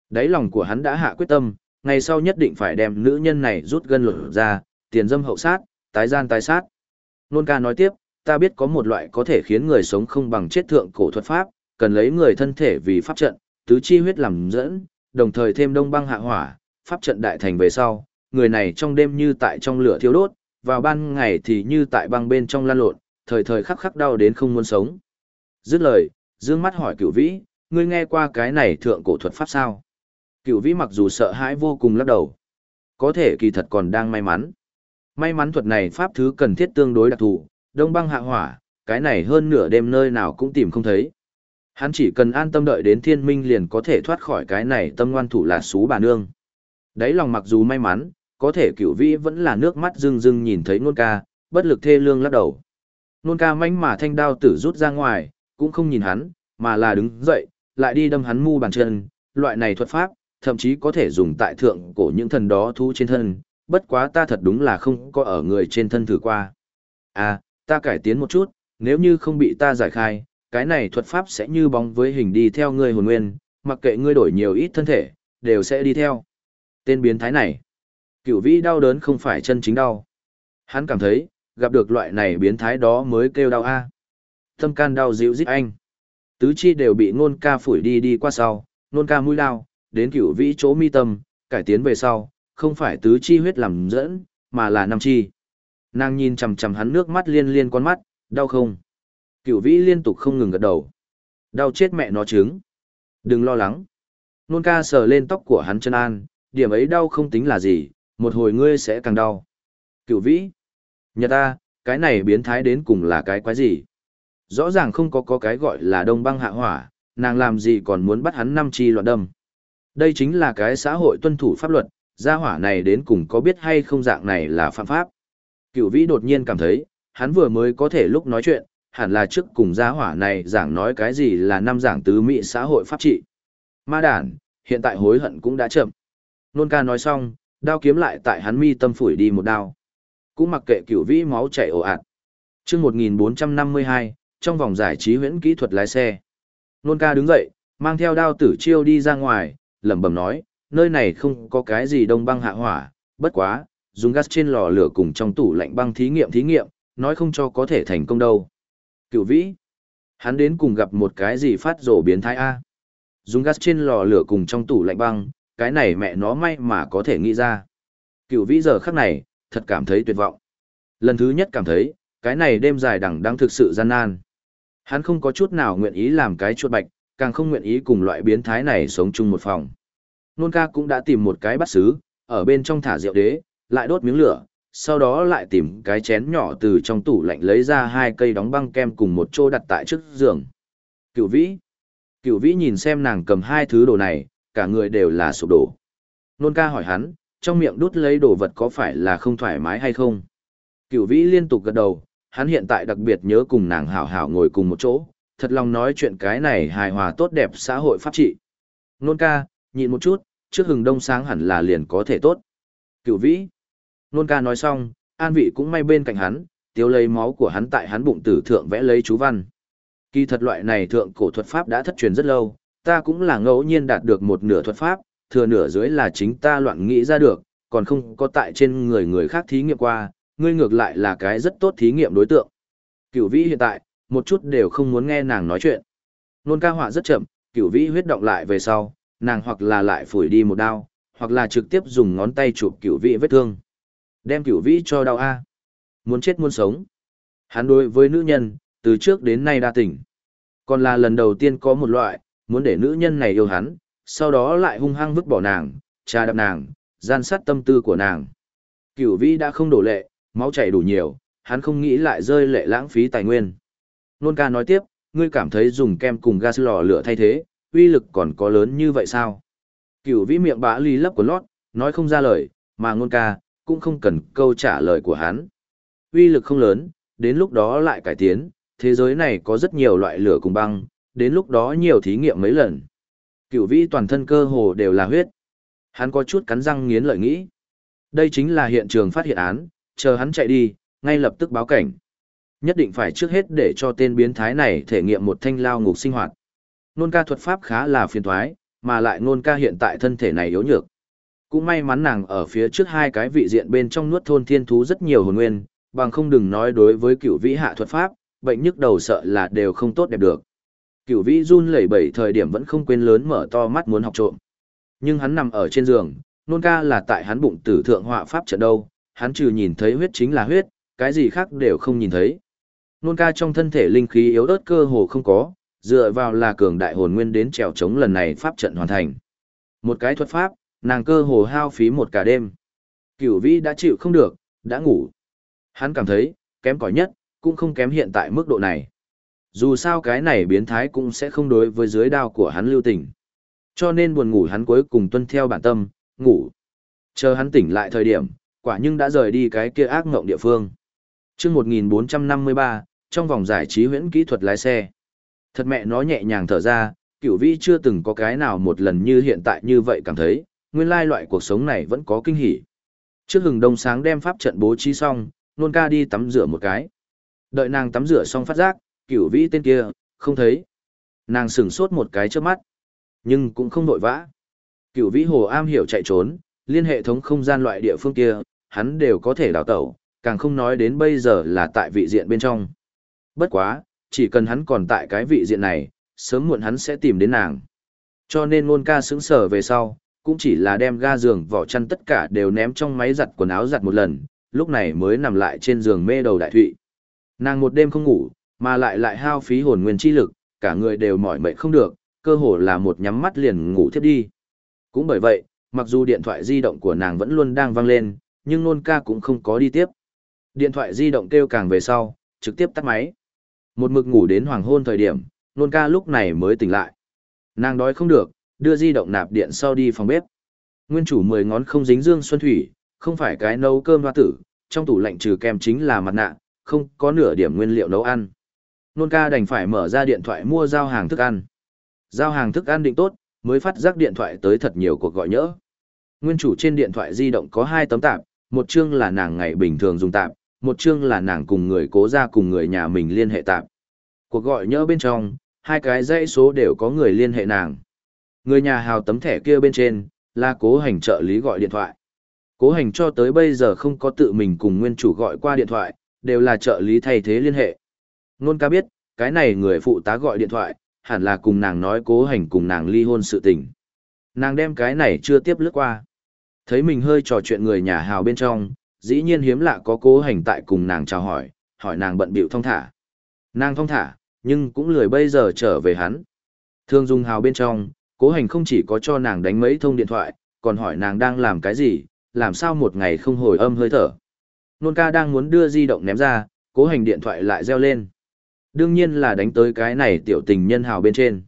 Đáy lòng của hắn đã hạ quyết tâm, ngày sau nhất định phải đem nữ nhân này rút gân lột ra, tiền dâm hậu sát, tái gian tái sát. Nôn ca nói tiếp, ta biết có một loại có thể khiến người sống không bằng chết thượng cổ thuật pháp, cần lấy người thân thể vì pháp trận, tứ chi huyết làm dẫn, đồng thời thêm đông băng hạ hỏa, pháp trận đại thành về sau, người này trong đêm như tại trong lửa thiêu đốt, vào ban ngày thì như tại băng bên trong lan lộn, thời thời khắc khắc đau đến không muốn sống. Dứt lời, dương mắt hỏi cửu vĩ, ngươi nghe qua cái này thượng cổ thuật pháp sao? Cửu vĩ mặc dù sợ hãi vô cùng lắc đầu. Có thể kỳ thật còn đang may mắn. May mắn thuật này pháp thứ cần thiết tương đối đặc thù, đông băng hạ hỏa, cái này hơn nửa đêm nơi nào cũng tìm không thấy. Hắn chỉ cần an tâm đợi đến thiên minh liền có thể thoát khỏi cái này tâm ngoan thủ là xú bà nương. Đấy lòng mặc dù may mắn, có thể cửu vĩ vẫn là nước mắt rưng rưng nhìn thấy nôn ca, bất lực thê lương lắc đầu. Nôn ca manh mà thanh đao tử rút ra ngoài, cũng không nhìn hắn, mà là đứng dậy, lại đi đâm hắn mu bàn chân, loại này thuật pháp, thậm chí có thể dùng tại thượng cổ những thần đó thu trên thân, bất quá ta thật đúng là không có ở người trên thân thử qua. À, ta cải tiến một chút, nếu như không bị ta giải khai, cái này thuật pháp sẽ như bóng với hình đi theo ngươi hồn nguyên, mặc kệ ngươi đổi nhiều ít thân thể, đều sẽ đi theo. Tên biến thái này, cửu vĩ đau đớn không phải chân chính đau. Hắn cảm thấy, gặp được loại này biến thái đó mới kêu đau a. Tâm can đau dịu dít anh. Tứ chi đều bị nôn ca phủi đi đi qua sau, nôn ca mũi đau, đến cửu vĩ chỗ mi tâm, cải tiến về sau, không phải tứ chi huyết làm dẫn, mà là năm chi. Nàng nhìn chằm chằm hắn nước mắt liên liên con mắt, đau không? Cửu vĩ liên tục không ngừng gật đầu. Đau chết mẹ nó trứng. Đừng lo lắng. Nôn ca sờ lên tóc của hắn chân an, điểm ấy đau không tính là gì, một hồi ngươi sẽ càng đau. Cửu vĩ. Nhật ta, cái này biến thái đến cùng là cái quái gì? Rõ ràng không có có cái gọi là đông băng hạ hỏa, nàng làm gì còn muốn bắt hắn năm chi loạn đâm. Đây chính là cái xã hội tuân thủ pháp luật, gia hỏa này đến cùng có biết hay không dạng này là phạm pháp. Cửu vĩ đột nhiên cảm thấy, hắn vừa mới có thể lúc nói chuyện, hẳn là trước cùng gia hỏa này giảng nói cái gì là năm giảng tứ mỹ xã hội pháp trị. Ma đản, hiện tại hối hận cũng đã chậm. Nôn ca nói xong, đao kiếm lại tại hắn mi tâm phủi đi một đao. Cũng mặc kệ cửu vĩ máu chảy ồ ạt. chương 1452, trong vòng giải trí huyễn kỹ thuật lái xe. Nôn ca đứng dậy, mang theo đao tử chiêu đi ra ngoài, lẩm bẩm nói, nơi này không có cái gì đông băng hạ hỏa, bất quá, dùng gas trên lò lửa cùng trong tủ lạnh băng thí nghiệm thí nghiệm, nói không cho có thể thành công đâu. Cựu vĩ, hắn đến cùng gặp một cái gì phát rổ biến thái A. Dùng gas trên lò lửa cùng trong tủ lạnh băng, cái này mẹ nó may mà có thể nghĩ ra. Cựu vĩ giờ khắc này, thật cảm thấy tuyệt vọng. Lần thứ nhất cảm thấy, cái này đêm dài đằng đang thực sự gian nan. Hắn không có chút nào nguyện ý làm cái chuột bạch, càng không nguyện ý cùng loại biến thái này sống chung một phòng. Nôn ca cũng đã tìm một cái bắt xứ, ở bên trong thả rượu đế, lại đốt miếng lửa, sau đó lại tìm cái chén nhỏ từ trong tủ lạnh lấy ra hai cây đóng băng kem cùng một chỗ đặt tại trước giường. Cửu vĩ. Cửu vĩ nhìn xem nàng cầm hai thứ đồ này, cả người đều là sụp đổ. Nôn ca hỏi hắn, trong miệng đút lấy đồ vật có phải là không thoải mái hay không? Cửu vĩ liên tục gật đầu, hắn hiện tại đặc biệt nhớ cùng nàng hảo hảo ngồi cùng một chỗ, thật lòng nói chuyện cái này hài hòa tốt đẹp xã hội pháp trị. Nôn ca, nhịn một chút, trước hừng đông sáng hẳn là liền có thể tốt. Cửu vĩ. Nôn ca nói xong, an vị cũng may bên cạnh hắn, tiêu lấy máu của hắn tại hắn bụng tử thượng vẽ lấy chú văn. Kỳ thật loại này thượng cổ thuật pháp đã thất truyền rất lâu, ta cũng là ngẫu nhiên đạt được một nửa thuật pháp, thừa nửa dưới là chính ta loạn nghĩ ra được, còn không có tại trên người người khác thí nghiệm qua, ngươi ngược lại là cái rất tốt thí nghiệm đối tượng. Cửu vĩ hiện tại, một chút đều không muốn nghe nàng nói chuyện. Nôn ca họa rất chậm, cửu vĩ huyết động lại về sau, nàng hoặc là lại phủi đi một đao, hoặc là trực tiếp dùng ngón tay chụp cửu vĩ vết thương. Đem cửu vĩ cho đau A. Muốn chết muốn sống. Hắn đối với nữ nhân, từ trước đến nay đa tình. Còn là lần đầu tiên có một loại, muốn để nữ nhân này yêu hắn, sau đó lại hung hăng vứt bỏ nàng, trà đập nàng, gian sát tâm tư của nàng. Cửu vĩ đã không đổ lệ, máu chảy đủ nhiều, hắn không nghĩ lại rơi lệ lãng phí tài nguyên. Nôn ca nói tiếp, ngươi cảm thấy dùng kem cùng gas lò lửa thay thế, uy lực còn có lớn như vậy sao? Cửu vĩ miệng bã ly lấp của lót, nói không ra lời, mà ngôn ca, cũng không cần câu trả lời của hắn. Uy lực không lớn, đến lúc đó lại cải tiến, thế giới này có rất nhiều loại lửa cùng băng, đến lúc đó nhiều thí nghiệm mấy lần. Cửu vĩ toàn thân cơ hồ đều là huyết. Hắn có chút cắn răng nghiến lợi nghĩ. Đây chính là hiện trường phát hiện án, chờ hắn chạy đi, ngay lập tức báo cảnh. Nhất định phải trước hết để cho tên biến thái này thể nghiệm một thanh lao ngục sinh hoạt. Nôn ca thuật pháp khá là phiền thoái, mà lại nôn ca hiện tại thân thể này yếu nhược. Cũng may mắn nàng ở phía trước hai cái vị diện bên trong nuốt thôn thiên thú rất nhiều hồn nguyên, bằng không đừng nói đối với cựu vĩ hạ thuật pháp, bệnh nhức đầu sợ là đều không tốt đẹp được. Cựu vĩ run lẩy bẩy thời điểm vẫn không quên lớn mở to mắt muốn học trộm. Nhưng hắn nằm ở trên giường, nôn ca là tại hắn bụng tử thượng họa pháp trận đâu, hắn trừ nhìn thấy huyết chính là huyết, cái gì khác đều không nhìn thấy. Nôn ca trong thân thể linh khí yếu ớt cơ hồ không có, dựa vào là cường đại hồn nguyên đến trèo chống lần này pháp trận hoàn thành. Một cái thuật pháp, nàng cơ hồ hao phí một cả đêm. Cửu vĩ đã chịu không được, đã ngủ. Hắn cảm thấy, kém cỏi nhất, cũng không kém hiện tại mức độ này. Dù sao cái này biến thái cũng sẽ không đối với dưới đao của hắn lưu tình. Cho nên buồn ngủ hắn cuối cùng tuân theo bản tâm, ngủ. Chờ hắn tỉnh lại thời điểm, quả nhưng đã rời đi cái kia ác ngộng địa phương. chương 1453, trong vòng giải trí huyễn kỹ thuật lái xe. Thật mẹ nó nhẹ nhàng thở ra, cửu vi chưa từng có cái nào một lần như hiện tại như vậy cảm thấy, nguyên lai loại cuộc sống này vẫn có kinh hỉ. Trước hừng đông sáng đem pháp trận bố trí xong, nôn ca đi tắm rửa một cái. Đợi nàng tắm rửa xong phát giác, cửu vĩ tên kia, không thấy. Nàng sửng sốt một cái trước mắt, nhưng cũng không nội vã. Cửu vĩ hồ am hiểu chạy trốn, liên hệ thống không gian loại địa phương kia, hắn đều có thể đào tẩu, càng không nói đến bây giờ là tại vị diện bên trong. Bất quá, chỉ cần hắn còn tại cái vị diện này, sớm muộn hắn sẽ tìm đến nàng. Cho nên ngôn ca sững sờ về sau, cũng chỉ là đem ga giường vỏ chăn tất cả đều ném trong máy giặt quần áo giặt một lần, lúc này mới nằm lại trên giường mê đầu đại thụy. Nàng một đêm không ngủ, mà lại lại hao phí hồn nguyên chi lực, cả người đều mỏi mệt không được, cơ hồ là một nhắm mắt liền ngủ thiếp đi. Cũng bởi vậy, mặc dù điện thoại di động của nàng vẫn luôn đang vang lên, nhưng nôn ca cũng không có đi tiếp. Điện thoại di động kêu càng về sau, trực tiếp tắt máy. Một mực ngủ đến hoàng hôn thời điểm, nôn ca lúc này mới tỉnh lại. Nàng đói không được, đưa di động nạp điện sau đi phòng bếp. Nguyên chủ mười ngón không dính dương xuân thủy, không phải cái nấu cơm hoa tử, trong tủ lạnh trừ kem chính là mặt nạ, không có nửa điểm nguyên liệu nấu ăn. Nôn ca đành phải mở ra điện thoại mua giao hàng thức ăn. Giao hàng thức ăn định tốt, mới phát giác điện thoại tới thật nhiều cuộc gọi nhỡ. Nguyên chủ trên điện thoại di động có hai tấm tạp, một chương là nàng ngày bình thường dùng tạp, một chương là nàng cùng người cố ra cùng người nhà mình liên hệ tạp. Cuộc gọi nhỡ bên trong, hai cái dãy số đều có người liên hệ nàng. Người nhà hào tấm thẻ kia bên trên, là cố hành trợ lý gọi điện thoại. Cố hành cho tới bây giờ không có tự mình cùng nguyên chủ gọi qua điện thoại, đều là trợ lý thay thế liên hệ. Nôn ca biết, cái này người phụ tá gọi điện thoại, hẳn là cùng nàng nói cố hành cùng nàng ly hôn sự tình. Nàng đem cái này chưa tiếp lướt qua. Thấy mình hơi trò chuyện người nhà hào bên trong, dĩ nhiên hiếm lạ có cố hành tại cùng nàng chào hỏi, hỏi nàng bận bịu thong thả. Nàng thong thả, nhưng cũng lười bây giờ trở về hắn. Thương dung hào bên trong, cố hành không chỉ có cho nàng đánh mấy thông điện thoại, còn hỏi nàng đang làm cái gì, làm sao một ngày không hồi âm hơi thở. Nôn ca đang muốn đưa di động ném ra, cố hành điện thoại lại reo lên. Đương nhiên là đánh tới cái này tiểu tình nhân hào bên trên.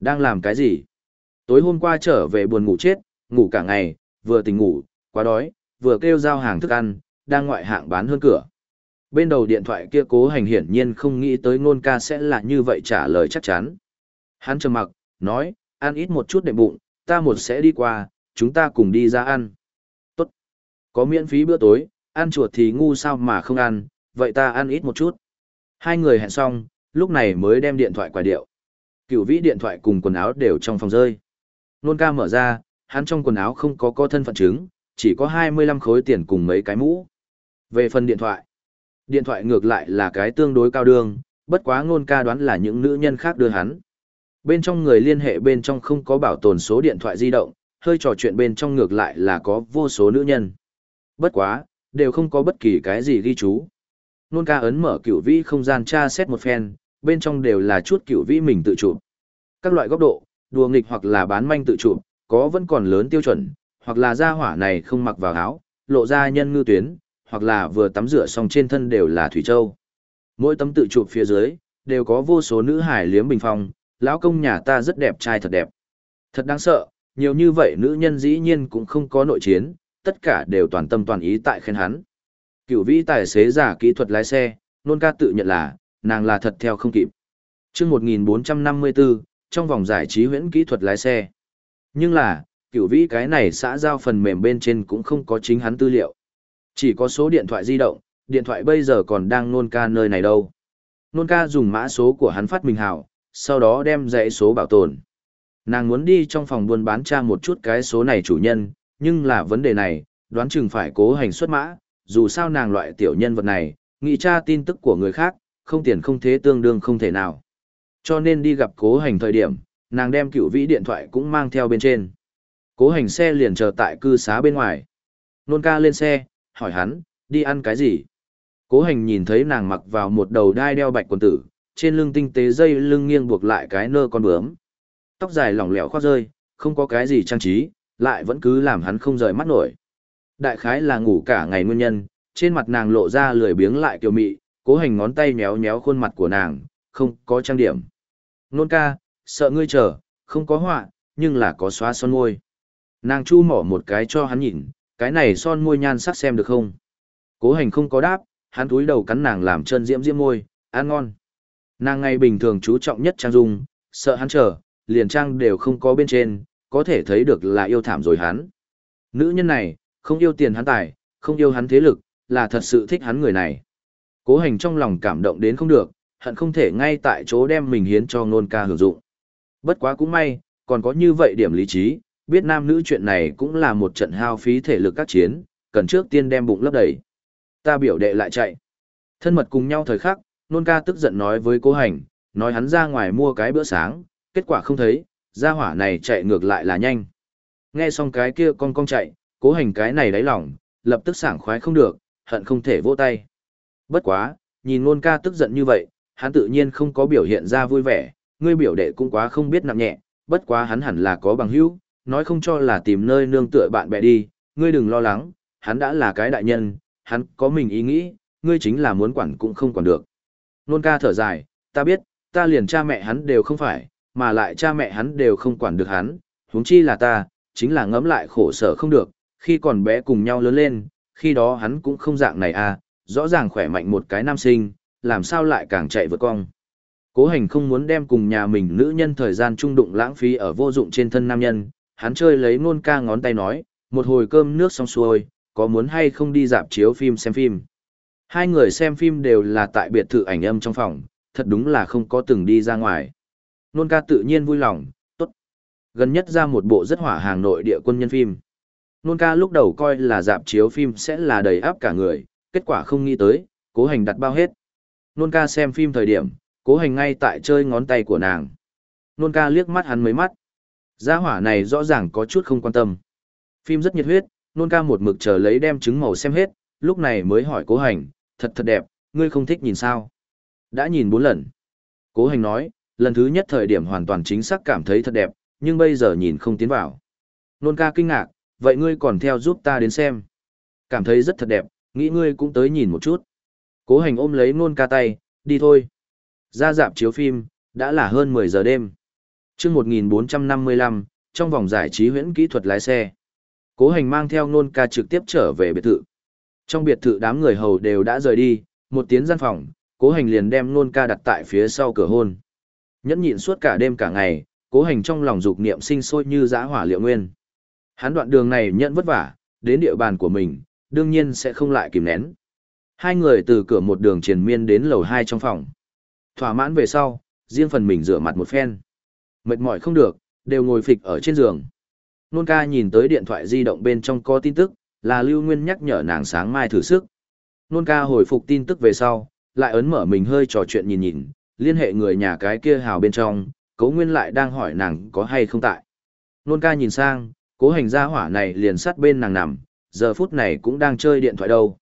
Đang làm cái gì? Tối hôm qua trở về buồn ngủ chết, ngủ cả ngày, vừa tỉnh ngủ, quá đói, vừa kêu giao hàng thức ăn, đang ngoại hạng bán hơn cửa. Bên đầu điện thoại kia cố hành hiển nhiên không nghĩ tới ngôn ca sẽ là như vậy trả lời chắc chắn. Hắn trầm mặc, nói, ăn ít một chút đệm bụng, ta một sẽ đi qua, chúng ta cùng đi ra ăn. Tốt. Có miễn phí bữa tối, ăn chuột thì ngu sao mà không ăn, vậy ta ăn ít một chút. Hai người hẹn xong, lúc này mới đem điện thoại quài điệu. Cửu vĩ điện thoại cùng quần áo đều trong phòng rơi. Nôn ca mở ra, hắn trong quần áo không có có thân phận chứng, chỉ có 25 khối tiền cùng mấy cái mũ. Về phần điện thoại, điện thoại ngược lại là cái tương đối cao đường, bất quá ngôn ca đoán là những nữ nhân khác đưa hắn. Bên trong người liên hệ bên trong không có bảo tồn số điện thoại di động, hơi trò chuyện bên trong ngược lại là có vô số nữ nhân. Bất quá, đều không có bất kỳ cái gì ghi chú. Nôn ca ấn mở cửu vĩ không gian tra xét một phen, bên trong đều là chút cửu vĩ mình tự chụp. Các loại góc độ, đùa nghịch hoặc là bán manh tự chụp, có vẫn còn lớn tiêu chuẩn, hoặc là da hỏa này không mặc vào áo, lộ ra nhân ngư tuyến, hoặc là vừa tắm rửa xong trên thân đều là thủy châu. Mỗi tấm tự chụp phía dưới, đều có vô số nữ hải liếm bình phong, lão công nhà ta rất đẹp trai thật đẹp. Thật đáng sợ, nhiều như vậy nữ nhân dĩ nhiên cũng không có nội chiến, tất cả đều toàn tâm toàn ý tại khen hắn. Cửu vĩ tài xế giả kỹ thuật lái xe, nôn ca tự nhận là, nàng là thật theo không kịp. chương 1454, trong vòng giải trí huyễn kỹ thuật lái xe. Nhưng là, cửu vĩ cái này xã giao phần mềm bên trên cũng không có chính hắn tư liệu. Chỉ có số điện thoại di động, điện thoại bây giờ còn đang nôn ca nơi này đâu. Nôn ca dùng mã số của hắn phát minh hảo, sau đó đem dãy số bảo tồn. Nàng muốn đi trong phòng buôn bán tra một chút cái số này chủ nhân, nhưng là vấn đề này, đoán chừng phải cố hành xuất mã, dù sao nàng loại tiểu nhân vật này, nghĩ tra tin tức của người khác, không tiền không thế tương đương không thể nào. Cho nên đi gặp cố hành thời điểm, nàng đem cựu vĩ điện thoại cũng mang theo bên trên. Cố hành xe liền chờ tại cư xá bên ngoài. Nôn ca lên xe, hỏi hắn, đi ăn cái gì? Cố hành nhìn thấy nàng mặc vào một đầu đai đeo bạch quần tử, trên lưng tinh tế dây lưng nghiêng buộc lại cái nơ con bướm. Tóc dài lỏng lẻo khoác rơi, không có cái gì trang trí, lại vẫn cứ làm hắn không rời mắt nổi. Đại khái là ngủ cả ngày nguyên nhân, trên mặt nàng lộ ra lười biếng lại kiều mị, cố hành ngón tay méo méo khuôn mặt của nàng, không có trang điểm. Nôn ca, sợ ngươi chờ, không có họa, nhưng là có xóa son môi. Nàng chu mỏ một cái cho hắn nhìn, cái này son môi nhan sắc xem được không? Cố hành không có đáp, hắn túi đầu cắn nàng làm chân diễm diễm môi, ăn ngon. Nàng ngày bình thường chú trọng nhất trang dung, sợ hắn chờ, liền trang đều không có bên trên, có thể thấy được là yêu thảm rồi hắn. Nữ nhân này, không yêu tiền hắn tài, không yêu hắn thế lực, là thật sự thích hắn người này. Cố hành trong lòng cảm động đến không được, hận không thể ngay tại chỗ đem mình hiến cho ngôn ca hưởng dụng. Bất quá cũng may, còn có như vậy điểm lý trí, biết nam nữ chuyện này cũng là một trận hao phí thể lực các chiến, cần trước tiên đem bụng lấp đầy. Ta biểu đệ lại chạy. Thân mật cùng nhau thời khắc, nôn ca tức giận nói với cố hành, nói hắn ra ngoài mua cái bữa sáng, kết quả không thấy, gia hỏa này chạy ngược lại là nhanh. Nghe xong cái kia con con chạy, cố hành cái này đáy lòng, lập tức sảng khoái không được, hận không thể vỗ tay. Bất quá, nhìn nôn ca tức giận như vậy, hắn tự nhiên không có biểu hiện ra vui vẻ, ngươi biểu đệ cũng quá không biết nặng nhẹ, bất quá hắn hẳn là có bằng hữu, nói không cho là tìm nơi nương tựa bạn bè đi, ngươi đừng lo lắng, hắn đã là cái đại nhân, hắn có mình ý nghĩ, ngươi chính là muốn quản cũng không quản được. Nôn ca thở dài, ta biết, ta liền cha mẹ hắn đều không phải, mà lại cha mẹ hắn đều không quản được hắn, huống chi là ta, chính là ngẫm lại khổ sở không được, khi còn bé cùng nhau lớn lên, khi đó hắn cũng không dạng này à, rõ ràng khỏe mạnh một cái nam sinh, làm sao lại càng chạy vượt cong. Cố hành không muốn đem cùng nhà mình nữ nhân thời gian trung đụng lãng phí ở vô dụng trên thân nam nhân, hắn chơi lấy nôn ca ngón tay nói, một hồi cơm nước xong xuôi, có muốn hay không đi dạp chiếu phim xem phim. Hai người xem phim đều là tại biệt thự ảnh âm trong phòng, thật đúng là không có từng đi ra ngoài. Nôn ca tự nhiên vui lòng, tốt. Gần nhất ra một bộ rất hỏa hàng nội địa quân nhân phim. Nôn ca lúc đầu coi là dạp chiếu phim sẽ là đầy áp cả người, kết quả không nghĩ tới, cố hành đặt bao hết. Nôn ca xem phim thời điểm, cố hành ngay tại chơi ngón tay của nàng. Nôn ca liếc mắt hắn mấy mắt. Gia hỏa này rõ ràng có chút không quan tâm. Phim rất nhiệt huyết, nôn ca một mực chờ lấy đem trứng màu xem hết, lúc này mới hỏi cố hành, thật thật đẹp, ngươi không thích nhìn sao? Đã nhìn bốn lần. Cố hành nói, lần thứ nhất thời điểm hoàn toàn chính xác cảm thấy thật đẹp, nhưng bây giờ nhìn không tiến vào. Nôn ca kinh ngạc, vậy ngươi còn theo giúp ta đến xem. Cảm thấy rất thật đẹp, nghĩ ngươi cũng tới nhìn một chút. Cố hành ôm lấy nôn ca tay, đi thôi. Ra dạp chiếu phim, đã là hơn 10 giờ đêm. chương 1455, trong vòng giải trí huyễn kỹ thuật lái xe. Cố hành mang theo nôn ca trực tiếp trở về biệt thự. Trong biệt thự đám người hầu đều đã rời đi, một tiếng gian phòng, cố hành liền đem nôn ca đặt tại phía sau cửa hôn. Nhẫn nhịn suốt cả đêm cả ngày, cố hành trong lòng dục niệm sinh sôi như giã hỏa liệu nguyên. Hắn đoạn đường này nhận vất vả, đến địa bàn của mình, đương nhiên sẽ không lại kìm nén. Hai người từ cửa một đường triền miên đến lầu hai trong phòng. Thỏa mãn về sau, riêng phần mình rửa mặt một phen. Mệt mỏi không được, đều ngồi phịch ở trên giường. Nôn ca nhìn tới điện thoại di động bên trong có tin tức, là Lưu Nguyên nhắc nhở nàng sáng mai thử sức. Nôn ca hồi phục tin tức về sau, lại ấn mở mình hơi trò chuyện nhìn nhìn, liên hệ người nhà cái kia hào bên trong, cố nguyên lại đang hỏi nàng có hay không tại. Nôn ca nhìn sang, cố hành gia hỏa này liền sát bên nàng nằm, giờ phút này cũng đang chơi điện thoại đâu.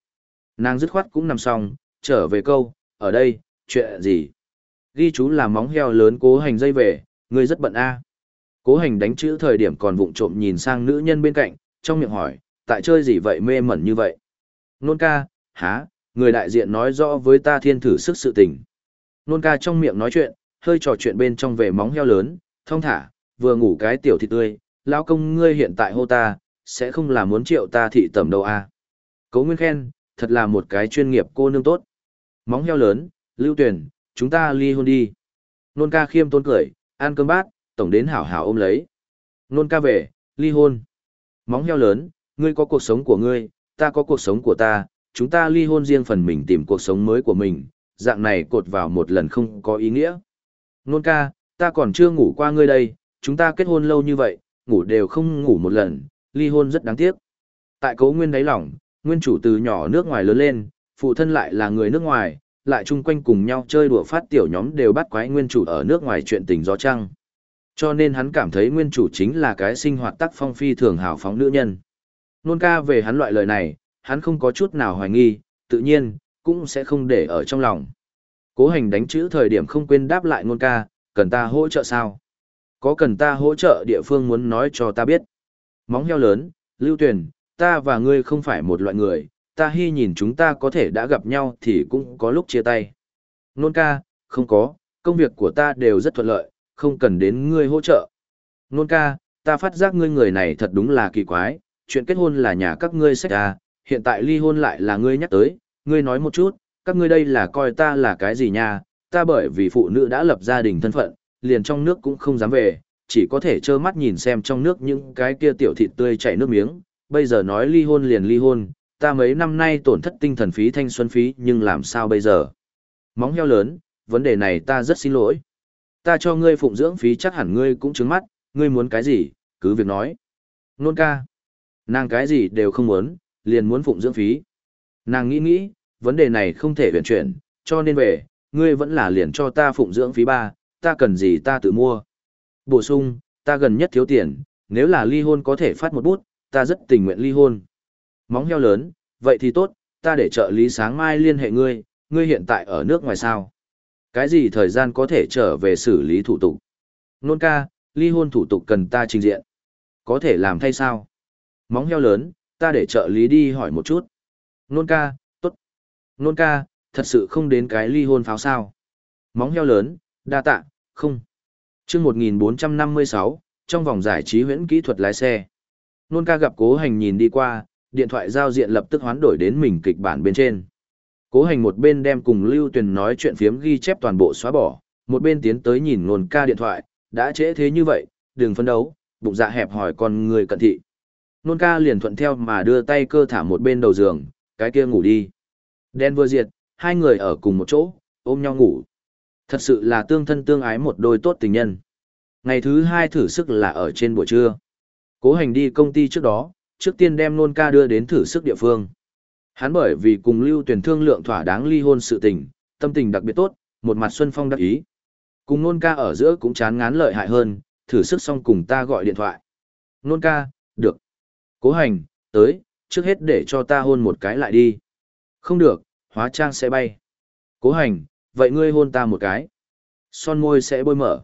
Nàng dứt khoát cũng nằm xong, trở về câu, ở đây, chuyện gì? Ghi chú là móng heo lớn cố hành dây về, người rất bận a. Cố hành đánh chữ thời điểm còn vụng trộm nhìn sang nữ nhân bên cạnh, trong miệng hỏi, tại chơi gì vậy mê mẩn như vậy? Nôn ca, há, người đại diện nói rõ với ta thiên thử sức sự tình. Nôn ca trong miệng nói chuyện, hơi trò chuyện bên trong về móng heo lớn, thông thả, vừa ngủ cái tiểu thịt tươi, lão công ngươi hiện tại hô ta, sẽ không là muốn triệu ta thị tẩm đâu à. Cấu Nguyên khen, thật là một cái chuyên nghiệp cô nương tốt. Móng heo lớn, lưu tuyển, chúng ta ly hôn đi. Nôn ca khiêm tôn cười, ăn cơm bát, tổng đến hảo hảo ôm lấy. Nôn ca về, ly hôn. Móng heo lớn, ngươi có cuộc sống của ngươi, ta có cuộc sống của ta, chúng ta ly hôn riêng phần mình tìm cuộc sống mới của mình, dạng này cột vào một lần không có ý nghĩa. Nôn ca, ta còn chưa ngủ qua ngươi đây, chúng ta kết hôn lâu như vậy, ngủ đều không ngủ một lần, ly hôn rất đáng tiếc. Tại cấu nguyên đáy lòng, nguyên chủ từ nhỏ nước ngoài lớn lên, phụ thân lại là người nước ngoài, lại chung quanh cùng nhau chơi đùa phát tiểu nhóm đều bắt quái nguyên chủ ở nước ngoài chuyện tình gió trăng. Cho nên hắn cảm thấy nguyên chủ chính là cái sinh hoạt tác phong phi thường hào phóng nữ nhân. Nôn ca về hắn loại lời này, hắn không có chút nào hoài nghi, tự nhiên, cũng sẽ không để ở trong lòng. Cố hành đánh chữ thời điểm không quên đáp lại nôn ca, cần ta hỗ trợ sao? Có cần ta hỗ trợ địa phương muốn nói cho ta biết. Móng heo lớn, lưu tuyển, ta và ngươi không phải một loại người, ta hy nhìn chúng ta có thể đã gặp nhau thì cũng có lúc chia tay. Nôn ca, không có, công việc của ta đều rất thuận lợi, không cần đến ngươi hỗ trợ. Nôn ca, ta phát giác ngươi người này thật đúng là kỳ quái, chuyện kết hôn là nhà các ngươi sách ra, hiện tại ly hôn lại là ngươi nhắc tới, ngươi nói một chút, các ngươi đây là coi ta là cái gì nha, ta bởi vì phụ nữ đã lập gia đình thân phận, liền trong nước cũng không dám về, chỉ có thể trơ mắt nhìn xem trong nước những cái kia tiểu thịt tươi chảy nước miếng, bây giờ nói ly hôn liền ly hôn, ta mấy năm nay tổn thất tinh thần phí thanh xuân phí nhưng làm sao bây giờ? Móng heo lớn, vấn đề này ta rất xin lỗi. Ta cho ngươi phụng dưỡng phí chắc hẳn ngươi cũng trứng mắt, ngươi muốn cái gì, cứ việc nói. Nôn ca. Nàng cái gì đều không muốn, liền muốn phụng dưỡng phí. Nàng nghĩ nghĩ, vấn đề này không thể huyền chuyển, cho nên về, ngươi vẫn là liền cho ta phụng dưỡng phí ba, ta cần gì ta tự mua. Bổ sung, ta gần nhất thiếu tiền, nếu là ly hôn có thể phát một bút, ta rất tình nguyện ly hôn. Móng heo lớn, vậy thì tốt, ta để trợ lý sáng mai liên hệ ngươi, ngươi hiện tại ở nước ngoài sao. Cái gì thời gian có thể trở về xử lý thủ tục? Nôn ca, ly hôn thủ tục cần ta trình diện. Có thể làm thay sao? Móng heo lớn, ta để trợ lý đi hỏi một chút. Nôn ca, tốt. Nôn ca, thật sự không đến cái ly hôn pháo sao. Móng heo lớn, đa tạ, không. chương 1456, trong vòng giải trí huyễn kỹ thuật lái xe. Nôn ca gặp cố hành nhìn đi qua, điện thoại giao diện lập tức hoán đổi đến mình kịch bản bên trên. Cố hành một bên đem cùng Lưu Tuyền nói chuyện phiếm ghi chép toàn bộ xóa bỏ, một bên tiến tới nhìn nôn ca điện thoại, đã trễ thế như vậy, đừng phấn đấu, bụng dạ hẹp hỏi con người cận thị. Nôn ca liền thuận theo mà đưa tay cơ thả một bên đầu giường, cái kia ngủ đi. Đen vừa diệt, hai người ở cùng một chỗ, ôm nhau ngủ. Thật sự là tương thân tương ái một đôi tốt tình nhân. Ngày thứ hai thử sức là ở trên buổi trưa. Cố hành đi công ty trước đó, trước tiên đem nôn ca đưa đến thử sức địa phương. Hắn bởi vì cùng lưu tuyển thương lượng thỏa đáng ly hôn sự tình, tâm tình đặc biệt tốt, một mặt xuân phong đắc ý. Cùng nôn ca ở giữa cũng chán ngán lợi hại hơn, thử sức xong cùng ta gọi điện thoại. Nôn ca, được. Cố hành, tới, trước hết để cho ta hôn một cái lại đi. Không được, hóa trang sẽ bay. Cố hành, vậy ngươi hôn ta một cái. Son môi sẽ bôi mở.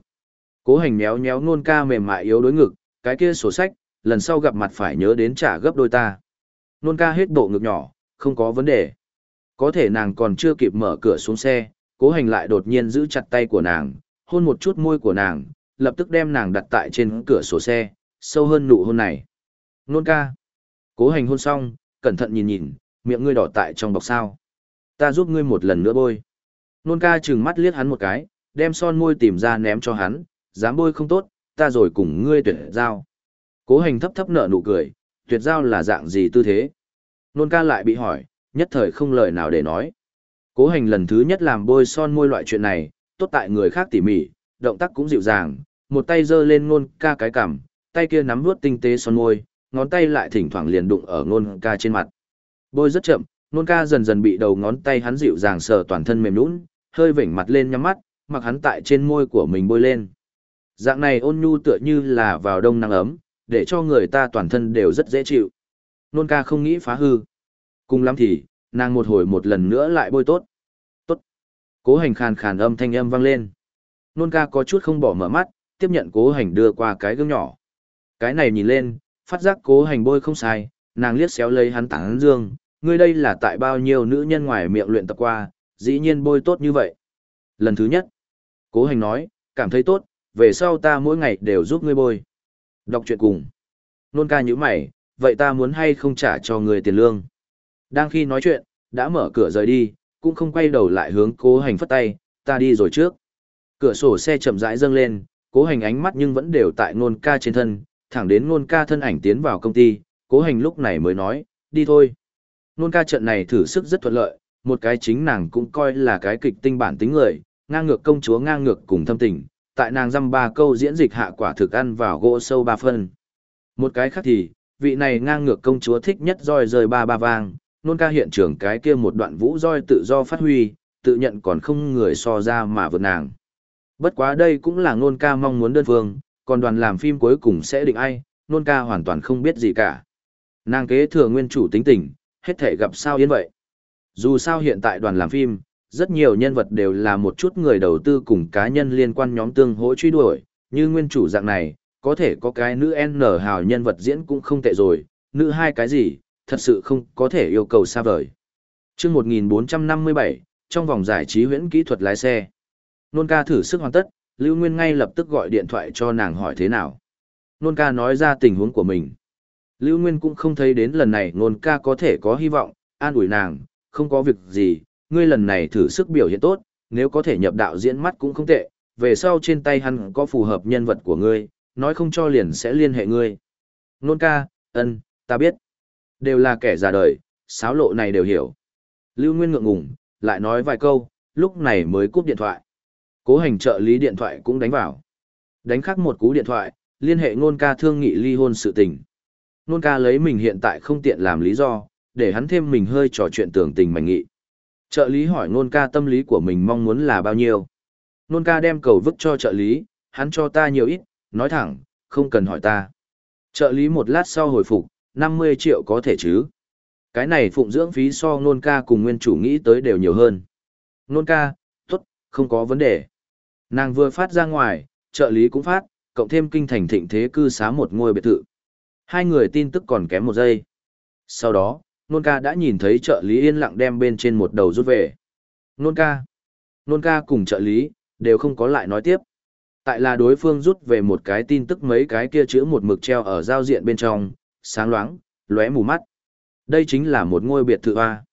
Cố hành méo méo nôn ca mềm mại yếu đối ngực, cái kia sổ sách, lần sau gặp mặt phải nhớ đến trả gấp đôi ta. Nôn ca hết bộ ngực nhỏ, không có vấn đề. Có thể nàng còn chưa kịp mở cửa xuống xe, cố hành lại đột nhiên giữ chặt tay của nàng, hôn một chút môi của nàng, lập tức đem nàng đặt tại trên cửa sổ xe, sâu hơn nụ hôn này. Nôn ca. Cố hành hôn xong, cẩn thận nhìn nhìn, miệng ngươi đỏ tại trong bọc sao. Ta giúp ngươi một lần nữa bôi. Nôn ca trừng mắt liếc hắn một cái, đem son môi tìm ra ném cho hắn, dám bôi không tốt, ta rồi cùng ngươi tuyệt giao. Cố hành thấp thấp nở nụ cười, tuyệt giao là dạng gì tư thế? Nôn ca lại bị hỏi, nhất thời không lời nào để nói. Cố hành lần thứ nhất làm bôi son môi loại chuyện này, tốt tại người khác tỉ mỉ, động tác cũng dịu dàng, một tay giơ lên nôn ca cái cằm, tay kia nắm vuốt tinh tế son môi, ngón tay lại thỉnh thoảng liền đụng ở nôn ca trên mặt. Bôi rất chậm, nôn ca dần dần bị đầu ngón tay hắn dịu dàng sờ toàn thân mềm nhũn, hơi vểnh mặt lên nhắm mắt, mặc hắn tại trên môi của mình bôi lên. Dạng này ôn nhu tựa như là vào đông nắng ấm, để cho người ta toàn thân đều rất dễ chịu. Nôn ca không nghĩ phá hư. Cùng lắm thì, nàng một hồi một lần nữa lại bôi tốt. Tốt. Cố hành khàn khàn âm thanh âm vang lên. Nôn ca có chút không bỏ mở mắt, tiếp nhận cố hành đưa qua cái gương nhỏ. Cái này nhìn lên, phát giác cố hành bôi không sai, nàng liếc xéo lấy hắn tảng dương, ngươi đây là tại bao nhiêu nữ nhân ngoài miệng luyện tập qua, dĩ nhiên bôi tốt như vậy. Lần thứ nhất, cố hành nói, cảm thấy tốt, về sau ta mỗi ngày đều giúp ngươi bôi. Đọc chuyện cùng. Nôn ca như mày, vậy ta muốn hay không trả cho người tiền lương. Đang khi nói chuyện, đã mở cửa rời đi, cũng không quay đầu lại hướng cố hành phất tay, ta đi rồi trước. Cửa sổ xe chậm rãi dâng lên, cố hành ánh mắt nhưng vẫn đều tại nôn ca trên thân, thẳng đến nôn ca thân ảnh tiến vào công ty, cố hành lúc này mới nói, đi thôi. Nôn ca trận này thử sức rất thuận lợi, một cái chính nàng cũng coi là cái kịch tinh bản tính người, ngang ngược công chúa ngang ngược cùng thâm tình, tại nàng dăm ba câu diễn dịch hạ quả thực ăn vào gỗ sâu ba phân. Một cái khác thì, vị này ngang ngược công chúa thích nhất roi rời ba ba vang, nôn ca hiện trường cái kia một đoạn vũ roi tự do phát huy, tự nhận còn không người so ra mà vượt nàng. Bất quá đây cũng là nôn ca mong muốn đơn phương, còn đoàn làm phim cuối cùng sẽ định ai, nôn ca hoàn toàn không biết gì cả. Nàng kế thừa nguyên chủ tính tình, hết thể gặp sao yên vậy. Dù sao hiện tại đoàn làm phim, rất nhiều nhân vật đều là một chút người đầu tư cùng cá nhân liên quan nhóm tương hỗ truy đuổi, như nguyên chủ dạng này, có thể có cái nữ N hào nhân vật diễn cũng không tệ rồi, nữ hai cái gì, thật sự không có thể yêu cầu xa vời. chương 1457, trong vòng giải trí huyễn kỹ thuật lái xe. Nôn ca thử sức hoàn tất, Lưu Nguyên ngay lập tức gọi điện thoại cho nàng hỏi thế nào. Nôn ca nói ra tình huống của mình. Lưu Nguyên cũng không thấy đến lần này nôn ca có thể có hy vọng, an ủi nàng, không có việc gì, ngươi lần này thử sức biểu hiện tốt, nếu có thể nhập đạo diễn mắt cũng không tệ, về sau trên tay hắn có phù hợp nhân vật của ngươi, nói không cho liền sẽ liên hệ ngươi. Nôn ca, ân, ta biết. Đều là kẻ già đời, sáo lộ này đều hiểu. Lưu Nguyên ngượng ngùng, lại nói vài câu, lúc này mới cúp điện thoại. Cố hành trợ lý điện thoại cũng đánh vào. Đánh khắc một cú điện thoại, liên hệ nôn ca thương nghị ly hôn sự tình. Nôn ca lấy mình hiện tại không tiện làm lý do, để hắn thêm mình hơi trò chuyện tưởng tình mảnh nghị. Trợ lý hỏi nôn ca tâm lý của mình mong muốn là bao nhiêu. Nôn ca đem cầu vứt cho trợ lý, hắn cho ta nhiều ít, nói thẳng, không cần hỏi ta. Trợ lý một lát sau hồi phục, 50 triệu có thể chứ. Cái này phụng dưỡng phí so nôn ca cùng nguyên chủ nghĩ tới đều nhiều hơn. Nôn ca, tốt, không có vấn đề. Nàng vừa phát ra ngoài, trợ lý cũng phát, cộng thêm kinh thành thịnh thế cư xá một ngôi biệt thự. Hai người tin tức còn kém một giây. Sau đó, nôn ca đã nhìn thấy trợ lý yên lặng đem bên trên một đầu rút về. Nôn ca. Nôn ca cùng trợ lý, đều không có lại nói tiếp. Tại là đối phương rút về một cái tin tức mấy cái kia chữ một mực treo ở giao diện bên trong, sáng loáng, lóe mù mắt. Đây chính là một ngôi biệt thự A.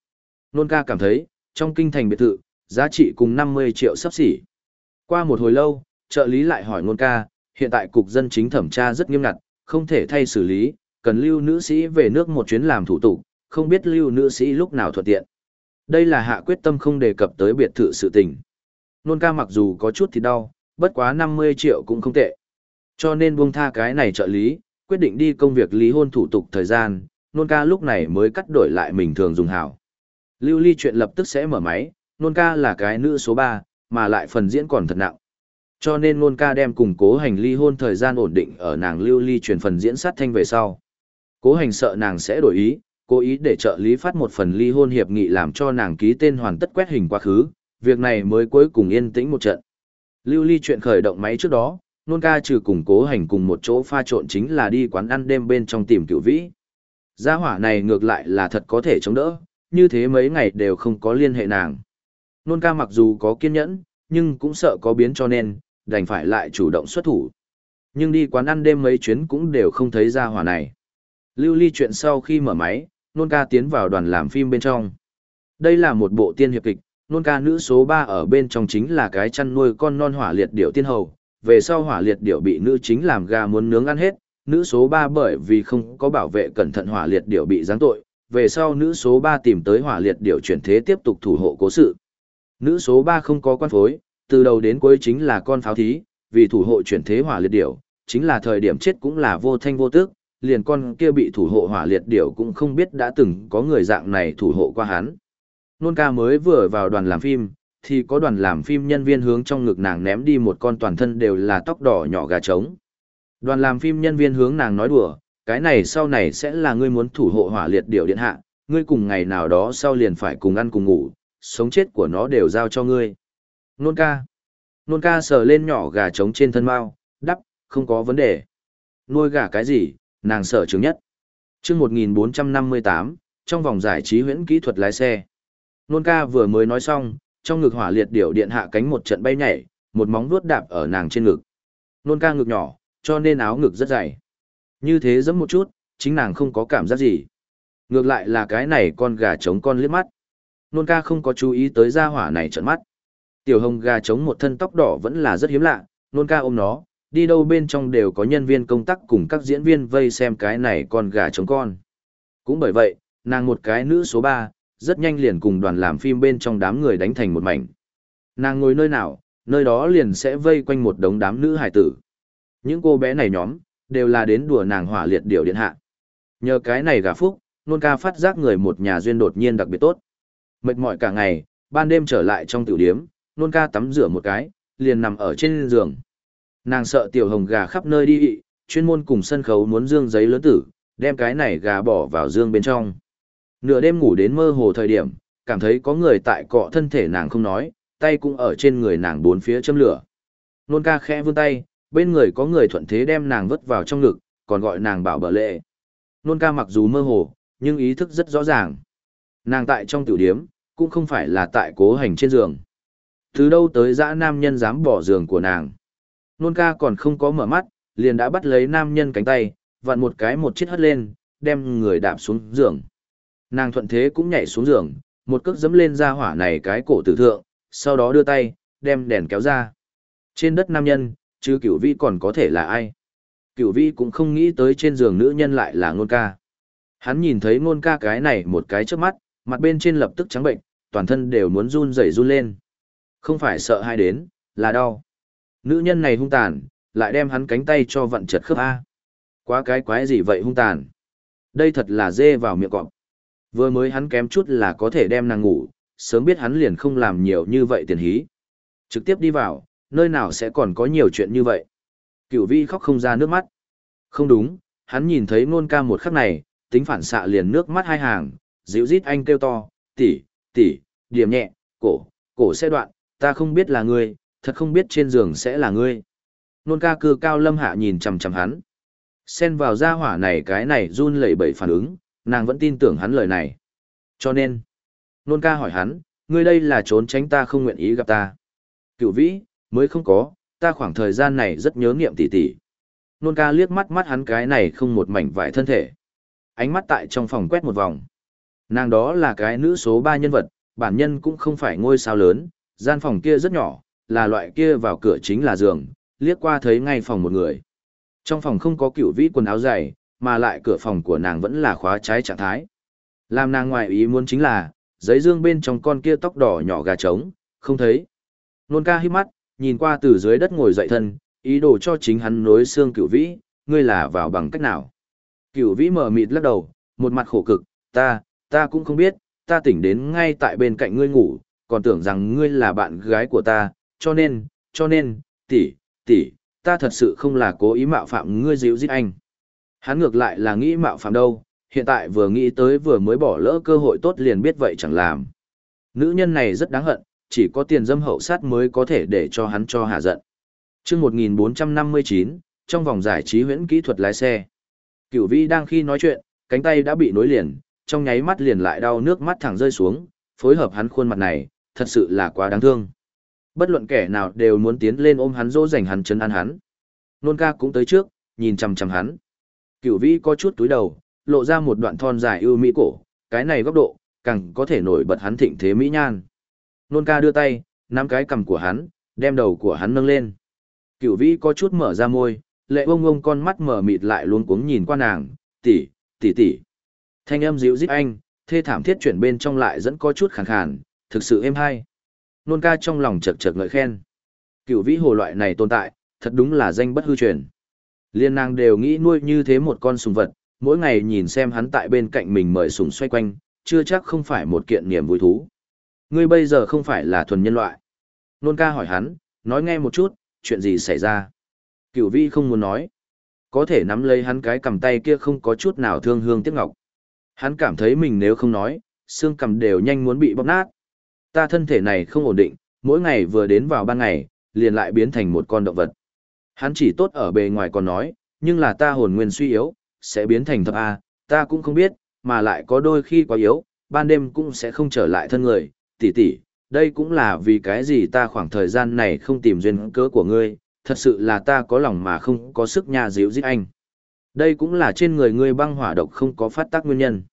Nôn ca cảm thấy, trong kinh thành biệt thự, giá trị cùng 50 triệu sắp xỉ. Qua một hồi lâu, trợ lý lại hỏi ngôn ca, hiện tại cục dân chính thẩm tra rất nghiêm ngặt, không thể thay xử lý, cần lưu nữ sĩ về nước một chuyến làm thủ tục, không biết lưu nữ sĩ lúc nào thuận tiện. Đây là hạ quyết tâm không đề cập tới biệt thự sự tình. Nôn ca mặc dù có chút thì đau, bất quá 50 triệu cũng không tệ. Cho nên buông tha cái này trợ lý, quyết định đi công việc lý hôn thủ tục thời gian, nôn ca lúc này mới cắt đổi lại mình thường dùng hảo. Lưu ly chuyện lập tức sẽ mở máy, nôn ca là cái nữ số 3, mà lại phần diễn còn thật nặng. Cho nên nôn ca đem cùng cố hành ly hôn thời gian ổn định ở nàng lưu ly truyền phần diễn sát thanh về sau. Cố hành sợ nàng sẽ đổi ý, cố ý để trợ lý phát một phần ly hôn hiệp nghị làm cho nàng ký tên hoàn tất quét hình quá khứ, việc này mới cuối cùng yên tĩnh một trận. Lưu ly chuyện khởi động máy trước đó, nôn ca trừ cùng cố hành cùng một chỗ pha trộn chính là đi quán ăn đêm bên trong tìm cựu vĩ. Gia hỏa này ngược lại là thật có thể chống đỡ, như thế mấy ngày đều không có liên hệ nàng. Nôn ca mặc dù có kiên nhẫn, nhưng cũng sợ có biến cho nên, đành phải lại chủ động xuất thủ. Nhưng đi quán ăn đêm mấy chuyến cũng đều không thấy ra hỏa này. Lưu ly chuyện sau khi mở máy, nôn ca tiến vào đoàn làm phim bên trong. Đây là một bộ tiên hiệp kịch, nôn ca nữ số 3 ở bên trong chính là cái chăn nuôi con non hỏa liệt điểu tiên hầu, về sau hỏa liệt điểu bị nữ chính làm gà muốn nướng ăn hết, nữ số 3 bởi vì không có bảo vệ cẩn thận hỏa liệt điểu bị giáng tội, về sau nữ số 3 tìm tới hỏa liệt điểu chuyển thế tiếp tục thủ hộ cố sự. Nữ số 3 không có quan phối, từ đầu đến cuối chính là con pháo thí, vì thủ hộ chuyển thế hỏa liệt điểu, chính là thời điểm chết cũng là vô thanh vô tức, liền con kia bị thủ hộ hỏa liệt điểu cũng không biết đã từng có người dạng này thủ hộ qua hắn. Nôn ca mới vừa vào đoàn làm phim, thì có đoàn làm phim nhân viên hướng trong ngực nàng ném đi một con toàn thân đều là tóc đỏ nhỏ gà trống. Đoàn làm phim nhân viên hướng nàng nói đùa, cái này sau này sẽ là ngươi muốn thủ hộ hỏa liệt điểu điện hạ, ngươi cùng ngày nào đó sau liền phải cùng ăn cùng ngủ, sống chết của nó đều giao cho ngươi. Nôn ca. Nôn ca sờ lên nhỏ gà trống trên thân mao, đắp, không có vấn đề. Nuôi gà cái gì, nàng sợ chứng nhất. chương 1458, trong vòng giải trí huyễn kỹ thuật lái xe. Nôn ca vừa mới nói xong, trong ngực hỏa liệt điểu điện hạ cánh một trận bay nhảy, một móng vuốt đạp ở nàng trên ngực. Nôn ca ngực nhỏ, cho nên áo ngực rất dày. Như thế giẫm một chút, chính nàng không có cảm giác gì. Ngược lại là cái này con gà trống con liếc mắt. Nôn ca không có chú ý tới gia hỏa này trợn mắt. Tiểu hồng gà trống một thân tóc đỏ vẫn là rất hiếm lạ, nôn ca ôm nó, đi đâu bên trong đều có nhân viên công tác cùng các diễn viên vây xem cái này con gà trống con. Cũng bởi vậy, nàng một cái nữ số ba, rất nhanh liền cùng đoàn làm phim bên trong đám người đánh thành một mảnh. Nàng ngồi nơi nào, nơi đó liền sẽ vây quanh một đống đám nữ hải tử. Những cô bé này nhóm, đều là đến đùa nàng hỏa liệt điều điện hạ. Nhờ cái này gà phúc, nôn ca phát giác người một nhà duyên đột nhiên đặc biệt tốt. Mệt mỏi cả ngày, ban đêm trở lại trong tiểu điếm, nôn ca tắm rửa một cái, liền nằm ở trên giường. Nàng sợ tiểu hồng gà khắp nơi đi, chuyên môn cùng sân khấu muốn dương giấy lớn tử, đem cái này gà bỏ vào dương bên trong. Nửa đêm ngủ đến mơ hồ thời điểm, cảm thấy có người tại cọ thân thể nàng không nói, tay cũng ở trên người nàng bốn phía châm lửa. Nôn ca khẽ vươn tay, bên người có người thuận thế đem nàng vứt vào trong ngực, còn gọi nàng bảo bờ lệ. Nôn ca mặc dù mơ hồ, nhưng ý thức rất rõ ràng. Nàng tại trong tiểu điếm, cũng không phải là tại cố hành trên giường. Từ đâu tới dã nam nhân dám bỏ giường của nàng. Nôn ca còn không có mở mắt, liền đã bắt lấy nam nhân cánh tay, vặn một cái một chiếc hất lên, đem người đạp xuống giường. Nàng thuận thế cũng nhảy xuống giường, một cước dẫm lên ra hỏa này cái cổ tử thượng, sau đó đưa tay, đem đèn kéo ra. Trên đất nam nhân, chứ cửu vi còn có thể là ai. Cửu vi cũng không nghĩ tới trên giường nữ nhân lại là ngôn ca. Hắn nhìn thấy ngôn ca cái này một cái trước mắt, mặt bên trên lập tức trắng bệnh, toàn thân đều muốn run rẩy run lên. Không phải sợ hai đến, là đau. Nữ nhân này hung tàn, lại đem hắn cánh tay cho vận chật khớp A. Quá cái quái gì vậy hung tàn. Đây thật là dê vào miệng cọp. Vừa mới hắn kém chút là có thể đem nàng ngủ, sớm biết hắn liền không làm nhiều như vậy tiền hí. Trực tiếp đi vào, nơi nào sẽ còn có nhiều chuyện như vậy. Cửu vi khóc không ra nước mắt. Không đúng, hắn nhìn thấy nôn ca một khắc này, tính phản xạ liền nước mắt hai hàng, dịu rít anh kêu to, tỷ, tỷ, điểm nhẹ, cổ, cổ sẽ đoạn, ta không biết là ngươi, thật không biết trên giường sẽ là ngươi. Nôn ca cư cao lâm hạ nhìn chằm chằm hắn. Xen vào gia hỏa này cái này run lẩy bẩy phản ứng, nàng vẫn tin tưởng hắn lời này. Cho nên, nôn ca hỏi hắn, ngươi đây là trốn tránh ta không nguyện ý gặp ta. Cựu vĩ, mới không có, ta khoảng thời gian này rất nhớ nghiệm tỷ tỷ. Nôn ca liếc mắt mắt hắn cái này không một mảnh vải thân thể. Ánh mắt tại trong phòng quét một vòng. Nàng đó là cái nữ số 3 nhân vật, bản nhân cũng không phải ngôi sao lớn, gian phòng kia rất nhỏ, là loại kia vào cửa chính là giường, liếc qua thấy ngay phòng một người. Trong phòng không có cựu vĩ quần áo dày, mà lại cửa phòng của nàng vẫn là khóa trái trạng thái. Làm nàng ngoại ý muốn chính là, giấy dương bên trong con kia tóc đỏ nhỏ gà trống, không thấy. Nôn ca hít mắt, nhìn qua từ dưới đất ngồi dậy thân, ý đồ cho chính hắn nối xương cựu vĩ, ngươi là vào bằng cách nào. Cựu vĩ mở mịt lắc đầu, một mặt khổ cực, ta, ta cũng không biết, ta tỉnh đến ngay tại bên cạnh ngươi ngủ, còn tưởng rằng ngươi là bạn gái của ta, cho nên, cho nên, tỷ, tỷ, ta thật sự không là cố ý mạo phạm ngươi dịu giết anh. Hắn ngược lại là nghĩ mạo phạm đâu, hiện tại vừa nghĩ tới vừa mới bỏ lỡ cơ hội tốt liền biết vậy chẳng làm. Nữ nhân này rất đáng hận, chỉ có tiền dâm hậu sát mới có thể để cho hắn cho hạ giận. chương 1459, trong vòng giải trí huyễn kỹ thuật lái xe. Cửu vi đang khi nói chuyện, cánh tay đã bị nối liền, trong nháy mắt liền lại đau nước mắt thẳng rơi xuống, phối hợp hắn khuôn mặt này, thật sự là quá đáng thương. Bất luận kẻ nào đều muốn tiến lên ôm hắn dỗ dành hắn chân ăn hắn. Nôn ca cũng tới trước, nhìn chằm chằm hắn. Cửu vĩ có chút túi đầu, lộ ra một đoạn thon dài ưu mỹ cổ, cái này góc độ, càng có thể nổi bật hắn thịnh thế mỹ nhan. Nôn ca đưa tay, nắm cái cầm của hắn, đem đầu của hắn nâng lên. Cửu vĩ có chút mở ra môi, lệ bông bông con mắt mở mịt lại luôn cuống nhìn qua nàng, tỷ, tỷ tỷ. Thanh âm dịu dít anh, thê thảm thiết chuyển bên trong lại dẫn có chút khàn khàn, thực sự êm hay. Nôn ca trong lòng chật chật ngợi khen. Cựu vĩ hồ loại này tồn tại, thật đúng là danh bất hư truyền. Liên nàng đều nghĩ nuôi như thế một con sùng vật, mỗi ngày nhìn xem hắn tại bên cạnh mình mời sùng xoay quanh, chưa chắc không phải một kiện niềm vui thú. Ngươi bây giờ không phải là thuần nhân loại. Nôn ca hỏi hắn, nói nghe một chút, chuyện gì xảy ra. Cửu vi không muốn nói. Có thể nắm lấy hắn cái cầm tay kia không có chút nào thương hương tiếc ngọc. Hắn cảm thấy mình nếu không nói, xương cầm đều nhanh muốn bị bóp nát. Ta thân thể này không ổn định, mỗi ngày vừa đến vào ban ngày, liền lại biến thành một con động vật. Hắn chỉ tốt ở bề ngoài còn nói, nhưng là ta hồn nguyên suy yếu, sẽ biến thành thập A, ta cũng không biết, mà lại có đôi khi quá yếu, ban đêm cũng sẽ không trở lại thân người, tỷ tỷ, đây cũng là vì cái gì ta khoảng thời gian này không tìm duyên cớ của ngươi, thật sự là ta có lòng mà không có sức nhà dịu giết anh. Đây cũng là trên người ngươi băng hỏa độc không có phát tác nguyên nhân.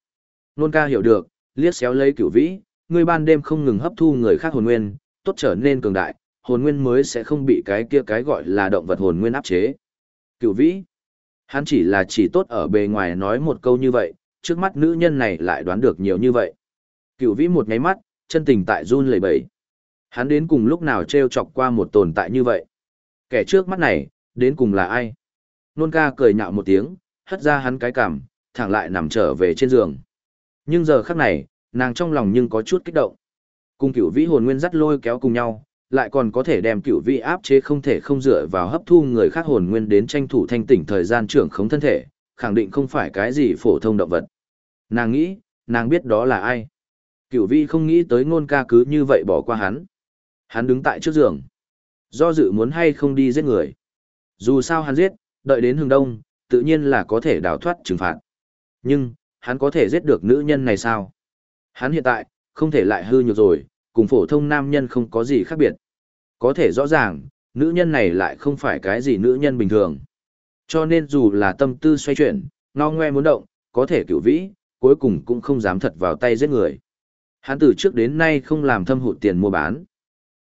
Nôn ca hiểu được, liếc xéo lấy cửu vĩ, ngươi ban đêm không ngừng hấp thu người khác hồn nguyên, tốt trở nên cường đại, hồn nguyên mới sẽ không bị cái kia cái gọi là động vật hồn nguyên áp chế. Cửu vĩ, hắn chỉ là chỉ tốt ở bề ngoài nói một câu như vậy, trước mắt nữ nhân này lại đoán được nhiều như vậy. Cửu vĩ một ngáy mắt, chân tình tại run lẩy bẩy. Hắn đến cùng lúc nào treo chọc qua một tồn tại như vậy. Kẻ trước mắt này, đến cùng là ai? Nôn ca cười nhạo một tiếng, hất ra hắn cái cằm, thẳng lại nằm trở về trên giường. Nhưng giờ khắc này, nàng trong lòng nhưng có chút kích động. Cùng cửu vĩ hồn nguyên dắt lôi kéo cùng nhau, lại còn có thể đem cửu vĩ áp chế không thể không dựa vào hấp thu người khác hồn nguyên đến tranh thủ thanh tỉnh thời gian trưởng khống thân thể, khẳng định không phải cái gì phổ thông động vật. Nàng nghĩ, nàng biết đó là ai. Cửu vĩ không nghĩ tới ngôn ca cứ như vậy bỏ qua hắn. Hắn đứng tại trước giường. Do dự muốn hay không đi giết người. Dù sao hắn giết, đợi đến Hương đông, tự nhiên là có thể đào thoát trừng phạt. Nhưng, hắn có thể giết được nữ nhân này sao? Hắn hiện tại, không thể lại hư nhược rồi, cùng phổ thông nam nhân không có gì khác biệt. Có thể rõ ràng, nữ nhân này lại không phải cái gì nữ nhân bình thường. Cho nên dù là tâm tư xoay chuyển, ngao ngoe muốn động, có thể cựu vĩ, cuối cùng cũng không dám thật vào tay giết người. Hắn từ trước đến nay không làm thâm hụt tiền mua bán.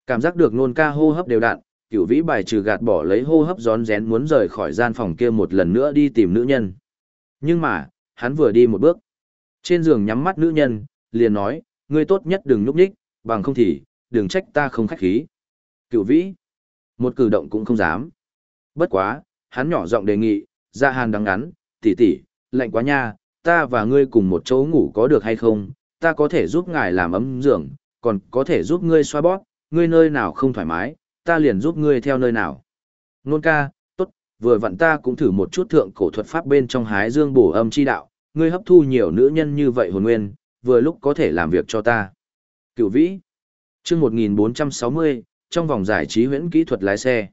Cảm giác được nôn ca hô hấp đều đặn, cửu vĩ bài trừ gạt bỏ lấy hô hấp rón rén muốn rời khỏi gian phòng kia một lần nữa đi tìm nữ nhân. Nhưng mà, hắn vừa đi một bước. Trên giường nhắm mắt nữ nhân, liền nói, ngươi tốt nhất đừng núp nhích, bằng không thì, đừng trách ta không khách khí. Cựu vĩ, một cử động cũng không dám. Bất quá, hắn nhỏ giọng đề nghị, ra hàn đắng ngắn, tỷ tỷ, lạnh quá nha, ta và ngươi cùng một chỗ ngủ có được hay không, ta có thể giúp ngài làm ấm giường, còn có thể giúp ngươi xoa bóp, ngươi nơi nào không thoải mái, ta liền giúp ngươi theo nơi nào. Nôn ca, tốt, vừa vặn ta cũng thử một chút thượng cổ thuật pháp bên trong hái dương bổ âm chi đạo, ngươi hấp thu nhiều nữ nhân như vậy hồn nguyên, vừa lúc có thể làm việc cho ta. cửu vĩ. chương 1460, trong vòng giải trí huyễn kỹ thuật lái xe.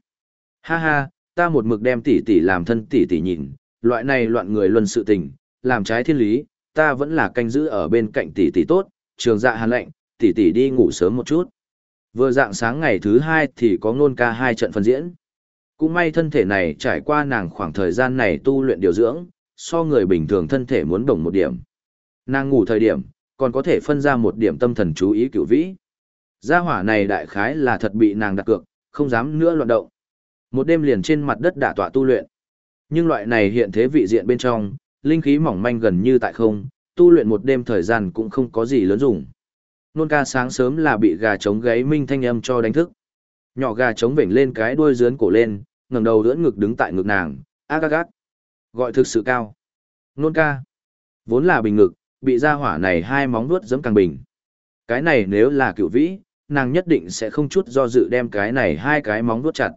Ha ha, ta một mực đem tỷ tỷ làm thân tỷ tỷ nhìn, loại này loạn người luân sự tình, làm trái thiên lý, ta vẫn là canh giữ ở bên cạnh tỷ tỷ tốt, trường dạ hàn lệnh, tỷ tỷ đi ngủ sớm một chút. Vừa dạng sáng ngày thứ hai thì có ngôn ca hai trận phân diễn. Cũng may thân thể này trải qua nàng khoảng thời gian này tu luyện điều dưỡng, so người bình thường thân thể muốn đồng một điểm. Nàng ngủ thời điểm, còn có thể phân ra một điểm tâm thần chú ý cửu vĩ. Gia hỏa này đại khái là thật bị nàng đặt cược, không dám nữa loạn động. Một đêm liền trên mặt đất đả tọa tu luyện. Nhưng loại này hiện thế vị diện bên trong, linh khí mỏng manh gần như tại không, tu luyện một đêm thời gian cũng không có gì lớn dùng. Nôn ca sáng sớm là bị gà trống gáy minh thanh âm cho đánh thức. Nhỏ gà trống vểnh lên cái đuôi dướn cổ lên, ngẩng đầu ưỡn ngực đứng tại ngực nàng, ác ác ác. Gọi thực sự cao. Nôn ca. Vốn là bình ngực, bị ra hỏa này hai móng vuốt giấm càng bình. Cái này nếu là cựu vĩ, nàng nhất định sẽ không chút do dự đem cái này hai cái móng vuốt chặt.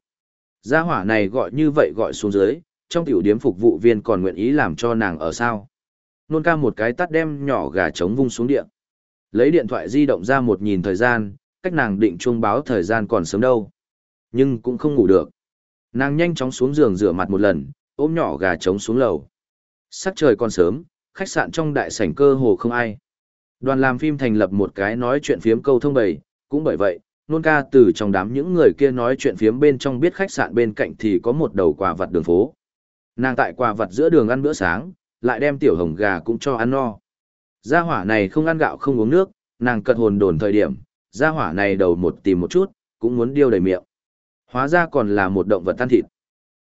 Gia hỏa này gọi như vậy gọi xuống dưới, trong tiểu điếm phục vụ viên còn nguyện ý làm cho nàng ở sao. Nôn ca một cái tắt đem nhỏ gà trống vung xuống điện. Lấy điện thoại di động ra một nhìn thời gian, cách nàng định chuông báo thời gian còn sớm đâu. Nhưng cũng không ngủ được. Nàng nhanh chóng xuống giường rửa mặt một lần, ôm nhỏ gà trống xuống lầu. Sắc trời còn sớm, khách sạn trong đại sảnh cơ hồ không ai. Đoàn làm phim thành lập một cái nói chuyện phiếm câu thông bày, cũng bởi vậy, nôn ca từ trong đám những người kia nói chuyện phiếm bên trong biết khách sạn bên cạnh thì có một đầu quà vặt đường phố. Nàng tại quà vặt giữa đường ăn bữa sáng, lại đem tiểu hồng gà cũng cho ăn no. Gia hỏa này không ăn gạo không uống nước, nàng cật hồn đồn thời điểm, gia hỏa này đầu một tìm một chút, cũng muốn điêu đầy miệng. Hóa ra còn là một động vật tan thịt.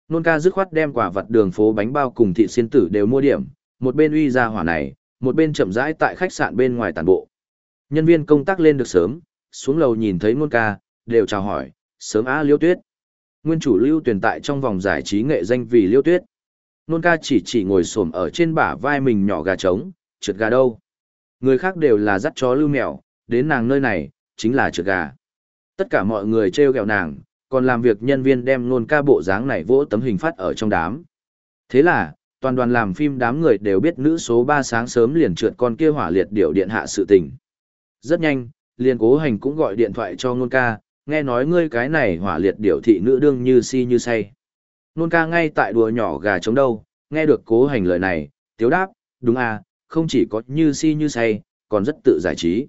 Nôn ca dứt khoát đem quả vật đường phố bánh bao cùng thị xiên tử đều mua điểm, một bên uy gia hỏa này, một bên chậm rãi tại khách sạn bên ngoài tàn bộ. Nhân viên công tác lên được sớm, xuống lầu nhìn thấy nôn ca, đều chào hỏi, sớm á liêu tuyết. Nguyên chủ lưu tuyển tại trong vòng giải trí nghệ danh vì liêu tuyết. Nôn ca chỉ chỉ ngồi xổm ở trên bả vai mình nhỏ gà trống, trượt gà đâu. Người khác đều là dắt chó lưu mèo, đến nàng nơi này, chính là trượt gà. Tất cả mọi người treo gẹo nàng, còn làm việc nhân viên đem nôn ca bộ dáng này vỗ tấm hình phát ở trong đám. Thế là, toàn đoàn làm phim đám người đều biết nữ số 3 sáng sớm liền trượt con kia hỏa liệt điệu điện hạ sự tình. Rất nhanh, liền cố hành cũng gọi điện thoại cho nôn ca, nghe nói ngươi cái này hỏa liệt điệu thị nữ đương như si như say. Nôn ca ngay tại đùa nhỏ gà trống đâu, nghe được cố hành lời này, tiếu đáp, đúng à, không chỉ có như si như say, còn rất tự giải trí.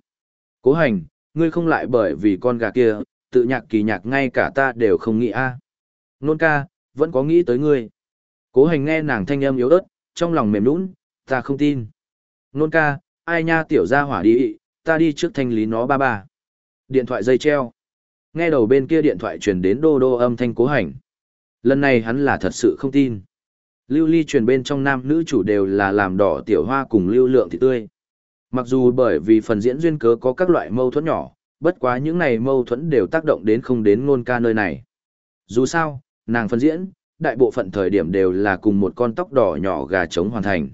Cố hành, ngươi không lại bởi vì con gà kia, tự nhạc kỳ nhạc ngay cả ta đều không nghĩ a. Nôn ca, vẫn có nghĩ tới ngươi. Cố hành nghe nàng thanh âm yếu ớt, trong lòng mềm nũng, ta không tin. Nôn ca, ai nha tiểu ra hỏa đi, ta đi trước thanh lý nó ba ba. Điện thoại dây treo. Nghe đầu bên kia điện thoại truyền đến đô đô âm thanh cố hành. Lần này hắn là thật sự không tin. Lưu ly truyền bên trong nam nữ chủ đều là làm đỏ tiểu hoa cùng lưu lượng thì tươi. Mặc dù bởi vì phần diễn duyên cớ có các loại mâu thuẫn nhỏ, bất quá những này mâu thuẫn đều tác động đến không đến ngôn ca nơi này. Dù sao, nàng phân diễn, đại bộ phận thời điểm đều là cùng một con tóc đỏ nhỏ gà trống hoàn thành.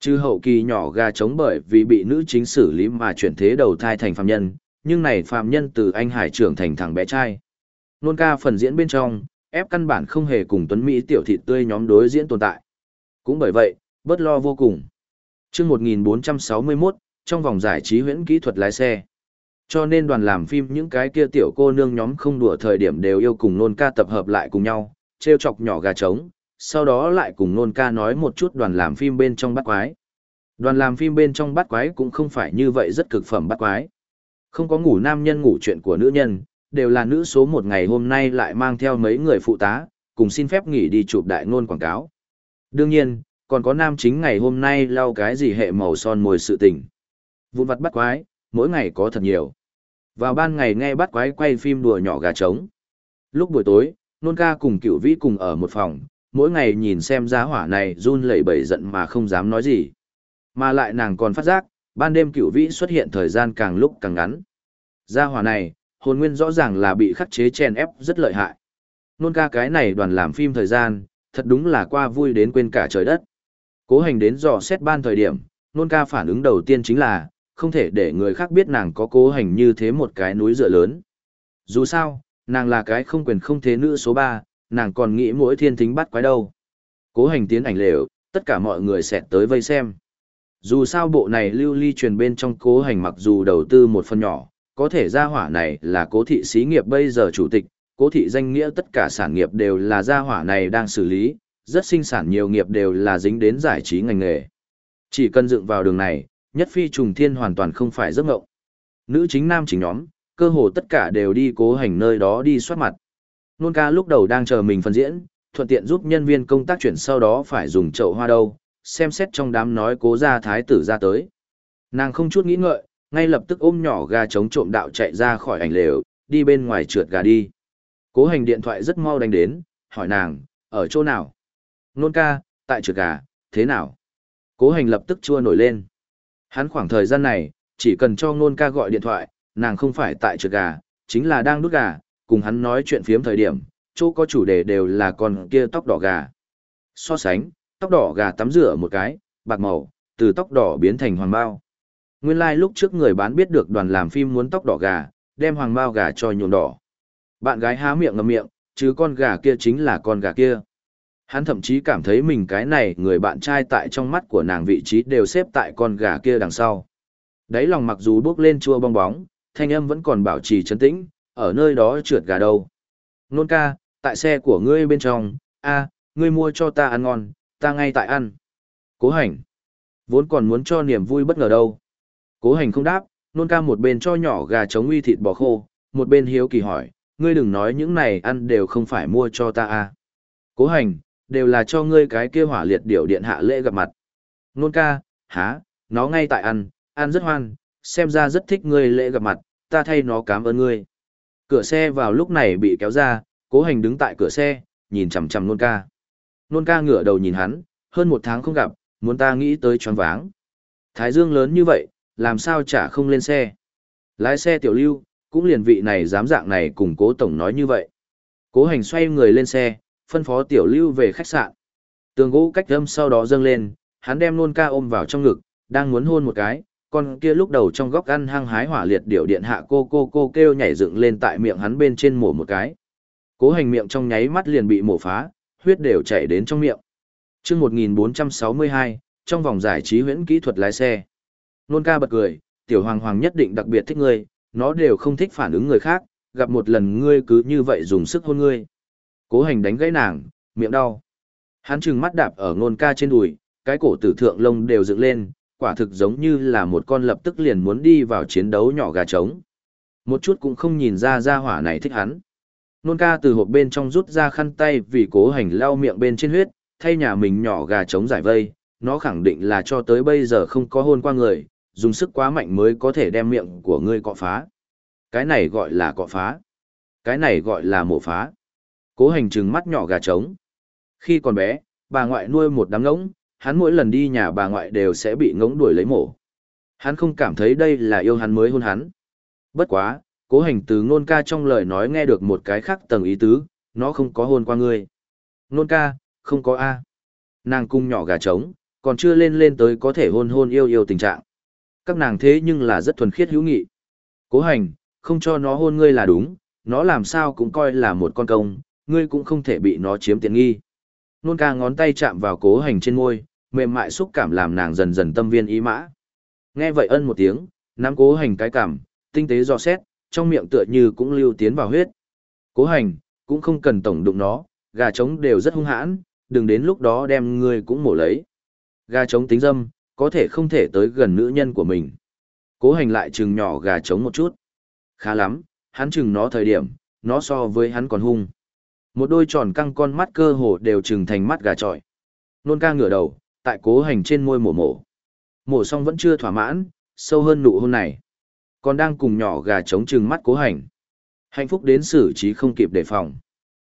Chứ hậu kỳ nhỏ gà trống bởi vì bị nữ chính xử lý mà chuyển thế đầu thai thành phàm nhân, nhưng này phàm nhân từ anh hải trưởng thành thằng bé trai. Nôn ca phần diễn bên trong, ép căn bản không hề cùng Tuấn Mỹ tiểu thịt tươi nhóm đối diễn tồn tại. Cũng bởi vậy, bớt lo vô cùng. chương 1461, trong vòng giải trí huyễn kỹ thuật lái xe. Cho nên đoàn làm phim những cái kia tiểu cô nương nhóm không đùa thời điểm đều yêu cùng nôn ca tập hợp lại cùng nhau, treo chọc nhỏ gà trống, sau đó lại cùng nôn ca nói một chút đoàn làm phim bên trong bắt quái. Đoàn làm phim bên trong bắt quái cũng không phải như vậy rất cực phẩm bắt quái. Không có ngủ nam nhân ngủ chuyện của nữ nhân, đều là nữ số một ngày hôm nay lại mang theo mấy người phụ tá, cùng xin phép nghỉ đi chụp đại ngôn quảng cáo. Đương nhiên, còn có nam chính ngày hôm nay lau cái gì hệ màu son mồi sự tình. Vụn vặt bắt quái, mỗi ngày có thật nhiều. Vào ban ngày nghe bắt quái quay phim đùa nhỏ gà trống. Lúc buổi tối, nôn ca cùng cựu vĩ cùng ở một phòng, mỗi ngày nhìn xem giá hỏa này run lẩy bẩy giận mà không dám nói gì. Mà lại nàng còn phát giác, ban đêm cựu vĩ xuất hiện thời gian càng lúc càng ngắn. Gia hỏa này, hồn nguyên rõ ràng là bị khắc chế chèn ép rất lợi hại. Nôn ca cái này đoàn làm phim thời gian, thật đúng là qua vui đến quên cả trời đất. Cố hành đến dò xét ban thời điểm, nôn ca phản ứng đầu tiên chính là, không thể để người khác biết nàng có cố hành như thế một cái núi dựa lớn. Dù sao, nàng là cái không quyền không thế nữ số 3, nàng còn nghĩ mỗi thiên thính bắt quái đâu. Cố hành tiến ảnh lều, tất cả mọi người sẽ tới vây xem. Dù sao bộ này lưu ly truyền bên trong cố hành mặc dù đầu tư một phần nhỏ, có thể gia hỏa này là cố thị xí nghiệp bây giờ chủ tịch, cố thị danh nghĩa tất cả sản nghiệp đều là gia hỏa này đang xử lý, rất sinh sản nhiều nghiệp đều là dính đến giải trí ngành nghề. Chỉ cần dựng vào đường này, nhất phi trùng thiên hoàn toàn không phải giấc ngộng. Nữ chính nam chính nhóm, cơ hồ tất cả đều đi cố hành nơi đó đi soát mặt. Nôn ca lúc đầu đang chờ mình phân diễn, thuận tiện giúp nhân viên công tác chuyển sau đó phải dùng chậu hoa đâu, xem xét trong đám nói cố ra thái tử ra tới. Nàng không chút nghĩ ngợi, ngay lập tức ôm nhỏ gà chống trộm đạo chạy ra khỏi ảnh lều, đi bên ngoài trượt gà đi. Cố hành điện thoại rất mau đánh đến, hỏi nàng, ở chỗ nào? Nôn ca, tại trượt gà, thế nào? Cố hành lập tức chua nổi lên. Hắn khoảng thời gian này, chỉ cần cho nôn ca gọi điện thoại, nàng không phải tại trượt gà, chính là đang đút gà, cùng hắn nói chuyện phiếm thời điểm, chỗ có chủ đề đều là con kia tóc đỏ gà. So sánh, tóc đỏ gà tắm rửa một cái, bạc màu, từ tóc đỏ biến thành hoàng bao. Nguyên lai like lúc trước người bán biết được đoàn làm phim muốn tóc đỏ gà, đem hoàng bao gà cho nhuộm đỏ. Bạn gái há miệng ngậm miệng, chứ con gà kia chính là con gà kia. Hắn thậm chí cảm thấy mình cái này người bạn trai tại trong mắt của nàng vị trí đều xếp tại con gà kia đằng sau. Đấy lòng mặc dù bước lên chua bong bóng, thanh âm vẫn còn bảo trì trấn tĩnh, ở nơi đó trượt gà đâu. Nôn ca, tại xe của ngươi bên trong, a, ngươi mua cho ta ăn ngon, ta ngay tại ăn. Cố hành. Vốn còn muốn cho niềm vui bất ngờ đâu. Cố hành không đáp, nôn ca một bên cho nhỏ gà trống uy thịt bò khô, một bên hiếu kỳ hỏi, ngươi đừng nói những này ăn đều không phải mua cho ta à? Cố hành, đều là cho ngươi cái kia hỏa liệt điểu điện hạ lễ gặp mặt. Nôn ca, há, nó ngay tại ăn, ăn rất hoan, xem ra rất thích ngươi lễ gặp mặt, ta thay nó cảm ơn ngươi. Cửa xe vào lúc này bị kéo ra, cố hành đứng tại cửa xe, nhìn chằm chằm nôn ca. Nôn ca ngửa đầu nhìn hắn, hơn một tháng không gặp, muốn ta nghĩ tới choáng váng. Thái dương lớn như vậy, làm sao chả không lên xe. Lái xe tiểu lưu, cũng liền vị này dám dạng này cùng cố tổng nói như vậy. Cố hành xoay người lên xe, phân phó tiểu lưu về khách sạn. Tường gỗ cách âm sau đó dâng lên, hắn đem nôn ca ôm vào trong ngực, đang muốn hôn một cái, con kia lúc đầu trong góc ăn hăng hái hỏa liệt điệu điện hạ cô cô cô kêu nhảy dựng lên tại miệng hắn bên trên mổ một cái. Cố hành miệng trong nháy mắt liền bị mổ phá, huyết đều chảy đến trong miệng. chương 1462, trong vòng giải trí huyễn kỹ thuật lái xe. Nôn ca bật cười, tiểu hoàng hoàng nhất định đặc biệt thích ngươi, nó đều không thích phản ứng người khác, gặp một lần ngươi cứ như vậy dùng sức hôn ngươi. Cố hành đánh gãy nàng, miệng đau. Hắn trừng mắt đạp ở nôn ca trên đùi, cái cổ tử thượng lông đều dựng lên, quả thực giống như là một con lập tức liền muốn đi vào chiến đấu nhỏ gà trống. Một chút cũng không nhìn ra ra hỏa này thích hắn. Nôn ca từ hộp bên trong rút ra khăn tay vì cố hành lau miệng bên trên huyết, thay nhà mình nhỏ gà trống giải vây, nó khẳng định là cho tới bây giờ không có hôn qua người, dùng sức quá mạnh mới có thể đem miệng của ngươi cọ phá. Cái này gọi là cọ phá. Cái này gọi là mổ phá. Cố hành trừng mắt nhỏ gà trống. Khi còn bé, bà ngoại nuôi một đám ngỗng, hắn mỗi lần đi nhà bà ngoại đều sẽ bị ngỗng đuổi lấy mổ. Hắn không cảm thấy đây là yêu hắn mới hôn hắn. Bất quá, cố hành từ ngôn ca trong lời nói nghe được một cái khác tầng ý tứ, nó không có hôn qua ngươi. Ngôn ca, không có A. Nàng cung nhỏ gà trống, còn chưa lên lên tới có thể hôn hôn yêu yêu tình trạng. Các nàng thế nhưng là rất thuần khiết hữu nghị. Cố hành, không cho nó hôn ngươi là đúng, nó làm sao cũng coi là một con công, ngươi cũng không thể bị nó chiếm tiện nghi. Nôn ca ngón tay chạm vào cố hành trên môi, mềm mại xúc cảm làm nàng dần dần tâm viên ý mã. Nghe vậy ân một tiếng, nắm cố hành cái cảm, tinh tế dò xét, trong miệng tựa như cũng lưu tiến vào huyết. Cố hành, cũng không cần tổng đụng nó, gà trống đều rất hung hãn, đừng đến lúc đó đem ngươi cũng mổ lấy. Gà trống tính dâm, có thể không thể tới gần nữ nhân của mình. Cố hành lại chừng nhỏ gà trống một chút. Khá lắm, hắn chừng nó thời điểm, nó so với hắn còn hung. Một đôi tròn căng con mắt cơ hồ đều chừng thành mắt gà trọi. Nôn ca ngửa đầu, tại cố hành trên môi mổ mổ. Mổ xong vẫn chưa thỏa mãn, sâu hơn nụ hôn này. Còn đang cùng nhỏ gà trống chừng mắt cố hành. Hạnh phúc đến xử trí không kịp đề phòng.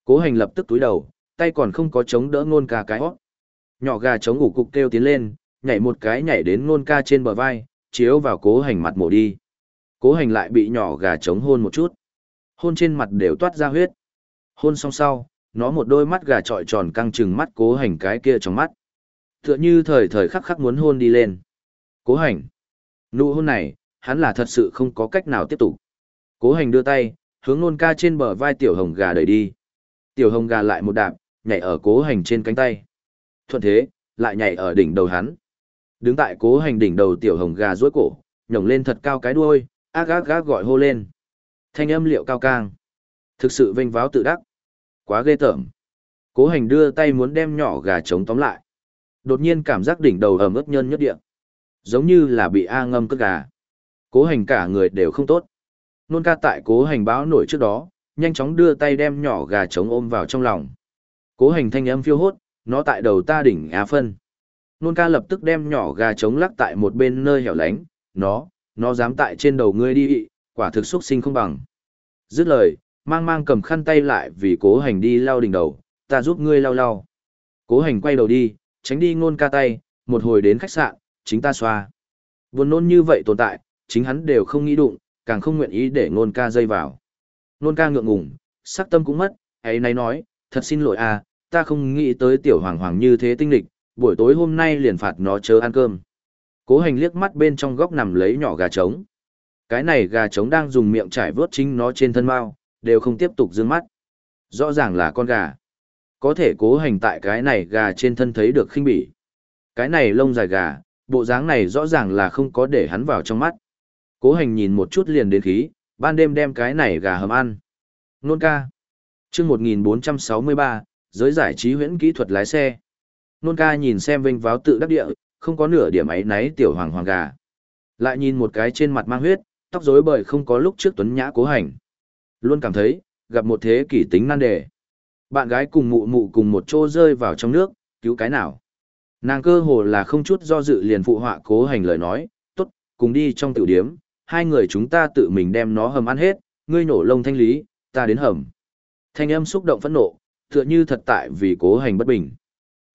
Cố hành lập tức túi đầu, tay còn không có chống đỡ nôn ca cái hót. Nhỏ gà trống ngủ cục kêu tiến lên, nhảy một cái nhảy đến nôn ca trên bờ vai, chiếu vào cố hành mặt mổ đi. Cố hành lại bị nhỏ gà trống hôn một chút. Hôn trên mặt đều toát ra huyết. Hôn xong sau, nó một đôi mắt gà trọi tròn căng trừng mắt cố hành cái kia trong mắt. Tựa như thời thời khắc khắc muốn hôn đi lên. Cố hành. Nụ hôn này, hắn là thật sự không có cách nào tiếp tục. Cố hành đưa tay, hướng nôn ca trên bờ vai tiểu hồng gà đẩy đi. Tiểu hồng gà lại một đạp, nhảy ở cố hành trên cánh tay. Thuận thế, lại nhảy ở đỉnh đầu hắn. Đứng tại cố hành đỉnh đầu tiểu hồng gà duỗi cổ, nhổng lên thật cao cái đuôi, ác ác ác gọi hô lên. Thanh âm liệu cao cang. Thực sự vênh váo tự đắc. Quá ghê tởm. Cố hành đưa tay muốn đem nhỏ gà trống tóm lại. Đột nhiên cảm giác đỉnh đầu ẩm ướt nhân nhất địa. Giống như là bị A ngâm cất gà. Cố hành cả người đều không tốt. Nôn ca tại cố hành báo nổi trước đó, nhanh chóng đưa tay đem nhỏ gà trống ôm vào trong lòng. Cố hành thanh âm phiêu hốt, nó tại đầu ta đỉnh á phân. Nôn ca lập tức đem nhỏ gà trống lắc tại một bên nơi hẻo lánh, nó, nó dám tại trên đầu ngươi đi, quả thực xuất sinh không bằng. Dứt lời, mang mang cầm khăn tay lại vì cố hành đi lau đỉnh đầu, ta giúp ngươi lau lau. Cố hành quay đầu đi, tránh đi nôn ca tay, một hồi đến khách sạn, chính ta xoa. Buồn nôn như vậy tồn tại, chính hắn đều không nghĩ đụng, càng không nguyện ý để nôn ca dây vào. Nôn ca ngượng ngùng, sắc tâm cũng mất, ấy nay nói, thật xin lỗi à, ta không nghĩ tới tiểu hoàng hoàng như thế tinh lịch, buổi tối hôm nay liền phạt nó chớ ăn cơm. Cố hành liếc mắt bên trong góc nằm lấy nhỏ gà trống. Cái này gà trống đang dùng miệng trải vớt chính nó trên thân mao, đều không tiếp tục dương mắt. Rõ ràng là con gà. Có thể cố hành tại cái này gà trên thân thấy được khinh bỉ. Cái này lông dài gà, bộ dáng này rõ ràng là không có để hắn vào trong mắt. Cố hành nhìn một chút liền đến khí, ban đêm đem cái này gà hầm ăn. Nôn ca. chương 1463, giới giải trí huyễn kỹ thuật lái xe. Nôn ca nhìn xem vinh váo tự đắc địa, không có nửa điểm ấy náy tiểu hoàng hoàng gà. Lại nhìn một cái trên mặt mang huyết, tóc rối bời không có lúc trước tuấn nhã cố hành. Luôn cảm thấy, gặp một thế kỷ tính nan đề. Bạn gái cùng mụ mụ cùng một chỗ rơi vào trong nước, cứu cái nào. Nàng cơ hồ là không chút do dự liền phụ họa cố hành lời nói, tốt, cùng đi trong tiểu điếm, hai người chúng ta tự mình đem nó hầm ăn hết, ngươi nổ lông thanh lý, ta đến hầm. Thanh âm xúc động phẫn nộ, tựa như thật tại vì cố hành bất bình.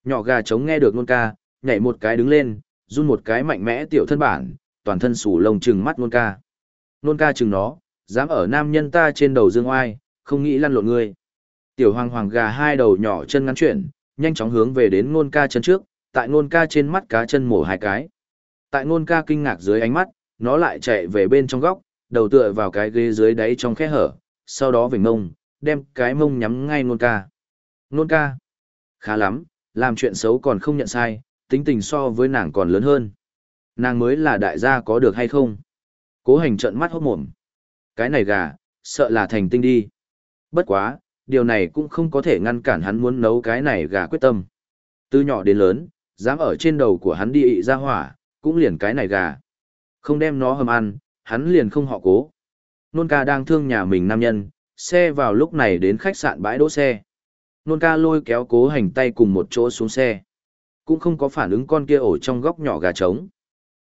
Nhỏ gà trống nghe được nôn ca, nhảy một cái đứng lên, run một cái mạnh mẽ tiểu thân bản, toàn thân sủ lông trừng mắt nôn ca. Nôn ca chừng nó, dám ở nam nhân ta trên đầu dương oai, không nghĩ lăn lộn ngươi. Tiểu hoàng hoàng gà hai đầu nhỏ chân ngắn chuyển, nhanh chóng hướng về đến nôn ca chân trước, tại nôn ca trên mắt cá chân mổ hai cái. Tại nôn ca kinh ngạc dưới ánh mắt, nó lại chạy về bên trong góc, đầu tựa vào cái ghế dưới đáy trong khe hở, sau đó vỉnh mông, đem cái mông nhắm ngay nôn ca. Nôn ca. Khá lắm, làm chuyện xấu còn không nhận sai, tính tình so với nàng còn lớn hơn. Nàng mới là đại gia có được hay không? Cố hành trận mắt hốt mồm. Cái này gà, sợ là thành tinh đi. Bất quá, điều này cũng không có thể ngăn cản hắn muốn nấu cái này gà quyết tâm. Từ nhỏ đến lớn, dám ở trên đầu của hắn đi ị ra hỏa, cũng liền cái này gà. Không đem nó hầm ăn, hắn liền không họ cố. Nôn ca đang thương nhà mình nam nhân, xe vào lúc này đến khách sạn bãi đỗ xe. Nôn ca lôi kéo cố hành tay cùng một chỗ xuống xe. Cũng không có phản ứng con kia ổ trong góc nhỏ gà trống.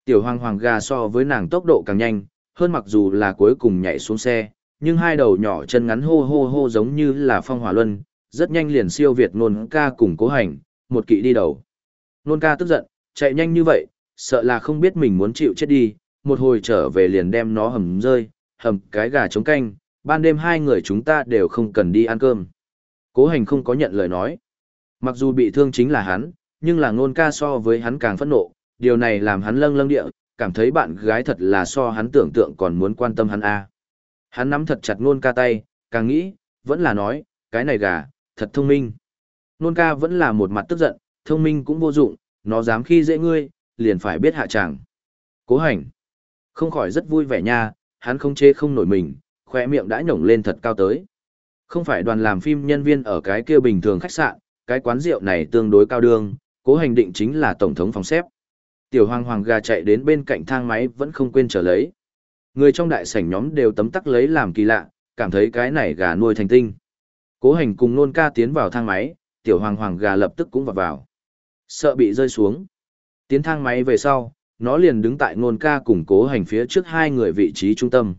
Tiểu hoàng hoàng gà so với nàng tốc độ càng nhanh, hơn mặc dù là cuối cùng nhảy xuống xe, nhưng hai đầu nhỏ chân ngắn hô hô hô giống như là phong hỏa luân, rất nhanh liền siêu việt nôn ca cùng cố hành, một kỵ đi đầu. Nôn ca tức giận, chạy nhanh như vậy, sợ là không biết mình muốn chịu chết đi, một hồi trở về liền đem nó hầm rơi, hầm cái gà trống canh, ban đêm hai người chúng ta đều không cần đi ăn cơm. Cố hành không có nhận lời nói. Mặc dù bị thương chính là hắn, nhưng là ngôn ca so với hắn càng phẫn nộ, điều này làm hắn lâng lâng địa, cảm thấy bạn gái thật là so hắn tưởng tượng còn muốn quan tâm hắn a. Hắn nắm thật chặt ngôn ca tay, càng nghĩ, vẫn là nói, cái này gà, thật thông minh. Ngôn ca vẫn là một mặt tức giận, thông minh cũng vô dụng, nó dám khi dễ ngươi, liền phải biết hạ tràng. Cố hành. Không khỏi rất vui vẻ nha, hắn không chê không nổi mình, khỏe miệng đã nhổng lên thật cao tới. Không phải đoàn làm phim nhân viên ở cái kia bình thường khách sạn, cái quán rượu này tương đối cao đương, cố hành định chính là tổng thống phòng xếp. Tiểu hoàng hoàng gà chạy đến bên cạnh thang máy vẫn không quên trở lấy. Người trong đại sảnh nhóm đều tấm tắc lấy làm kỳ lạ, cảm thấy cái này gà nuôi thành tinh. Cố hành cùng nôn ca tiến vào thang máy, tiểu hoàng hoàng gà lập tức cũng vào vào. Sợ bị rơi xuống. Tiến thang máy về sau, nó liền đứng tại nôn ca cùng cố hành phía trước hai người vị trí trung tâm.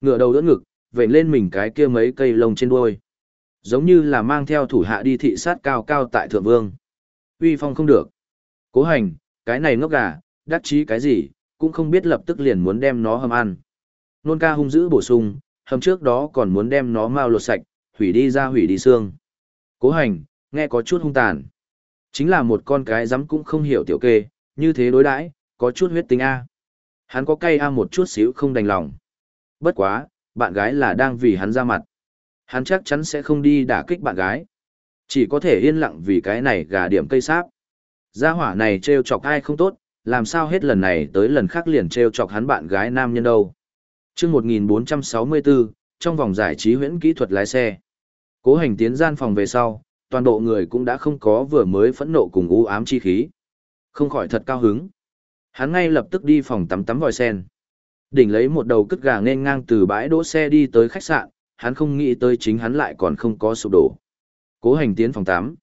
Ngựa đầu đỡ ngực, vệnh lên mình cái kia mấy cây lông trên đuôi. Giống như là mang theo thủ hạ đi thị sát cao cao tại thượng vương. Uy phong không được. Cố hành, cái này ngốc gà, đắc chí cái gì, cũng không biết lập tức liền muốn đem nó hầm ăn. Nôn ca hung dữ bổ sung, hầm trước đó còn muốn đem nó mau lột sạch, hủy đi ra hủy đi xương. Cố hành, nghe có chút hung tàn. Chính là một con cái dám cũng không hiểu tiểu kê, như thế đối đãi có chút huyết tính A. Hắn có cay A một chút xíu không đành lòng. Bất quá, bạn gái là đang vì hắn ra mặt. Hắn chắc chắn sẽ không đi đả kích bạn gái. Chỉ có thể yên lặng vì cái này gà điểm cây sáp. Gia hỏa này trêu chọc ai không tốt, làm sao hết lần này tới lần khác liền trêu chọc hắn bạn gái nam nhân đâu. chương 1464, trong vòng giải trí huyễn kỹ thuật lái xe. Cố hành tiến gian phòng về sau, toàn bộ người cũng đã không có vừa mới phẫn nộ cùng u ám chi khí. Không khỏi thật cao hứng. Hắn ngay lập tức đi phòng tắm tắm vòi sen. Đỉnh lấy một đầu cất gà nên ngang từ bãi đỗ xe đi tới khách sạn, hắn không nghĩ tới chính hắn lại còn không có sụp đổ. Cố hành tiến phòng 8.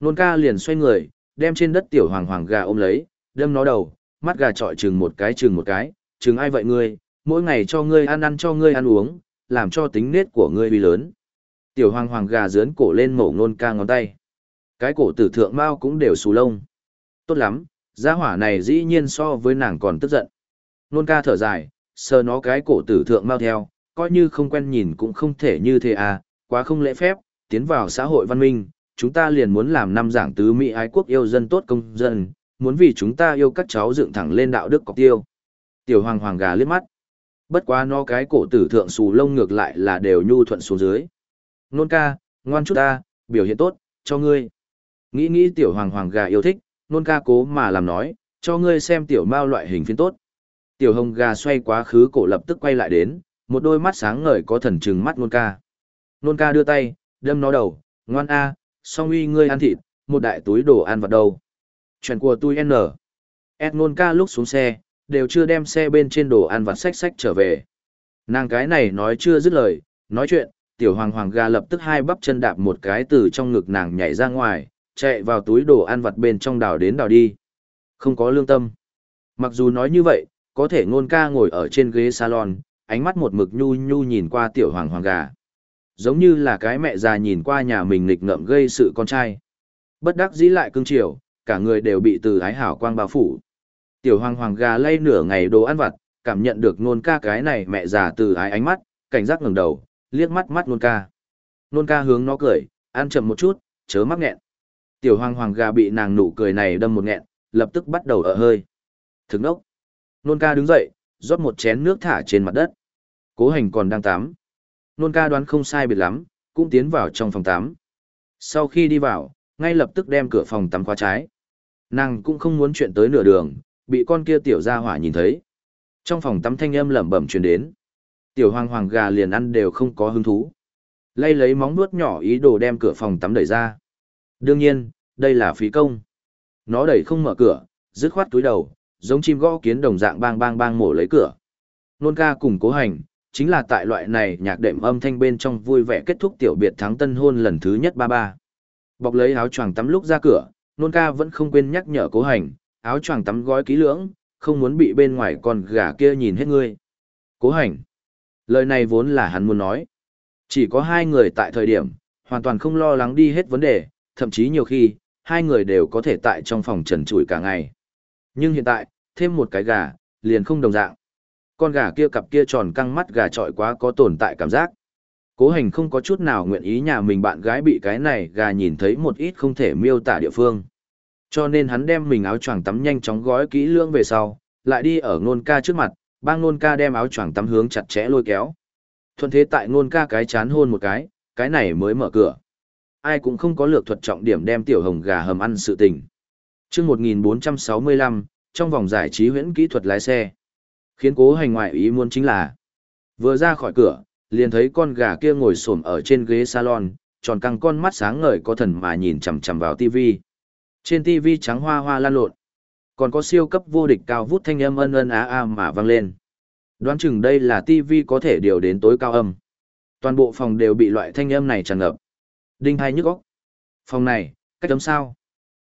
Nôn ca liền xoay người, đem trên đất tiểu hoàng hoàng gà ôm lấy, đâm nó đầu, mắt gà trọi chừng một cái chừng một cái, chừng ai vậy ngươi, mỗi ngày cho ngươi ăn ăn cho ngươi ăn uống, làm cho tính nết của ngươi bị lớn. Tiểu hoàng hoàng gà dướn cổ lên mổ nôn ca ngón tay. Cái cổ tử thượng mao cũng đều xù lông. Tốt lắm, gia hỏa này dĩ nhiên so với nàng còn tức giận. Nôn ca thở dài, sờ nó cái cổ tử thượng mau theo, coi như không quen nhìn cũng không thể như thế à, quá không lễ phép, tiến vào xã hội văn minh, chúng ta liền muốn làm năm giảng tứ Mỹ ái quốc yêu dân tốt công dân, muốn vì chúng ta yêu các cháu dựng thẳng lên đạo đức cọc tiêu. Tiểu hoàng hoàng gà liếc mắt. Bất quá nó cái cổ tử thượng xù lông ngược lại là đều nhu thuận xuống dưới. Nôn ca, ngoan chút ta, biểu hiện tốt, cho ngươi. Nghĩ nghĩ tiểu hoàng hoàng gà yêu thích, nôn ca cố mà làm nói, cho ngươi xem tiểu mao loại hình phiên tốt. Tiểu hồng gà xoay quá khứ cổ lập tức quay lại đến, một đôi mắt sáng ngời có thần trừng mắt nôn ca. Nôn ca đưa tay, đâm nó đầu, ngoan a, song uy ngươi ăn thịt, một đại túi đồ ăn vật đầu. Chuyện của tôi N. Ed nôn ca lúc xuống xe, đều chưa đem xe bên trên đồ ăn vặt sách sách trở về. Nàng cái này nói chưa dứt lời, nói chuyện, tiểu hoàng hoàng gà lập tức hai bắp chân đạp một cái từ trong ngực nàng nhảy ra ngoài, chạy vào túi đồ ăn vặt bên trong đảo đến đảo đi. Không có lương tâm. Mặc dù nói như vậy, có thể ngôn ca ngồi ở trên ghế salon, ánh mắt một mực nhu nhu nhìn qua tiểu hoàng hoàng gà. Giống như là cái mẹ già nhìn qua nhà mình nghịch ngợm gây sự con trai. Bất đắc dĩ lại cưng chiều, cả người đều bị từ ái hảo quang bao phủ. Tiểu hoàng hoàng gà lay nửa ngày đồ ăn vặt, cảm nhận được nôn ca cái này mẹ già từ ái ánh mắt, cảnh giác ngẩng đầu, liếc mắt mắt nôn ca. Nôn ca hướng nó cười, ăn chậm một chút, chớ mắc nghẹn. Tiểu hoàng hoàng gà bị nàng nụ cười này đâm một nghẹn, lập tức bắt đầu ở hơi. Thức nốc. Nôn ca đứng dậy, rót một chén nước thả trên mặt đất. Cố hành còn đang tắm. Nôn ca đoán không sai biệt lắm, cũng tiến vào trong phòng tắm. Sau khi đi vào, ngay lập tức đem cửa phòng tắm khóa trái. Nàng cũng không muốn chuyện tới nửa đường, bị con kia tiểu gia hỏa nhìn thấy. Trong phòng tắm thanh âm lẩm bẩm truyền đến. Tiểu hoàng hoàng gà liền ăn đều không có hứng thú. Lay lấy móng nuốt nhỏ ý đồ đem cửa phòng tắm đẩy ra. Đương nhiên, đây là phí công. Nó đẩy không mở cửa, dứt khoát túi đầu, giống chim gõ kiến đồng dạng bang bang bang mổ lấy cửa. Nôn ca cùng cố hành, chính là tại loại này nhạc đệm âm thanh bên trong vui vẻ kết thúc tiểu biệt thắng tân hôn lần thứ nhất ba ba. Bọc lấy áo choàng tắm lúc ra cửa, nôn ca vẫn không quên nhắc nhở cố hành, áo choàng tắm gói kỹ lưỡng, không muốn bị bên ngoài con gà kia nhìn hết ngươi. Cố hành. Lời này vốn là hắn muốn nói. Chỉ có hai người tại thời điểm, hoàn toàn không lo lắng đi hết vấn đề, thậm chí nhiều khi, hai người đều có thể tại trong phòng trần trụi cả ngày. Nhưng hiện tại, thêm một cái gà, liền không đồng dạng. Con gà kia cặp kia tròn căng mắt gà trọi quá có tồn tại cảm giác. Cố hành không có chút nào nguyện ý nhà mình bạn gái bị cái này gà nhìn thấy một ít không thể miêu tả địa phương. Cho nên hắn đem mình áo choàng tắm nhanh chóng gói kỹ lưỡng về sau, lại đi ở nôn ca trước mặt, bang nôn ca đem áo choàng tắm hướng chặt chẽ lôi kéo. Thuận thế tại nôn ca cái chán hôn một cái, cái này mới mở cửa. Ai cũng không có lược thuật trọng điểm đem tiểu hồng gà hầm ăn sự tình. Trước 1465, trong vòng giải trí huyễn kỹ thuật lái xe. Khiến cố hành ngoại ý muốn chính là, vừa ra khỏi cửa, liền thấy con gà kia ngồi xổm ở trên ghế salon, tròn căng con mắt sáng ngời có thần mà nhìn chằm chằm vào tivi. Trên TV trắng hoa hoa lan lộn. Còn có siêu cấp vô địch cao vút thanh âm ân ân á a mà vang lên. Đoán chừng đây là TV có thể điều đến tối cao âm. Toàn bộ phòng đều bị loại thanh âm này tràn ngập. Đinh hai nhức óc. Phòng này, cách tấm sao?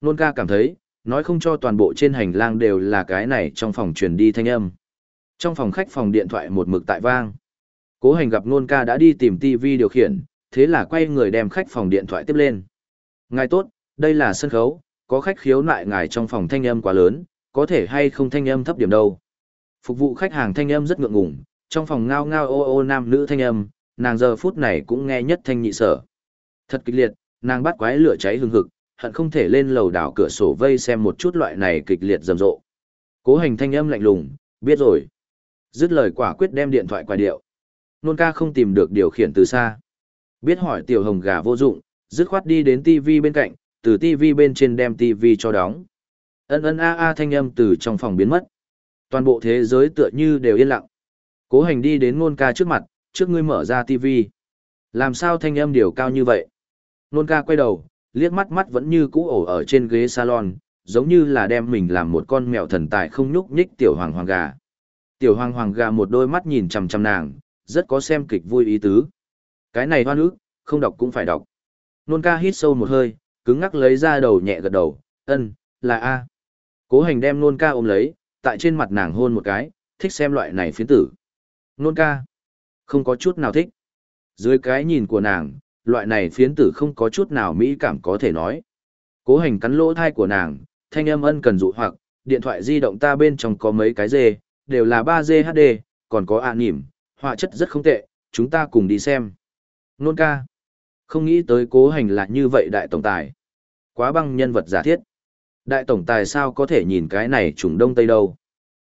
Nôn ca cảm thấy, nói không cho toàn bộ trên hành lang đều là cái này trong phòng truyền đi thanh âm. Trong phòng khách phòng điện thoại một mực tại vang. Cố hành gặp nôn ca đã đi tìm TV điều khiển, thế là quay người đem khách phòng điện thoại tiếp lên. Ngài tốt, đây là sân khấu, có khách khiếu nại ngài trong phòng thanh âm quá lớn, có thể hay không thanh âm thấp điểm đâu. Phục vụ khách hàng thanh âm rất ngượng ngùng, trong phòng ngao ngao ô ô nam nữ thanh âm, nàng giờ phút này cũng nghe nhất thanh nhị sở. Thật kịch liệt, nàng bắt quái lửa cháy hừng hực, hận không thể lên lầu đảo cửa sổ vây xem một chút loại này kịch liệt rầm rộ. Cố hành thanh âm lạnh lùng, biết rồi. Dứt lời quả quyết đem điện thoại qua điệu. Nôn ca không tìm được điều khiển từ xa. Biết hỏi tiểu hồng gà vô dụng, dứt khoát đi đến tivi bên cạnh, từ TV bên trên đem TV cho đóng. Ân ân a a thanh âm từ trong phòng biến mất. Toàn bộ thế giới tựa như đều yên lặng. Cố hành đi đến nôn ca trước mặt, trước ngươi mở ra TV. Làm sao thanh âm điều cao như vậy? nôn ca quay đầu, liếc mắt mắt vẫn như cũ ổ ở trên ghế salon, giống như là đem mình làm một con mèo thần tài không nhúc nhích tiểu hoàng hoàng gà. Tiểu hoàng hoàng gà một đôi mắt nhìn chằm chằm nàng, rất có xem kịch vui ý tứ. Cái này hoa ức, không đọc cũng phải đọc. Nôn ca hít sâu một hơi, cứng ngắc lấy ra đầu nhẹ gật đầu, ân, là A. Cố hành đem nôn ca ôm lấy, tại trên mặt nàng hôn một cái, thích xem loại này phiến tử. Nôn ca, không có chút nào thích. Dưới cái nhìn của nàng, loại này phiến tử không có chút nào mỹ cảm có thể nói. Cố hành cắn lỗ thai của nàng, thanh âm ân cần dụ hoặc, điện thoại di động ta bên trong có mấy cái dê, đều là 3G HD, còn có ạ à họa chất rất không tệ, chúng ta cùng đi xem. Nôn ca. Không nghĩ tới cố hành là như vậy đại tổng tài. Quá băng nhân vật giả thiết. Đại tổng tài sao có thể nhìn cái này trùng đông tây đâu.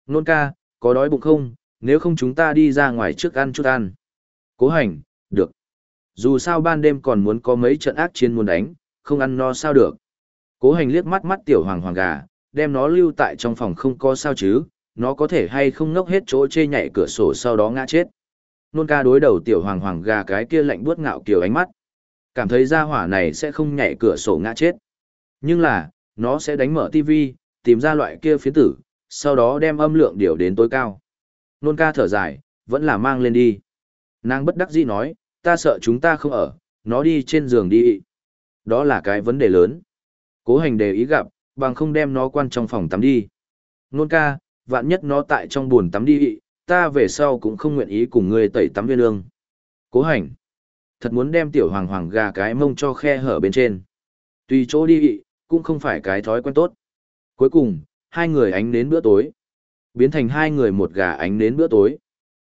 Nôn ca, có đói bụng không, nếu không chúng ta đi ra ngoài trước ăn chút ăn. Cố hành, được. Dù sao ban đêm còn muốn có mấy trận ác chiến muốn đánh, không ăn no sao được. Cố hành liếc mắt mắt tiểu hoàng hoàng gà, đem nó lưu tại trong phòng không có sao chứ, nó có thể hay không ngốc hết chỗ chê nhảy cửa sổ sau đó ngã chết. Nôn ca đối đầu tiểu hoàng hoàng gà cái kia lạnh buốt ngạo kiểu ánh mắt. Cảm thấy ra hỏa này sẽ không nhảy cửa sổ ngã chết. Nhưng là, nó sẽ đánh mở tivi, tìm ra loại kia phiến tử, sau đó đem âm lượng điều đến tối cao. Nôn ca thở dài, vẫn là mang lên đi. Nàng bất đắc dĩ nói, ta sợ chúng ta không ở, nó đi trên giường đi. Đó là cái vấn đề lớn. Cố hành đề ý gặp, bằng không đem nó quan trong phòng tắm đi. Nôn ca, vạn nhất nó tại trong buồn tắm đi, ta về sau cũng không nguyện ý cùng ngươi tẩy tắm viên lương. Cố hành. Thật muốn đem tiểu hoàng hoàng gà cái mông cho khe hở bên trên. Tùy chỗ đi, cũng không phải cái thói quen tốt. Cuối cùng, hai người ánh đến bữa tối. Biến thành hai người một gà ánh đến bữa tối.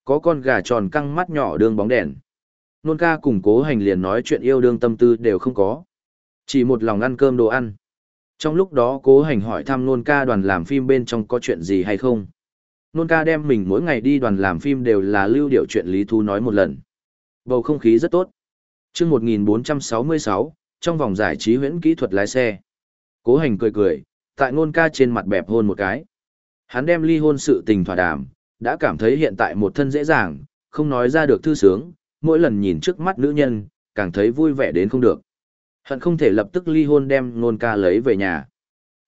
Có con gà tròn căng mắt nhỏ đương bóng đèn. Nôn ca cùng cố hành liền nói chuyện yêu đương tâm tư đều không có. Chỉ một lòng ăn cơm đồ ăn. Trong lúc đó cố hành hỏi thăm nôn ca đoàn làm phim bên trong có chuyện gì hay không. Nôn ca đem mình mỗi ngày đi đoàn làm phim đều là lưu điệu chuyện lý thu nói một lần. Bầu không khí rất tốt. chương 1466, trong vòng giải trí huyễn kỹ thuật lái xe. Cố hành cười cười, tại nôn ca trên mặt bẹp hôn một cái. Hắn đem ly hôn sự tình thỏa đàm, đã cảm thấy hiện tại một thân dễ dàng, không nói ra được thư sướng, mỗi lần nhìn trước mắt nữ nhân, càng thấy vui vẻ đến không được. Hận không thể lập tức ly hôn đem nôn ca lấy về nhà.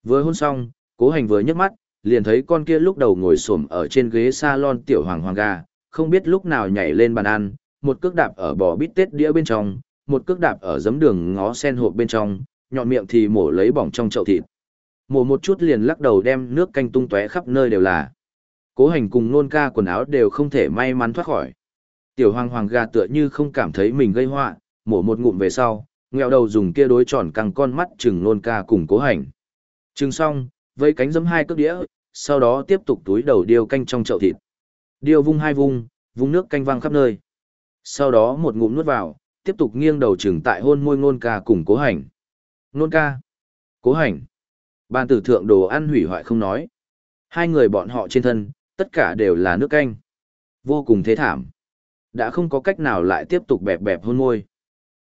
Vừa hôn xong, cố hành vừa nhấc mắt, liền thấy con kia lúc đầu ngồi xổm ở trên ghế salon tiểu hoàng hoàng gà, không biết lúc nào nhảy lên bàn ăn, một cước đạp ở bò bít tết đĩa bên trong, một cước đạp ở giấm đường ngó sen hộp bên trong, nhọn miệng thì mổ lấy bỏng trong chậu thịt. Mổ một chút liền lắc đầu đem nước canh tung tóe khắp nơi đều là. Cố hành cùng nôn ca quần áo đều không thể may mắn thoát khỏi. Tiểu hoàng hoàng gà tựa như không cảm thấy mình gây họa, mổ một ngụm về sau, nghèo đầu dùng kia đối tròn căng con mắt chừng nôn ca cùng cố hành. Chừng xong, vây cánh giấm hai cước đĩa, sau đó tiếp tục túi đầu điêu canh trong chậu thịt. Điêu vung hai vung, vung nước canh văng khắp nơi. Sau đó một ngụm nuốt vào, tiếp tục nghiêng đầu chừng tại hôn môi nôn ca cùng cố hành. Nôn ca. Cố hành. Ban tử thượng đồ ăn hủy hoại không nói. Hai người bọn họ trên thân, tất cả đều là nước canh. Vô cùng thế thảm. Đã không có cách nào lại tiếp tục bẹp bẹp hôn môi.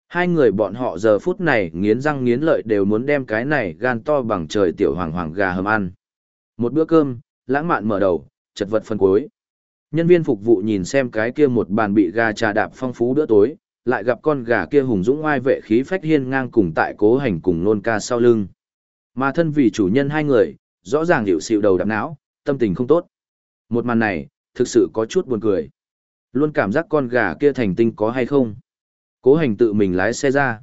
Hai người bọn họ giờ phút này nghiến răng nghiến lợi đều muốn đem cái này gan to bằng trời tiểu hoàng hoàng gà hầm ăn. Một bữa cơm, lãng mạn mở đầu, chật vật phân cuối. Nhân viên phục vụ nhìn xem cái kia một bàn bị gà trà đạp phong phú bữa tối, lại gặp con gà kia hùng dũng oai vệ khí phách hiên ngang cùng tại cố hành cùng nôn ca sau lưng. Mà thân vì chủ nhân hai người, rõ ràng hiểu xịu đầu đạp não, tâm tình không tốt. Một màn này, thực sự có chút buồn cười. Luôn cảm giác con gà kia thành tinh có hay không. Cố hành tự mình lái xe ra.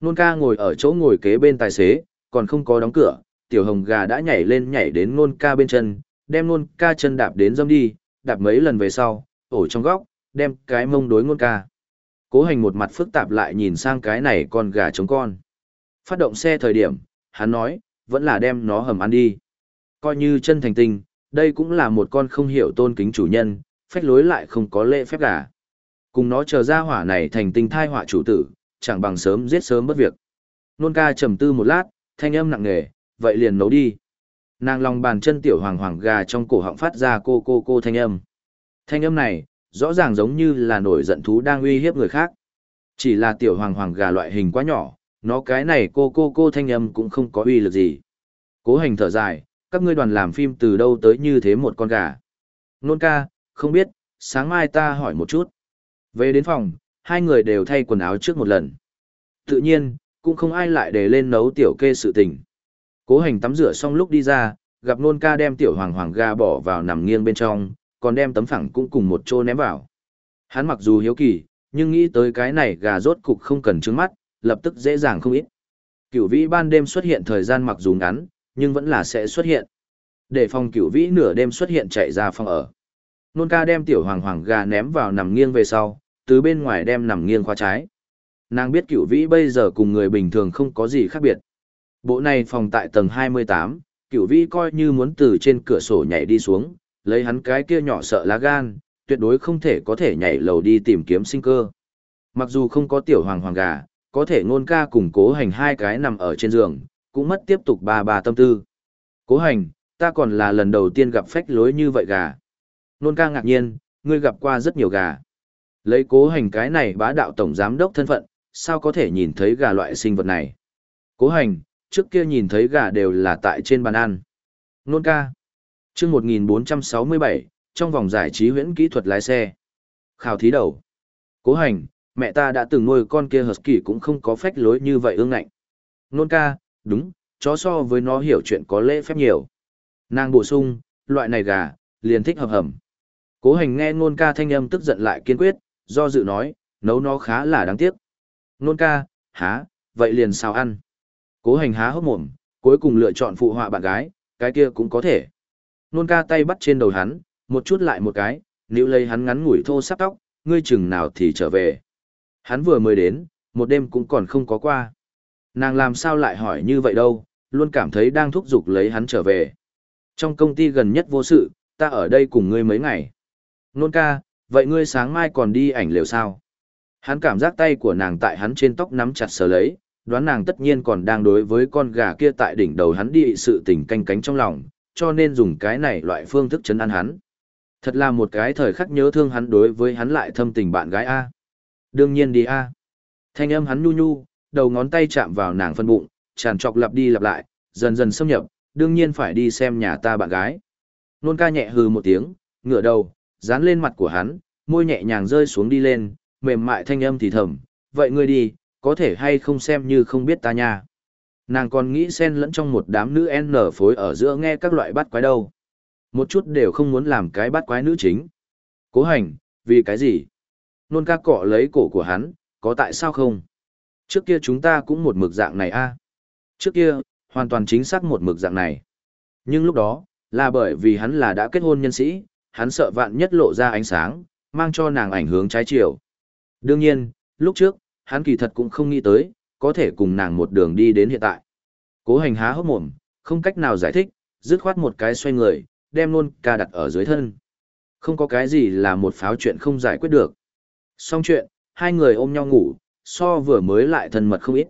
Nôn ca ngồi ở chỗ ngồi kế bên tài xế, còn không có đóng cửa, tiểu hồng gà đã nhảy lên nhảy đến nôn ca bên chân, đem nôn ca chân đạp đến dâm đi, đạp mấy lần về sau, ổ trong góc, đem cái mông đối nôn ca. Cố hành một mặt phức tạp lại nhìn sang cái này con gà chống con. Phát động xe thời điểm, hắn nói, vẫn là đem nó hầm ăn đi. Coi như chân thành tinh, đây cũng là một con không hiểu tôn kính chủ nhân, phách lối lại không có lễ phép gà. Cùng nó chờ ra hỏa này thành tinh thai hỏa chủ tử, chẳng bằng sớm giết sớm bất việc. Nôn ca trầm tư một lát, thanh âm nặng nề, vậy liền nấu đi. Nàng lòng bàn chân tiểu hoàng hoàng gà trong cổ họng phát ra cô cô cô thanh âm. Thanh âm này, rõ ràng giống như là nổi giận thú đang uy hiếp người khác. Chỉ là tiểu hoàng hoàng gà loại hình quá nhỏ, nó cái này cô cô cô thanh âm cũng không có uy lực gì. Cố hành thở dài, các ngươi đoàn làm phim từ đâu tới như thế một con gà. Nôn ca, không biết, sáng mai ta hỏi một chút. Về đến phòng, hai người đều thay quần áo trước một lần. Tự nhiên, cũng không ai lại để lên nấu tiểu kê sự tình. Cố hành tắm rửa xong lúc đi ra, gặp nôn ca đem tiểu hoàng hoàng ga bỏ vào nằm nghiêng bên trong, còn đem tấm phẳng cũng cùng một chỗ ném vào. Hắn mặc dù hiếu kỳ, nhưng nghĩ tới cái này gà rốt cục không cần trứng mắt, lập tức dễ dàng không ít. Cửu vĩ ban đêm xuất hiện thời gian mặc dù ngắn, nhưng vẫn là sẽ xuất hiện. Để phòng cửu vĩ nửa đêm xuất hiện chạy ra phòng ở. Nôn ca đem tiểu hoàng hoàng gà ném vào nằm nghiêng về sau, từ bên ngoài đem nằm nghiêng khóa trái. Nàng biết cửu vĩ bây giờ cùng người bình thường không có gì khác biệt. Bộ này phòng tại tầng 28, cửu vĩ coi như muốn từ trên cửa sổ nhảy đi xuống, lấy hắn cái kia nhỏ sợ lá gan, tuyệt đối không thể có thể nhảy lầu đi tìm kiếm sinh cơ. Mặc dù không có tiểu hoàng hoàng gà, có thể ngôn ca cùng cố hành hai cái nằm ở trên giường, cũng mất tiếp tục ba ba tâm tư. Cố hành, ta còn là lần đầu tiên gặp phách lối như vậy gà. Nôn ca ngạc nhiên, ngươi gặp qua rất nhiều gà. Lấy cố hành cái này bá đạo tổng giám đốc thân phận, sao có thể nhìn thấy gà loại sinh vật này? Cố hành, trước kia nhìn thấy gà đều là tại trên bàn ăn. Nôn ca. chương 1467, trong vòng giải trí huyễn kỹ thuật lái xe. Khảo thí đầu. Cố hành, mẹ ta đã từng nuôi con kia husky cũng không có phách lối như vậy ương ngạnh. Nôn ca, đúng, chó so với nó hiểu chuyện có lễ phép nhiều. Nàng bổ sung, loại này gà, liền thích hợp hầm. Cố hành nghe nôn ca thanh âm tức giận lại kiên quyết, do dự nói, nấu nó khá là đáng tiếc. Nôn ca, há, vậy liền sao ăn? Cố hành há hốc mồm, cuối cùng lựa chọn phụ họa bạn gái, cái kia cũng có thể. Nôn ca tay bắt trên đầu hắn, một chút lại một cái, níu lấy hắn ngắn ngủi thô sắp tóc, ngươi chừng nào thì trở về. Hắn vừa mới đến, một đêm cũng còn không có qua. Nàng làm sao lại hỏi như vậy đâu, luôn cảm thấy đang thúc giục lấy hắn trở về. Trong công ty gần nhất vô sự, ta ở đây cùng ngươi mấy ngày. Nôn ca, vậy ngươi sáng mai còn đi ảnh lều sao? Hắn cảm giác tay của nàng tại hắn trên tóc nắm chặt sờ lấy, đoán nàng tất nhiên còn đang đối với con gà kia tại đỉnh đầu hắn đi sự tình canh cánh trong lòng, cho nên dùng cái này loại phương thức chấn an hắn. Thật là một cái thời khắc nhớ thương hắn đối với hắn lại thâm tình bạn gái A. Đương nhiên đi A. Thanh âm hắn nhu nhu, đầu ngón tay chạm vào nàng phân bụng, tràn trọc lặp đi lặp lại, dần dần xâm nhập, đương nhiên phải đi xem nhà ta bạn gái. Nôn ca nhẹ hừ một tiếng, ngửa đầu, dán lên mặt của hắn, môi nhẹ nhàng rơi xuống đi lên, mềm mại thanh âm thì thầm, vậy ngươi đi, có thể hay không xem như không biết ta nha. Nàng còn nghĩ xen lẫn trong một đám nữ N phối ở giữa nghe các loại bắt quái đâu. Một chút đều không muốn làm cái bắt quái nữ chính. Cố hành, vì cái gì? Nôn ca cọ lấy cổ của hắn, có tại sao không? Trước kia chúng ta cũng một mực dạng này a Trước kia, hoàn toàn chính xác một mực dạng này. Nhưng lúc đó, là bởi vì hắn là đã kết hôn nhân sĩ, hắn sợ vạn nhất lộ ra ánh sáng, mang cho nàng ảnh hướng trái chiều. Đương nhiên, lúc trước, hắn kỳ thật cũng không nghĩ tới, có thể cùng nàng một đường đi đến hiện tại. Cố hành há hốc mồm, không cách nào giải thích, dứt khoát một cái xoay người, đem luôn ca đặt ở dưới thân. Không có cái gì là một pháo chuyện không giải quyết được. Xong chuyện, hai người ôm nhau ngủ, so vừa mới lại thân mật không ít.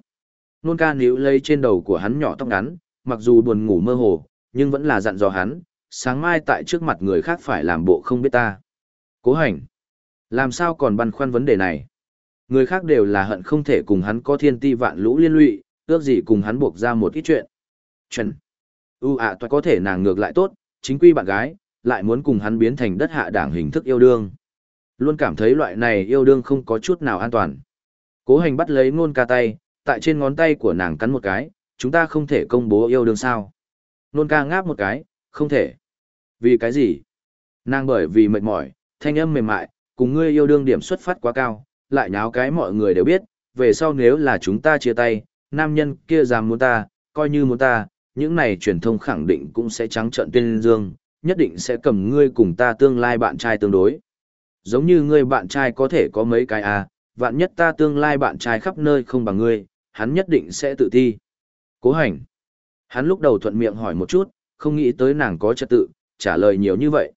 Nôn ca níu lấy trên đầu của hắn nhỏ tóc ngắn, mặc dù buồn ngủ mơ hồ, nhưng vẫn là dặn dò hắn, sáng mai tại trước mặt người khác phải làm bộ không biết ta. Cố hành. Làm sao còn băn khoăn vấn đề này? Người khác đều là hận không thể cùng hắn có thiên ti vạn lũ liên lụy, ước gì cùng hắn buộc ra một ít chuyện. Chuyện. U ạ à, có thể nàng ngược lại tốt, chính quy bạn gái, lại muốn cùng hắn biến thành đất hạ đảng hình thức yêu đương. Luôn cảm thấy loại này yêu đương không có chút nào an toàn. Cố hành bắt lấy ngôn ca tay, tại trên ngón tay của nàng cắn một cái, chúng ta không thể công bố yêu đương sao. Nôn ca ngáp một cái, không thể. Vì cái gì? Nàng bởi vì mệt mỏi, thanh âm mềm mại, cùng ngươi yêu đương điểm xuất phát quá cao, lại nháo cái mọi người đều biết, về sau nếu là chúng ta chia tay, nam nhân kia dám muốn ta, coi như muốn ta, những này truyền thông khẳng định cũng sẽ trắng trợn tuyên dương, nhất định sẽ cầm ngươi cùng ta tương lai bạn trai tương đối. Giống như ngươi bạn trai có thể có mấy cái à, vạn nhất ta tương lai bạn trai khắp nơi không bằng ngươi, hắn nhất định sẽ tự thi. Cố hành. Hắn lúc đầu thuận miệng hỏi một chút, không nghĩ tới nàng có trật tự, trả lời nhiều như vậy.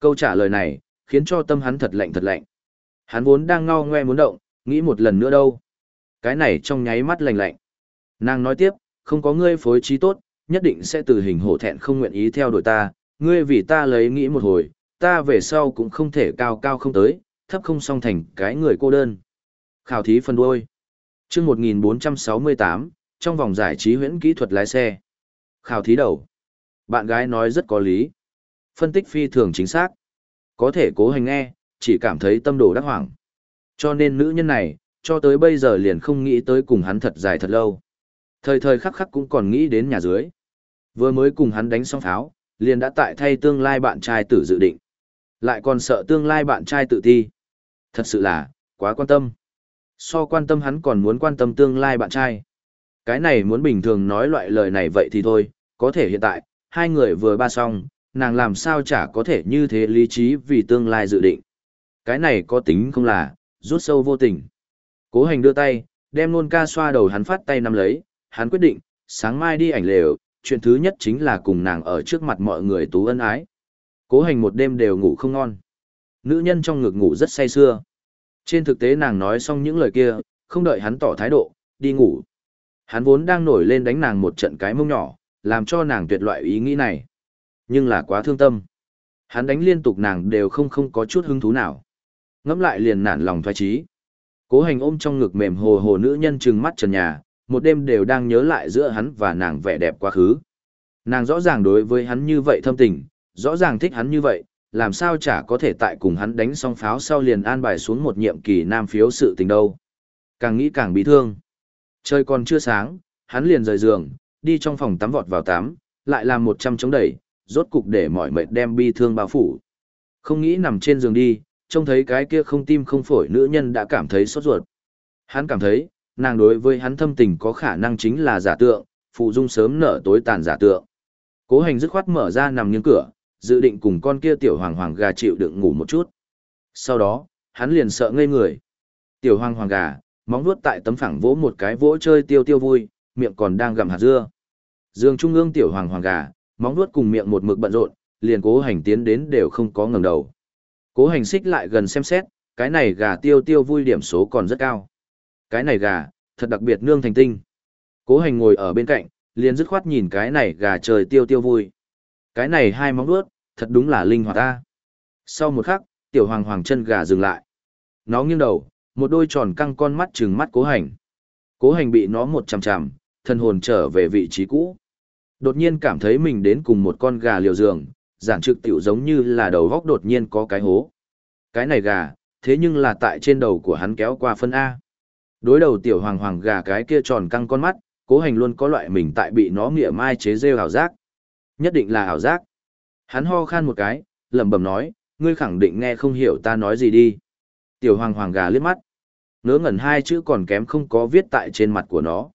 Câu trả lời này, khiến cho tâm hắn thật lạnh thật lạnh. Hắn vốn đang ngao ngoe muốn động, nghĩ một lần nữa đâu. Cái này trong nháy mắt lạnh lạnh. Nàng nói tiếp, không có ngươi phối trí tốt, nhất định sẽ từ hình hổ thẹn không nguyện ý theo đuổi ta, ngươi vì ta lấy nghĩ một hồi, ta về sau cũng không thể cao cao không tới, thấp không song thành cái người cô đơn. Khảo thí phần đuôi. Chương 1468, trong vòng giải trí huyễn kỹ thuật lái xe. Khảo thí đầu. Bạn gái nói rất có lý. Phân tích phi thường chính xác. Có thể cố hành nghe, chỉ cảm thấy tâm đồ đắc hoảng. Cho nên nữ nhân này, cho tới bây giờ liền không nghĩ tới cùng hắn thật dài thật lâu. Thời thời khắc khắc cũng còn nghĩ đến nhà dưới. Vừa mới cùng hắn đánh xong pháo, liền đã tại thay tương lai bạn trai tử dự định. Lại còn sợ tương lai bạn trai tự thi. Thật sự là, quá quan tâm. So quan tâm hắn còn muốn quan tâm tương lai bạn trai. Cái này muốn bình thường nói loại lời này vậy thì thôi, có thể hiện tại, hai người vừa ba xong, nàng làm sao chả có thể như thế lý trí vì tương lai dự định. Cái này có tính không là, rút sâu vô tình. Cố hành đưa tay, đem nôn ca xoa đầu hắn phát tay nắm lấy, hắn quyết định, sáng mai đi ảnh lều, chuyện thứ nhất chính là cùng nàng ở trước mặt mọi người tú ân ái. Cố hành một đêm đều ngủ không ngon. nữ nhân trong ngực ngủ rất say sưa. Trên thực tế nàng nói xong những lời kia, không đợi hắn tỏ thái độ, đi ngủ. Hắn vốn đang nổi lên đánh nàng một trận cái mông nhỏ, làm cho nàng tuyệt loại ý nghĩ này. Nhưng là quá thương tâm. Hắn đánh liên tục nàng đều không không có chút hứng thú nào. Ngẫm lại liền nản lòng thoái trí. Cố hành ôm trong ngực mềm hồ hồ nữ nhân trừng mắt trần nhà, một đêm đều đang nhớ lại giữa hắn và nàng vẻ đẹp quá khứ. Nàng rõ ràng đối với hắn như vậy thâm tình, rõ ràng thích hắn như vậy, làm sao chả có thể tại cùng hắn đánh xong pháo sau liền an bài xuống một nhiệm kỳ nam phiếu sự tình đâu. Càng nghĩ càng bị thương. Trời còn chưa sáng, hắn liền rời giường, đi trong phòng tắm vọt vào tắm, lại làm một trăm chống đẩy, rốt cục để mọi mệt đem bi thương bao phủ. Không nghĩ nằm trên giường đi, trông thấy cái kia không tim không phổi nữ nhân đã cảm thấy sốt ruột. Hắn cảm thấy, nàng đối với hắn thâm tình có khả năng chính là giả tượng, phụ dung sớm nở tối tàn giả tượng. Cố hành dứt khoát mở ra nằm nghiêng cửa, dự định cùng con kia tiểu hoàng hoàng gà chịu đựng ngủ một chút. Sau đó, hắn liền sợ ngây người. Tiểu hoàng hoàng gà, móng vuốt tại tấm phẳng vỗ một cái vỗ chơi tiêu tiêu vui, miệng còn đang gặm hạt dưa. Dương trung ương tiểu hoàng hoàng gà, móng vuốt cùng miệng một mực bận rộn, liền cố hành tiến đến đều không có ngẩng đầu. Cố hành xích lại gần xem xét, cái này gà tiêu tiêu vui điểm số còn rất cao. Cái này gà, thật đặc biệt nương thành tinh. Cố hành ngồi ở bên cạnh, liền dứt khoát nhìn cái này gà trời tiêu tiêu vui. Cái này hai móng vuốt, thật đúng là linh hoạt ta. Sau một khắc, tiểu hoàng hoàng chân gà dừng lại. Nó nghiêng đầu, một đôi tròn căng con mắt trừng mắt cố hành. Cố hành bị nó một chằm chằm, thân hồn trở về vị trí cũ. Đột nhiên cảm thấy mình đến cùng một con gà liều giường, giản trực tiểu giống như là đầu góc đột nhiên có cái hố. Cái này gà, thế nhưng là tại trên đầu của hắn kéo qua phân A. Đối đầu tiểu hoàng hoàng gà cái kia tròn căng con mắt, cố hành luôn có loại mình tại bị nó nghĩa mai chế rêu ảo giác. Nhất định là ảo giác. Hắn ho khan một cái, lẩm bẩm nói, ngươi khẳng định nghe không hiểu ta nói gì đi. Tiểu hoàng hoàng gà liếc mắt. Ngớ ngẩn hai chữ còn kém không có viết tại trên mặt của nó.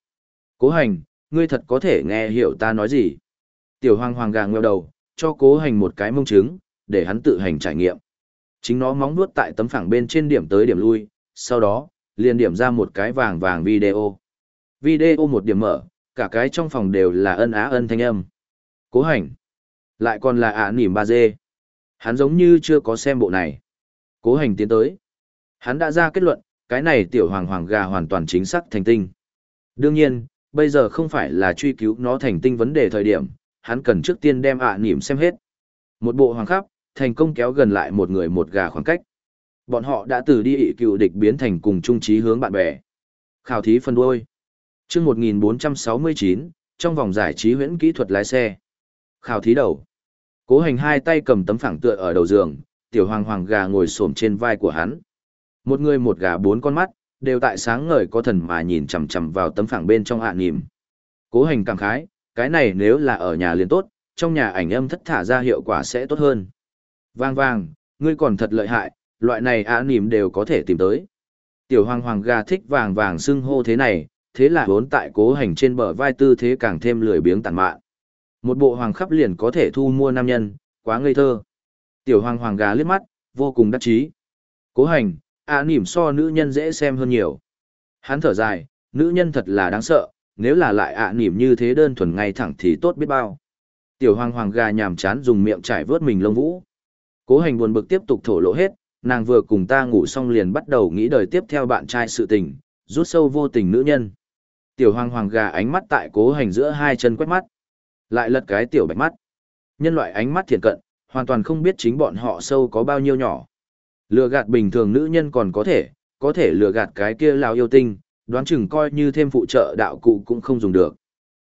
Cố hành, ngươi thật có thể nghe hiểu ta nói gì. Tiểu hoàng hoàng gà ngheo đầu, cho cố hành một cái mông trứng, để hắn tự hành trải nghiệm. Chính nó móng nuốt tại tấm phẳng bên trên điểm tới điểm lui, sau đó, liền điểm ra một cái vàng vàng video. Video một điểm mở, cả cái trong phòng đều là ân á ân thanh âm. Cố hành. Lại còn là ả nỉm ba dê. Hắn giống như chưa có xem bộ này. Cố hành tiến tới. Hắn đã ra kết luận, cái này tiểu hoàng hoàng gà hoàn toàn chính xác thành tinh. Đương nhiên, bây giờ không phải là truy cứu nó thành tinh vấn đề thời điểm, hắn cần trước tiên đem ạ à nỉm xem hết. Một bộ hoàng khắp, thành công kéo gần lại một người một gà khoảng cách. Bọn họ đã từ đi ị cựu địch biến thành cùng chung trí hướng bạn bè. Khảo thí phân đôi. chương 1469, trong vòng giải trí huyễn kỹ thuật lái xe. Khảo thí đầu. Cố hành hai tay cầm tấm phẳng tựa ở đầu giường, tiểu hoàng hoàng gà ngồi xổm trên vai của hắn. Một người một gà bốn con mắt, đều tại sáng ngời có thần mà nhìn chằm chằm vào tấm phẳng bên trong ạ à nỉm. Cố hành cảm khái, cái này nếu là ở nhà liền tốt, trong nhà ảnh âm thất thả ra hiệu quả sẽ tốt hơn. Vang vang, ngươi còn thật lợi hại, loại này ạ à nỉm đều có thể tìm tới. Tiểu hoàng hoàng gà thích vàng vàng xưng hô thế này, thế là vốn tại cố hành trên bờ vai tư thế càng thêm lười biếng tàn mạn. Một bộ hoàng khắp liền có thể thu mua nam nhân, quá ngây thơ. Tiểu hoàng hoàng gà liếc mắt, vô cùng đắc chí. Cố hành, ạ à, nỉm so nữ nhân dễ xem hơn nhiều. Hắn thở dài, nữ nhân thật là đáng sợ, nếu là lại ạ à, nỉm như thế đơn thuần ngay thẳng thì tốt biết bao. Tiểu hoàng hoàng gà nhàm chán dùng miệng trải vớt mình lông vũ. Cố hành buồn bực tiếp tục thổ lộ hết, nàng vừa cùng ta ngủ xong liền bắt đầu nghĩ đời tiếp theo bạn trai sự tình, rút sâu vô tình nữ nhân. Tiểu hoàng hoàng gà ánh mắt tại cố hành giữa hai chân quét mắt. Lại lật cái tiểu bạch mắt. Nhân loại ánh mắt thiện cận, hoàn toàn không biết chính bọn họ sâu có bao nhiêu nhỏ. Lừa gạt bình thường nữ nhân còn có thể, có thể lừa gạt cái kia lao yêu tinh, đoán chừng coi như thêm phụ trợ đạo cụ cũng không dùng được.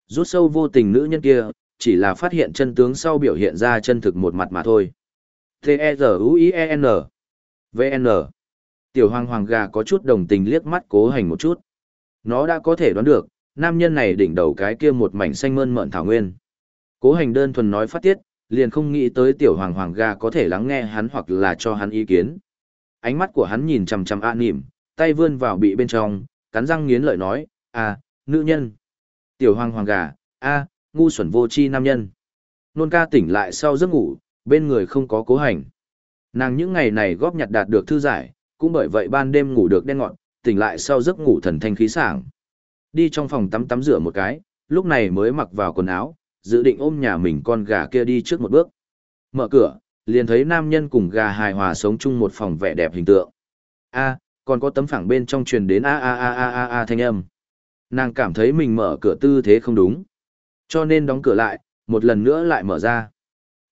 Rút sâu vô tình nữ nhân kia, chỉ là phát hiện chân tướng sau biểu hiện ra chân thực một mặt mà thôi. T-E-Z-U-I-E-N V-N Tiểu hoàng hoàng gà có chút đồng tình liếc mắt cố hành một chút. Nó đã có thể đoán được, nam nhân này đỉnh đầu cái kia một mảnh xanh mơn mận thảo nguyên. Cố hành đơn thuần nói phát tiết, liền không nghĩ tới tiểu hoàng hoàng gà có thể lắng nghe hắn hoặc là cho hắn ý kiến. Ánh mắt của hắn nhìn chằm chằm ạ nỉm, tay vươn vào bị bên trong, cắn răng nghiến lợi nói, à, nữ nhân. Tiểu hoàng hoàng gà, a, ngu xuẩn vô chi nam nhân. Nôn ca tỉnh lại sau giấc ngủ, bên người không có cố hành. Nàng những ngày này góp nhặt đạt được thư giải, cũng bởi vậy ban đêm ngủ được đen ngọn, tỉnh lại sau giấc ngủ thần thanh khí sảng. Đi trong phòng tắm tắm rửa một cái, lúc này mới mặc vào quần áo, dự định ôm nhà mình con gà kia đi trước một bước. Mở cửa, liền thấy nam nhân cùng gà hài hòa sống chung một phòng vẻ đẹp hình tượng. A, còn có tấm phẳng bên trong truyền đến a a a a a a thanh âm. Nàng cảm thấy mình mở cửa tư thế không đúng. Cho nên đóng cửa lại, một lần nữa lại mở ra.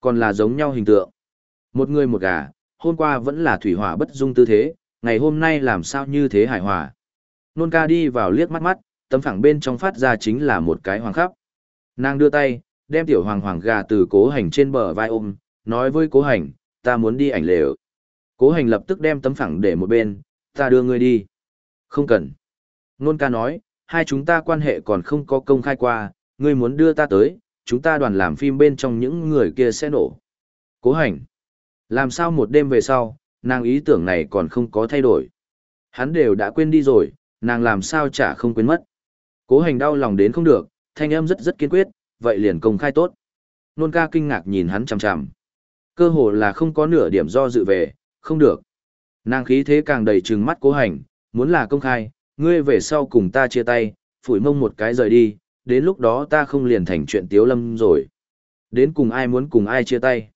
Còn là giống nhau hình tượng. Một người một gà, hôm qua vẫn là thủy hỏa bất dung tư thế, ngày hôm nay làm sao như thế hài hòa. Nôn ca đi vào liếc mắt mắt, tấm phẳng bên trong phát ra chính là một cái hoàng khắp. Nàng đưa tay, đem tiểu hoàng hoàng gà từ cố hành trên bờ vai ôm, nói với cố hành, ta muốn đi ảnh lều. Cố hành lập tức đem tấm phẳng để một bên, ta đưa ngươi đi. Không cần. Nôn ca nói, hai chúng ta quan hệ còn không có công khai qua, ngươi muốn đưa ta tới, chúng ta đoàn làm phim bên trong những người kia sẽ nổ. Cố hành. Làm sao một đêm về sau, nàng ý tưởng này còn không có thay đổi. Hắn đều đã quên đi rồi, nàng làm sao chả không quên mất. Cố hành đau lòng đến không được, thanh âm rất rất kiên quyết, vậy liền công khai tốt. Nôn ca kinh ngạc nhìn hắn chằm chằm. Cơ hồ là không có nửa điểm do dự về, không được. Nàng khí thế càng đầy trừng mắt cố hành, muốn là công khai, ngươi về sau cùng ta chia tay, phủi mông một cái rời đi, đến lúc đó ta không liền thành chuyện tiếu lâm rồi. Đến cùng ai muốn cùng ai chia tay.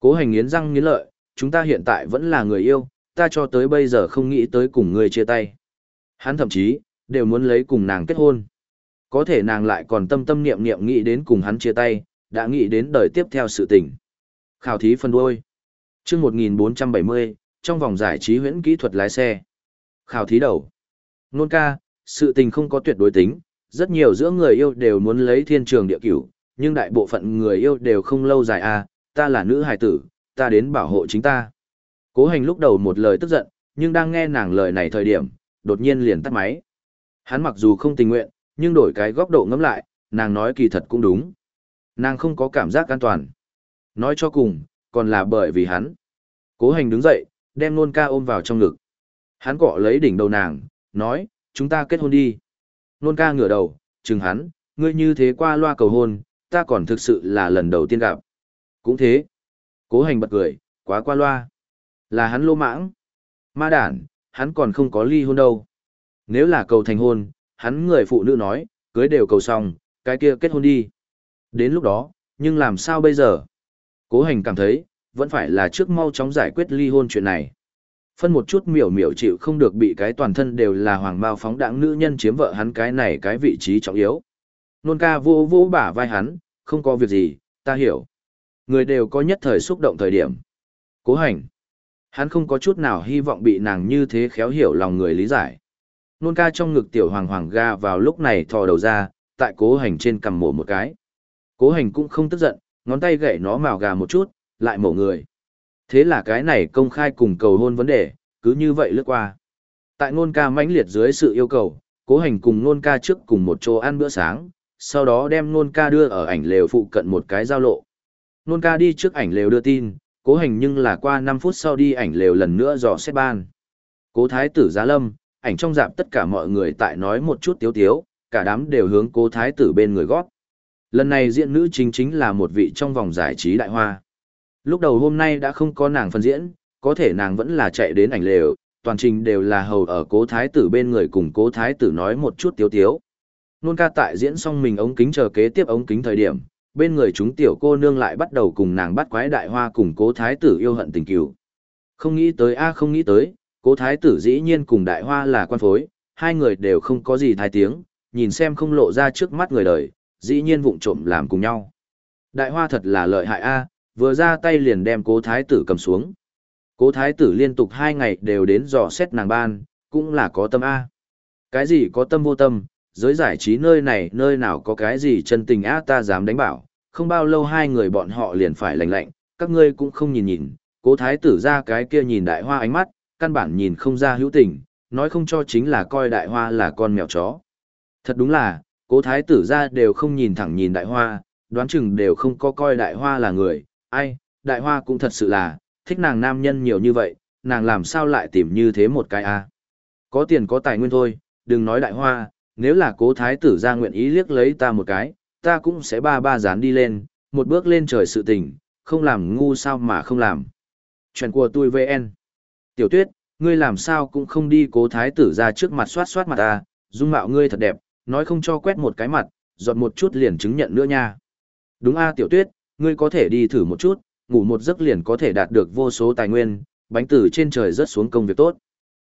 Cố hành nghiến răng nghiến lợi, chúng ta hiện tại vẫn là người yêu, ta cho tới bây giờ không nghĩ tới cùng ngươi chia tay. Hắn thậm chí, đều muốn lấy cùng nàng kết hôn. Có thể nàng lại còn tâm tâm niệm niệm nghĩ đến cùng hắn chia tay, đã nghĩ đến đời tiếp theo sự tình. Khảo thí phân đuôi. Chương 1470, trong vòng giải trí huyễn kỹ thuật lái xe. Khảo thí đầu. Nôn ca, sự tình không có tuyệt đối tính, rất nhiều giữa người yêu đều muốn lấy thiên trường địa cửu, nhưng đại bộ phận người yêu đều không lâu dài à, ta là nữ hài tử, ta đến bảo hộ chính ta. Cố hành lúc đầu một lời tức giận, nhưng đang nghe nàng lời này thời điểm, đột nhiên liền tắt máy. Hắn mặc dù không tình nguyện, nhưng đổi cái góc độ ngẫm lại, nàng nói kỳ thật cũng đúng. Nàng không có cảm giác an toàn. Nói cho cùng, còn là bởi vì hắn. Cố hành đứng dậy, đem nôn ca ôm vào trong ngực. Hắn cọ lấy đỉnh đầu nàng, nói, chúng ta kết hôn đi. Nôn ca ngửa đầu, chừng hắn, ngươi như thế qua loa cầu hôn, ta còn thực sự là lần đầu tiên gặp. Cũng thế. Cố hành bật cười, quá qua loa. Là hắn lô mãng. Ma đản, hắn còn không có ly hôn đâu. Nếu là cầu thành hôn, hắn người phụ nữ nói, cưới đều cầu xong, cái kia kết hôn đi. Đến lúc đó, nhưng làm sao bây giờ? Cố hành cảm thấy, vẫn phải là trước mau chóng giải quyết ly hôn chuyện này. Phân một chút miểu miểu chịu không được bị cái toàn thân đều là hoàng bao phóng đảng nữ nhân chiếm vợ hắn cái này cái vị trí trọng yếu. Nôn ca vô vô bả vai hắn, không có việc gì, ta hiểu. Người đều có nhất thời xúc động thời điểm. Cố hành. Hắn không có chút nào hy vọng bị nàng như thế khéo hiểu lòng người lý giải. Nôn ca trong ngực tiểu hoàng hoàng ga vào lúc này thò đầu ra, tại cố hành trên cầm mổ một cái. Cố hành cũng không tức giận, ngón tay gậy nó màu gà một chút, lại mổ người. Thế là cái này công khai cùng cầu hôn vấn đề, cứ như vậy lướt qua. Tại nôn ca mãnh liệt dưới sự yêu cầu, cố hành cùng nôn ca trước cùng một chỗ ăn bữa sáng, sau đó đem nôn ca đưa ở ảnh lều phụ cận một cái giao lộ. Nôn ca đi trước ảnh lều đưa tin, cố hành nhưng là qua 5 phút sau đi ảnh lều lần nữa dò xét ban. Cố thái tử giá lâm, ảnh trong dạp tất cả mọi người tại nói một chút tiếu tiếu, cả đám đều hướng cố thái tử bên người gót. Lần này diễn nữ chính chính là một vị trong vòng giải trí đại hoa. Lúc đầu hôm nay đã không có nàng phân diễn, có thể nàng vẫn là chạy đến ảnh lều, toàn trình đều là hầu ở cố thái tử bên người cùng cố thái tử nói một chút tiếu tiếu. Nôn ca tại diễn xong mình ống kính chờ kế tiếp ống kính thời điểm, bên người chúng tiểu cô nương lại bắt đầu cùng nàng bắt quái đại hoa cùng cố thái tử yêu hận tình cừu. Không nghĩ tới a không nghĩ tới, cố thái tử dĩ nhiên cùng đại hoa là quan phối, hai người đều không có gì thái tiếng, nhìn xem không lộ ra trước mắt người đời, dĩ nhiên vụng trộm làm cùng nhau. Đại hoa thật là lợi hại a, vừa ra tay liền đem cố thái tử cầm xuống. Cố thái tử liên tục hai ngày đều đến dò xét nàng ban, cũng là có tâm a. Cái gì có tâm vô tâm, giới giải trí nơi này nơi nào có cái gì chân tình a ta dám đánh bảo, không bao lâu hai người bọn họ liền phải lạnh lạnh, các ngươi cũng không nhìn nhìn, cố thái tử ra cái kia nhìn đại hoa ánh mắt, căn bản nhìn không ra hữu tình, nói không cho chính là coi đại hoa là con mèo chó. Thật đúng là, cố thái tử ra đều không nhìn thẳng nhìn đại hoa, đoán chừng đều không có coi đại hoa là người, ai, đại hoa cũng thật sự là, thích nàng nam nhân nhiều như vậy, nàng làm sao lại tìm như thế một cái a Có tiền có tài nguyên thôi, đừng nói đại hoa, nếu là cố thái tử ra nguyện ý liếc lấy ta một cái, ta cũng sẽ ba ba dán đi lên, một bước lên trời sự tình, không làm ngu sao mà không làm. Chuyện của tôi VN. Tiểu tuyết, ngươi làm sao cũng không đi cố thái tử ra trước mặt soát soát mặt ta, dung mạo ngươi thật đẹp, nói không cho quét một cái mặt, dọn một chút liền chứng nhận nữa nha. Đúng a tiểu tuyết, ngươi có thể đi thử một chút, ngủ một giấc liền có thể đạt được vô số tài nguyên, bánh từ trên trời rớt xuống công việc tốt.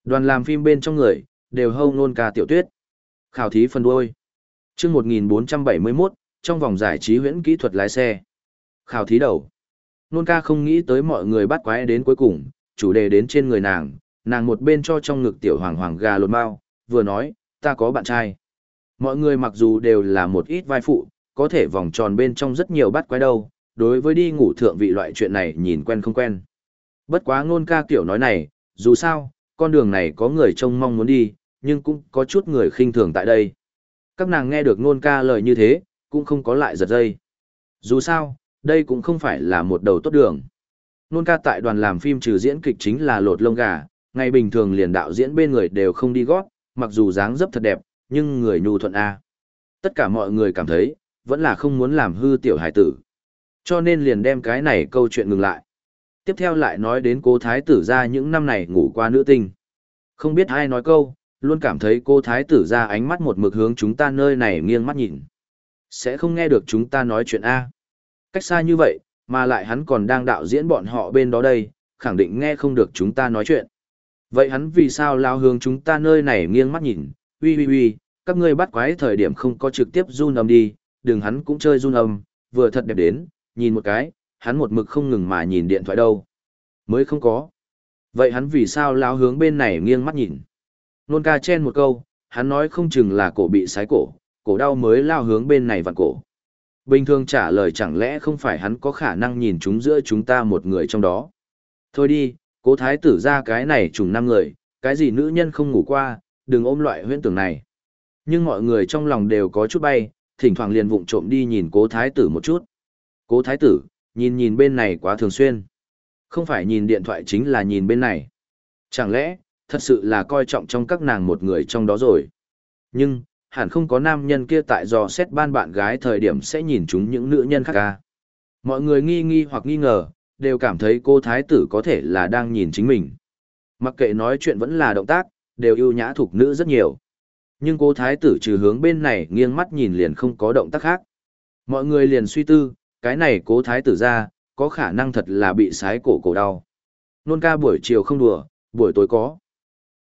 Đoàn làm phim bên trong người, đều hâu nôn ca tiểu tuyết. Khảo thí phần đôi, chương 1471, trong vòng giải trí huyễn kỹ thuật lái xe. Khảo thí đầu. Nôn ca không nghĩ tới mọi người bắt quái đến cuối cùng, chủ đề đến trên người nàng, nàng một bên cho trong ngực tiểu hoàng hoàng gà lột mau, vừa nói, ta có bạn trai. Mọi người mặc dù đều là một ít vai phụ, có thể vòng tròn bên trong rất nhiều bắt quái đâu, đối với đi ngủ thượng vị loại chuyện này nhìn quen không quen. Bất quá ngôn ca kiểu nói này, dù sao, con đường này có người trông mong muốn đi, nhưng cũng có chút người khinh thường tại đây. Các nàng nghe được ngôn ca lời như thế, cũng không có lại giật dây. Dù sao, đây cũng không phải là một đầu tốt đường. Nôn ca tại đoàn làm phim trừ diễn kịch chính là lột lông gà, ngày bình thường liền đạo diễn bên người đều không đi gót, mặc dù dáng dấp thật đẹp, nhưng người nhu thuận A. Tất cả mọi người cảm thấy, vẫn là không muốn làm hư tiểu hải tử. Cho nên liền đem cái này câu chuyện ngừng lại. Tiếp theo lại nói đến cô thái tử ra những năm này ngủ qua nữ tinh. Không biết ai nói câu, luôn cảm thấy cô thái tử ra ánh mắt một mực hướng chúng ta nơi này nghiêng mắt nhìn. Sẽ không nghe được chúng ta nói chuyện A. Cách xa như vậy, mà lại hắn còn đang đạo diễn bọn họ bên đó đây, khẳng định nghe không được chúng ta nói chuyện. Vậy hắn vì sao lao hướng chúng ta nơi này nghiêng mắt nhìn, uy uy uy, các ngươi bắt quái thời điểm không có trực tiếp run âm đi, đừng hắn cũng chơi run âm, vừa thật đẹp đến, nhìn một cái, hắn một mực không ngừng mà nhìn điện thoại đâu. Mới không có. Vậy hắn vì sao lao hướng bên này nghiêng mắt nhìn? Nôn ca chen một câu, hắn nói không chừng là cổ bị sái cổ, cổ đau mới lao hướng bên này vặn cổ. Bình thường trả lời chẳng lẽ không phải hắn có khả năng nhìn chúng giữa chúng ta một người trong đó. Thôi đi, cố thái tử ra cái này trùng năm người, cái gì nữ nhân không ngủ qua, đừng ôm loại huyễn tưởng này. Nhưng mọi người trong lòng đều có chút bay, thỉnh thoảng liền vụng trộm đi nhìn cố thái tử một chút. Cố thái tử, nhìn nhìn bên này quá thường xuyên. Không phải nhìn điện thoại chính là nhìn bên này. Chẳng lẽ, thật sự là coi trọng trong các nàng một người trong đó rồi. Nhưng, hẳn không có nam nhân kia tại dò xét ban bạn gái thời điểm sẽ nhìn chúng những nữ nhân khác ca. Mọi người nghi nghi hoặc nghi ngờ, đều cảm thấy cô thái tử có thể là đang nhìn chính mình. Mặc kệ nói chuyện vẫn là động tác, đều ưu nhã thuộc nữ rất nhiều. Nhưng cô thái tử trừ hướng bên này nghiêng mắt nhìn liền không có động tác khác. Mọi người liền suy tư, cái này cố thái tử ra, có khả năng thật là bị sái cổ cổ đau. Nôn ca buổi chiều không đùa, buổi tối có.